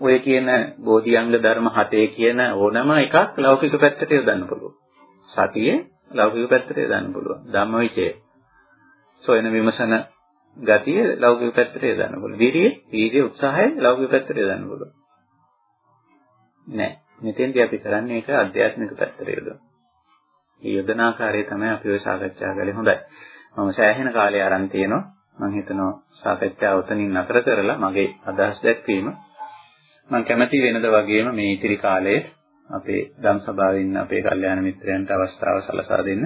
ඔය කියන බෝධිඅංග ධර්ම හතේ කියන ඕනම එකක් ලෞකික පැත්තට යොදන්න පුළුවන්. සතියේ ලෞකික පැත්තට යොදන්න පුළුවන්. ධම්මවිචය. සොයන විමසන ගතිය ලෞකික පැත්තට යොදන්න පුළුවන්. වීර්යය, වීර්ය උත්සාහය ලෞකික පැත්තට යොදන්න පුළුවන්. නෑ. මෙතෙන්දී අපි කරන්නේ ඒක අධ්‍යාත්මික පැත්තට යොදන්න. මේ යොදන ආකාරය තමයි අපි ඔය සාකච්ඡා කළේ හොඳයි. මම සෑහෙන කාලය අරන් තියෙනවා. මම හිතනවා සාකච්ඡාව උතනින් නතර කරලා මගේ අදහස් දැක්වීම මම කැමති වෙනද වගේම මේ ඉතිරි කාලයේ අපේ ධම් සභාවේ ඉන්න අපේ කල්යාණ මිත්‍රයන්ට අවස්ථාව සලසා දෙන්න.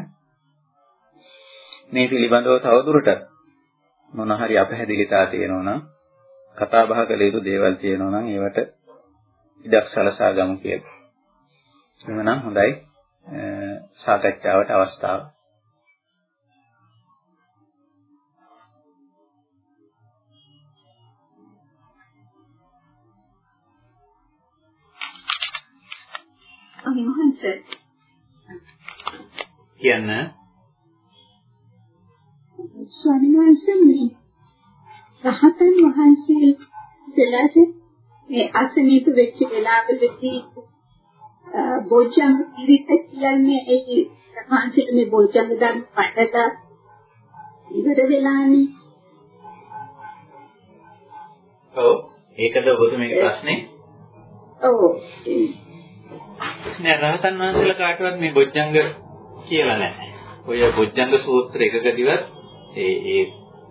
මේ පිළිබඳව තවදුරටත් මොන හරි අපහැදිලිතා තියෙනවා නම් කතා බහ කළ යුතු දේවල් තියෙනවා නම් ඒවට ඉඩක් සලසා ගමු කියලා. එhmenan හොඳයි සාකච්ඡාවට අවස්ථාව
වහන්සේ
කියන්න.
ස්වාමීන් වහන්සේ මේ රහතන් වහන්සේ දෙලාට මේ අසනීප වෙච්ච වෙලාවලදී බොජ්ජංග පිළිත කියන්නේ ඒ වහන්සේට මේ බොජ්ජංග ධර්ම පඩලා ඉවර වෙලානේ.
ඔව්. ඒකද ඔබතුමේ ප්‍රශ්නේ?
ඔව්
නෑ රහතන් වහන්සේලා කාටවත් මේ බොජ්ජංග කියලා නැහැ. ඔය බොජ්ජංග සූත්‍ර එකකදීවත් ඒ ඒ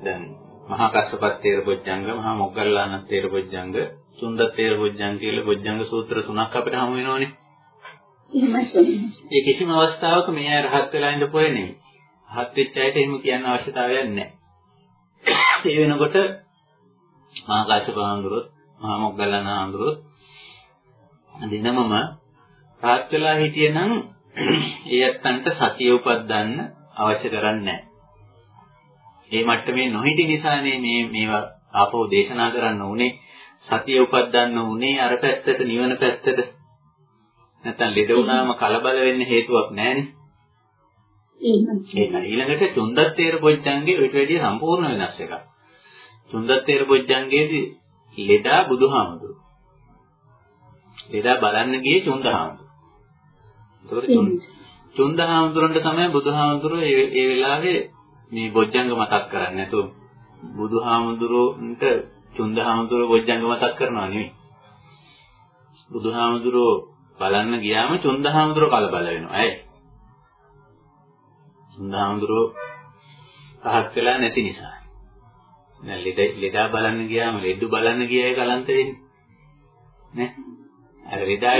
දැන් මහා කස්සපත් තේර බොජ්ජංග, මහා මොග්ගල්ලාන තේර බොජ්ජංග, සුන්දත් තේර බොජ්ජංග කියලා බොජ්ජංග සූත්‍ර තුනක් අපිට හමු වෙනවනේ. ඒ කිසිම අවස්ථාවක මේ අය රහත් වෙලා ඉඳ පොයේ නෙමෙයි. රහත් වෙච්ච අයට එහෙම කියන්න අවශ්‍යතාවයක් නැහැ. ඒ වෙනකොට මහා කාශ්‍යප හාමුදුරුවෝ, මහා මොග්ගල්ලාන හාමුදුරුවෝ දිනමම රාත් වෙලා හිටියනම් (clears throat) ඒ ඇත්තන්ට සතිය උපද්දන්න අවශ්‍ය කරන්නේ නැහැ. ඒ මට්ටමේ නොහිටි නිසානේ මේ මේවා ආපහු දේශනා කරන්න උනේ සතිය උපද්දන්න උනේ අර පැත්තට නිවන පැත්තට. නැත්තම් ලෙඩ වුණාම කලබල වෙන්න හේතුවක් නැහැනේ. එහෙනම් ඊළඟට චුන්දත්තේර බොජ්ජංගේ ඊට වැඩිය සම්පූර්ණ වෙනස් එකක්. චුන්දත්තේර බොජ්ජංගේදී ලෙඩා බුදුහාමුදුරු. ලෙඩා බලන්න ගියේ චුන්දහාමුදුරු. එතකොට චුන්දහාමුදුරන්ට තමයි බුදුහාමුදුරුවෝ ඒ වෙලාවේ මේ බොජ්ජංග මතක් කරන්නේ නැතුව බුදුහාමුදුරුවන්ට චුන්දහාමුදුරුවෝ බොජ්ජංග මතක් කරනවා නෙවෙයි. බුදුහාමුදුරුවෝ බලන්න ගියාම චුන්දහාමුදුරුවෝ කලබල වෙනවා. ඇයි? චුන්දහාමුදුරුවෝ පහත් වෙලා නැති නිසා. දැන් ලෙඩ ලෙඩා බලන්න ගියාම ලෙඩු බලන්න ගියයි කලන්ත වෙන්නේ. නේ? අර ලෙඩා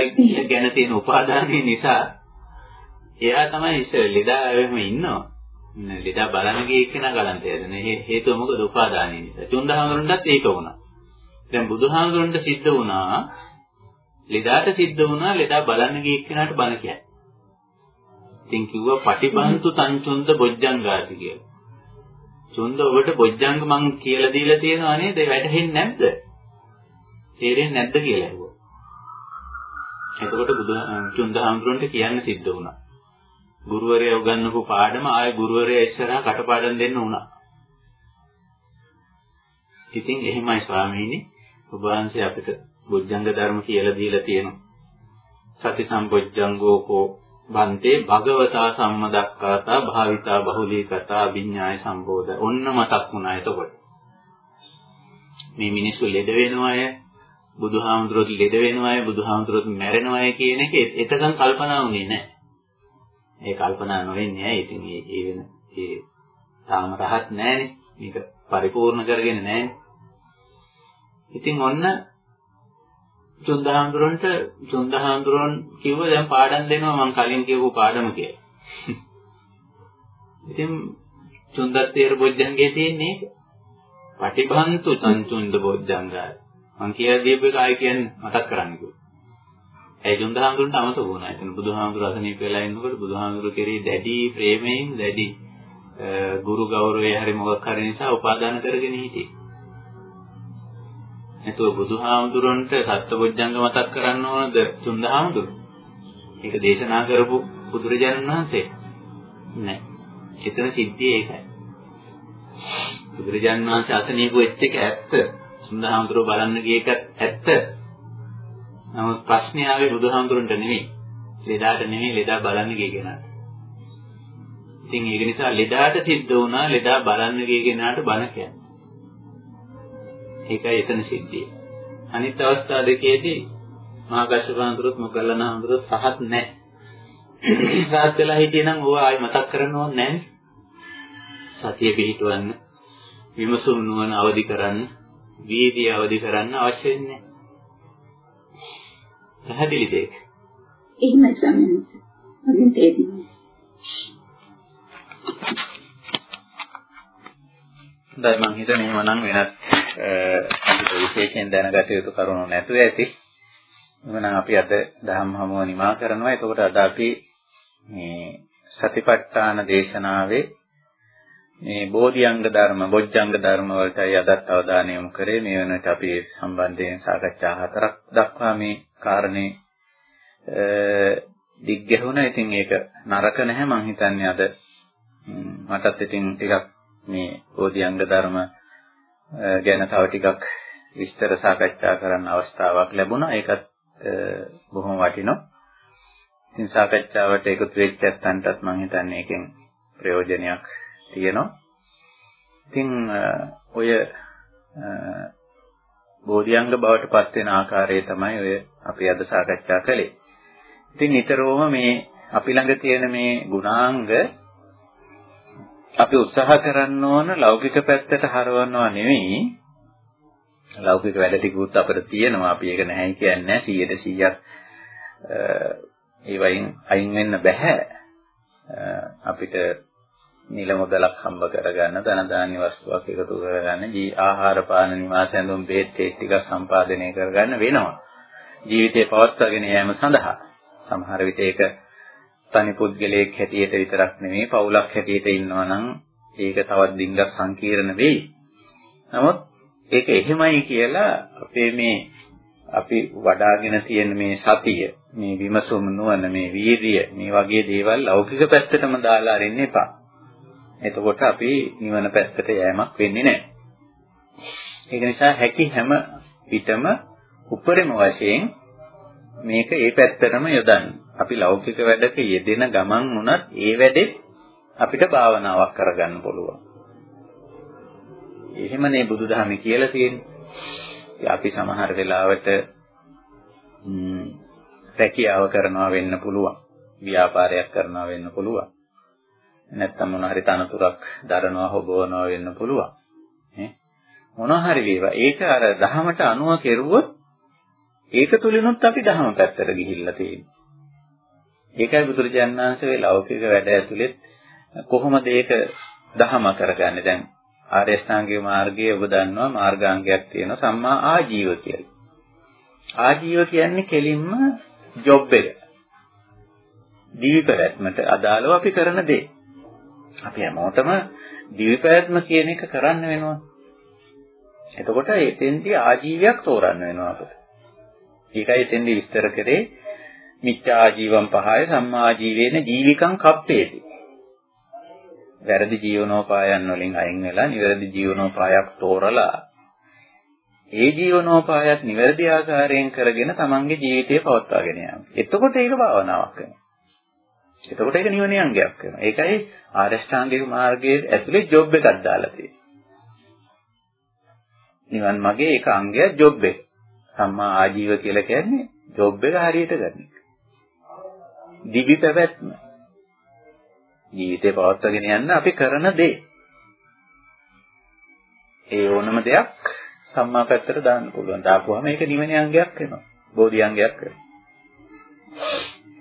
ගැන තියෙන උපාදානය නිසා එයා තමයි ඉස්සෙල්ලා ලෙඩා එහෙම ඉන්නවා. ලෙඩා බලන්න ගිය එක්කෙනා ගලන්තය දෙන. හේතුව මොකද උපාදානය නිසා. චුන්දහාමුදුරන්ටත් ඒක වුණා. දැන් බුදුහාමුදුරන්ට සිද්ධ වුණා ලෙඩාට සිද්ධ වුණා ලෙඩා බලන්න ගිය එක්කෙනාට බණ කියන්න. ඉතින් කිව්වා පටිබන්තු තංචුන්ද බොජ්ජංගාති කියලා. චුන්ද ඔබට බොජ්ජංග මං කියලා දීලා තියෙනවා නේද? වැටහෙන්නේ නැද්ද? තේරෙන්නේ නැද්ද කියලා. එතකොට බුදු චුන්දහාමුදුරන්ට කියන්න සිද්ධ වුණා. ගුරුවරයා උගන්වපු පාඩම ආයෙ ගුරුවරයා ඉස්සරහා කටපාඩම් දෙන්න වුණා. ඉතින් එහෙමයි ස්වාමීනි ඔබ වහන්සේ අපිට බොජ්ජංග ධර්ම කියලා දීලා තියෙනවා. සති සම්පොජ්ජංගෝකෝ බන්තේ භගවතා සම්මදක්කාතා භාවිතා බහුලීකතා අභිඥාය සම්බෝධ. ඔන්න මතක් වුණා එතකොට. මේ මිනිස්සු ලෙඩ වෙනවය බුදුහාමුදුරුවෝ ලෙඩ වෙනවය බුදුහාමුදුරුවෝ මැරෙනවය කියන එක එතකන් කල්පනා වුණේ නැහැ. ඒ කල්පනා නොවෙන්නේ ඇයි? ඉතින් ඒ ඒ වෙන ඒ තාම රහත් නැහැනේ. මේක පරිපූර්ණ කරගෙන නැහැනේ. ඉතින් ඔන්න චුන්දහාඳුරන්ට චුන්දහාඳුරන් කිව්ව දැන් පාඩම් දෙනවා මම කලින් කියපු පාඩම කියලා. (laughs) ඉතින් චුන්දත්තේර බොජ්ජංගේ තියෙන්නේ ඒක. පටිභන්තු සංචුන්ද බොජ්ජංගය. මං කියලා දීපු එක ආයි කියන්නේ මතක් කරන්න කිව්වා. ඒ චුන්දහාඳුරන්ට අමතක වුණා. එතන බුදුහාමුදුර අසනීප වෙලා ඉන්නකොට බුදුහාමුදුර කෙරෙහි දැඩි ප්‍රේමයෙන් දැඩි ගුරු ගෞරවය හරි මොකක් හරි නිසා උපාදාන කරගෙන හිටියේ. නැතුව බුදුහාමුදුරන්ට සත්බොජ්ජංග මතක් කරන්න ඕනද තුන්දහාමුදුර? ඒක දේශනා කරපු බුදුරජාණන් වහන්සේ. නෑ. එතන සිද්ධිය ඒකයි. බුදුරජාණන් වහන්සේ අසනීප වෙච්ච එක ඇත්ත. තුන්දහාමුදුර බලන්න ගිය එක ඇත්ත. නමුත් ප්‍රශ්නේ ආවේ බුදුහාමුදුරන්ට නෙමෙයි. ලෙඩාට නෙමෙයි ලෙඩා බලන්න ගිය කෙනාට. ඉතින් ඒක නිසා ලෙඩාට සිද්ධ වුණා ලෙඩා බලන්න ගිය කෙනාට බණ කියන්නේ. ඒකයි එතන සිද්ධිය. අනිත් අවස්ථා දෙකේදී මහා කශ්‍යපාන්තුරුත් මොග්ගල්ලාන හඳුරුත් සහත් නැහැ. (clears throat) සහත් වෙලා හිටියනම් ඕවා ආයි මතක් කරන්න ඕනේ නැහැ. සතිය පිහිටවන්න, විමසුම් නුවණ අවදි කරන්න, වීර්යය අවදි කරන්න අවශ්‍ය වෙන්නේ නැහැ. පැහැදිලිද ඒක?
එහෙම සමනස. මගෙන් තේරෙන්නේ.
දැන් මම හිතන්නේ එහෙමනම් වෙනත් විශේෂයෙන් දැනගත යුතු කරුණු නැතුව ඇති. එhmenan අපි අද දහම් හමුව නිමා කරනවා. එතකොට අද අපි මේ සතිපට්ඨාන දේශනාවේ මේ බෝධිඅංග ධර්ම, බොජ්ජංග ධර්ම වලටයි අදත් අවධානය යොමු කරේ. මේ වෙනකොට අපි සම්බන්ධයෙන් සාකච්ඡා හතරක් දක්වා මේ කාරණේ දිග්ගැහුණා. ඉතින් ඒක නරක නැහැ මං හිතන්නේ අද මටත් ඉතින් ටිකක් මේ බෝධිඅංග ධර්ම ගැන තව ටිකක් විස්තර සාකච්ඡා කරන්න අවස්ථාවක් ලැබුණා. ඒකත් බොහොම වටිනවා. ඉතින් සාකච්ඡාවට එකතු වෙච්ච ඇත්තන්ටත් මම හිතන්නේ ඒකෙන් ප්‍රයෝජනයක් තියෙනවා. ඉතින් ඔය බෝධිඅංග බවට පත් වෙන ආකාරය තමයි ඔය අපි අද සාකච්ඡා කළේ. ඉතින් නිතරම මේ අපි ළඟ තියෙන මේ ගුණාංග අපි උත්සාහ කරන්න ඕන ලෞකික පැත්තට හරවනවා නෙවෙයි ලෞකික වැඩ ටිකුත් අපිට තියෙනවා අපි ඒක නැහැ කියන්නේ 100ට 100ක් ඒ වයින් අයින් වෙන්න බෑ අපිට නිල මුදලක් හම්බ කරගන්න ධන දාන්‍ය වස්තුවක් එකතු කරගන්න ජී ආහාර පාන නිවාස ඇඳුම් බේත් ටිකක් සම්පාදනය කරගන්න වෙනවා ජීවිතේ පවත්වාගෙන යාම සඳහා සමහර විට ඒක තනි පුද්ගලයෙක් හැටියට විතරක් නෙමෙයි පවුලක් හැටියට ඉන්නවා නම් ඒක තවත් ඩිංගක් සංකීර්ණ වෙයි. නමුත් ඒක එහෙමයි කියලා අපේ මේ අපි වඩාගෙන තියෙන මේ සතිය, මේ විමසුම් නුවණ, මේ වීරිය, මේ වගේ දේවල් ලෞකික පැත්තටම දාලා අරින්න එපා. එතකොට අපි නිවන පැත්තට යෑමක් වෙන්නේ නැහැ. ඒක නිසා හැකි හැම විටම උපරිම වශයෙන් මේක ඒ පැත්තටම යොදන්න. අපි ලෞකික වැඩක යෙදෙන ගමන් වුණත් ඒ වැඩේ අපිට භාවනාවක් කරගන්න පුළුවන්. එහෙමනේ බුදුදහමේ කියලා තියෙන්නේ. අපි සමහර වෙලාවට රැකියාව කරනවා වෙන්න පුළුවන්. ව්‍යාපාරයක් කරනවා වෙන්න පුළුවන්. නැත්තම් මොන හරි තනතුරක් දරනවා හොබවනවා වෙන්න පුළුවන්. නේ? මොනවා හරි වේවා. ඒක අර දහමට අනුව කෙරුවොත් ඒක තුලිනුත් අපි දහම පැත්තට ගිහිල්ලා තියෙන්නේ. ඒකයි බුදුරජාණන් වහන්සේ ලෞකික වැඩ ඇතුළේ කොහොමද ඒක දහම කරගන්නේ දැන් ආර්ය ශ්‍රාංගික මාර්ගයේ ඔබ දන්නවා මාර්ගාංගයක් තියෙනවා සම්මා ආජීව කියලා. ආජීව කියන්නේ කෙලින්ම ජොබ් එක. දිවි පැවැත්මට අදාළව අපි කරන දේ. අපි හැමෝටම දිවි පැවැත්ම කියන එක කරන්න වෙනවා. එතකොට එතෙන්දී ආජීවයක් තෝරන්න වෙනවා අපිට. ඒකයි එතෙන්දී විස්තර කරේ මිච්ඡා ජීවම් පහය සම්මා ජීවේන ජීවිකං කප්පේති. වැරදි ජීවනෝපායන් වලින් අයින් වෙලා නිවැරදි ජීවනෝපායක් තෝරලා ඒ ජීවනෝපායත් නිවැරදි ආකාරයෙන් කරගෙන තමන්ගේ ජීවිතය පවත්වාගෙන යාම. එතකොට ඒක භාවනාවක් වෙනවා. එතකොට ඒක නිවන යංගයක් වෙනවා. ඒකයි ආරෂ්ඨාංගික මාර්ගයේ ඇතුලේ ජොබ් එකක් දාලා තියෙන්නේ. නිවන් මාගේ ඒක අංගයක් ජොබ් එක. සම්මා ආජීව කියලා කියන්නේ ජොබ් එක හරියට ගන්න එක. දිවි පැවැත්ම. ජීවිතේ පවත්වාගෙන යන්න අපි කරන දේ. ඒ ඕනම දෙයක් සම්මා පැත්තට දාන්න පුළුවන්. දාපුවාම ඒක නිවනේ අංගයක් වෙනවා. බෝධි අංගයක් වෙනවා.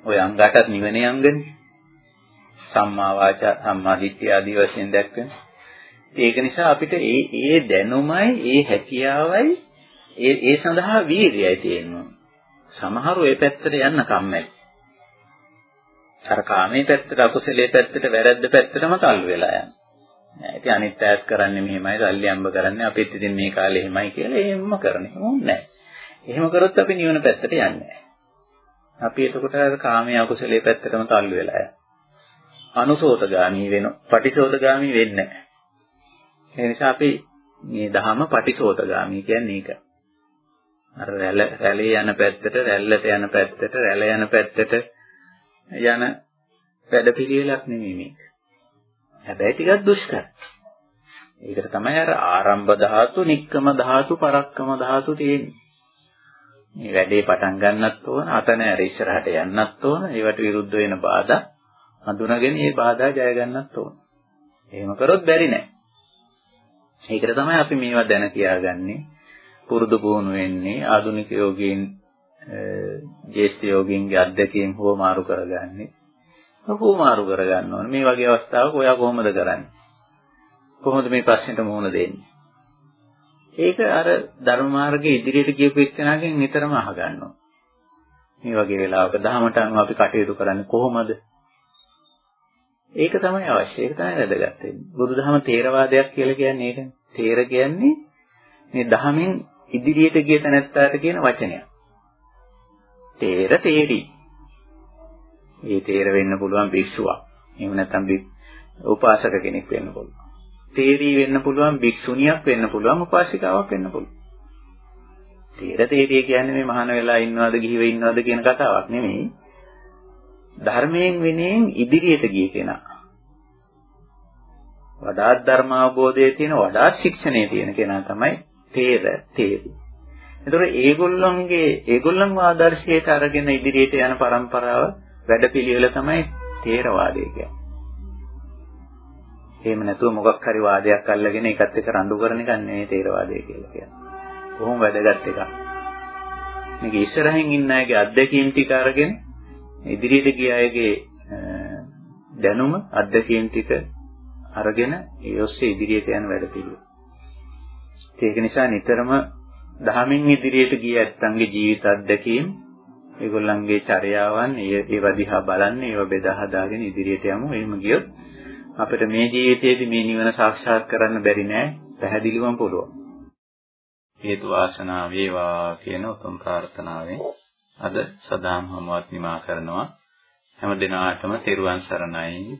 ඔය අංගයටත් නිවනේ අංගනේ. සම්මා වාචා සම්මා දිට්ඨිය ආදී වශයෙන් දැක්වෙන. ඒක නිසා අපිට ඒ ඒ දැනුමයි ඒ හැකියාවයි ඒ ඒ සඳහා වීරියයි තියෙනවා. සමහරු ඒ පැත්තට යන්න කම්මැලි. අර කාමයේ පැත්තට අකුසලයේ පැත්තට වැරද්ද පැත්තටම තල්ලු වෙලා යනවා. ඉතින් අනිත් අයත් කරන්නේ මෙහෙමයි, සල්ලි අම්බ කරන්නේ අපිත් ඉතින් මේ කාලේ එහෙමයි කියලා එහෙම කරන්නේ. ඕනේ නැහැ. එහෙම කරොත් අපි නිවන පැත්තට යන්නේ නැහැ. අපි එතකොට අර කාමයේ අකුසලයේ පැත්තටම තල්ලු වෙලා යනවා. අනුසෝතගාමී වෙනවා. පටිසෝතගාමී වෙන්නේ නැහැ. ඒ නිසා අපි මේ දහම පටිසෝතගාමී කියන්නේ ඒක. අර රැළ රැළේ යන පැත්තට, රැල්ලට යන පැත්තට, රැළ යන පැත්තට යන වැඩපිළිවෙලක් නෙමෙයි මේක. හැබැයි ටිකක් දුෂ්කරයි. ඒකට තමයි අර ආරම්භ ධාතු, නික්කම ධාතු, පරක්කම ධාතු තියෙන්නේ. මේ වැඩේ පටන් ගන්නත් ඕන, අතන ඇර ඉස්සරහට යන්නත් ඕන, ඒවට විරුද්ධ වෙන බාධා හඳුනාගෙන මේ බාධා ජය ගන්නත් ඕන. එහෙම කරොත් බැරි නෑ. ඒකට තමයි අපි මේවා දැන කියාගන්නේ. පුරුදු පුහුණු වෙන්නේ ආධුනික යෝගීන් ජේෂ්ඨ යෝගීන්ගේ අධ්‍යක්ෂයෙන් හෝ මාරු කරගන්නේ. හුමාරු කරගන්න ඕනේ. මේ වගේ අවස්ථාවක ඔයා කොහොමද කරන්නේ? කොහොමද මේ ප්‍රශ්නෙට මුහුණ දෙන්නේ? ඒක අර ධර්ම මාර්ගයේ ඉදිරියට ගියපු එක්කෙනාගෙන් නිතරම අහගන්න ඕනේ. මේ වගේ වෙලාවක දහමට අනුව අපි කටයුතු කරන්නේ කොහොමද? ඒක තමයි අවශ්‍ය. ඒක තමයි වැදගත් වෙන්නේ. බුදුදහම තේරවාදයක් කියලා කියන්නේ ඒකනේ. තේර කියන්නේ මේ දහමෙන් ඉදිරියට ගිය තැනැත්තාට කියන වචනයක්. තේර තේරි. ඒ තේර වෙන්න පුළුවන් භික්ෂුවක්. එහෙම නැත්නම් උපාසක කෙනෙක් වෙන්න පුළුවන්. තේරී වෙන්න පුළුවන් භික්ෂුණියක් වෙන්න පුළුවන් උපාසිකාවක් වෙන්න පුළුවන්. තේර තේරිය කියන්නේ මේ මහාන වෙලා ඉන්නවද ගිහිව ඉන්නවද කියන කතාවක් නෙමෙයි. ධර්මයෙන් විනයෙන් ඉදිරියට ගිය කෙනා. වඩාත් ධර්ම අවබෝධයේ තියෙන වඩාත් ශික්ෂණයේ තියෙන කෙනා තමයි තේර තේරි. ඒතකොට ඒගොල්ලන්ගේ ඒගොල්ලන්ව ආදර්ශයට අරගෙන ඉදිරියට යන પરම්පරාව වැඩපිළිවෙල තමයි තේරවාදය කියන්නේ. එහෙම නැතුව මොකක් හරි වාදයක් අල්ලගෙන ඒකත් එක්ක රණ්ඩු කරන එක නෙවෙයි තේරවාදය කියලා කියන්නේ. කොහොම වැදගත් එකක්. මේක ඉස්සරහින් ඉන්න අයගේ අත්දැකීම් ටික අරගෙන ඉදිරියට ගිය අයගේ දැනුම අත්දැකීම් ටික අරගෙන ඒ ඔස්සේ ඉදිරියට යන වැඩ පිළිවෙල. ඒක නිසා නිතරම දහමින් ඉදිරියට ගිය ඇත්තන්ගේ ජීවිත අත්දැකීම් ඒගොල්ලන්ගේ චර්යාවන් ඒවා දිහා බලන්න ඒවා බෙදා හදාගෙන ඉදිරියට යමු. එහෙම ගියොත් අපිට මේ ජීවිතයේදී මේ නිවන සාක්ෂාත් කරන්න බැරි නෑ. පැහැදිලිවම පුළුවන්. හේතු වාසනා වේවා කියන උතුම් ප්‍රාර්ථනාවෙන් අද සදාම් හමුවත් නිමා කරනවා. හැම දිනාටම තෙරුවන් සරණයි.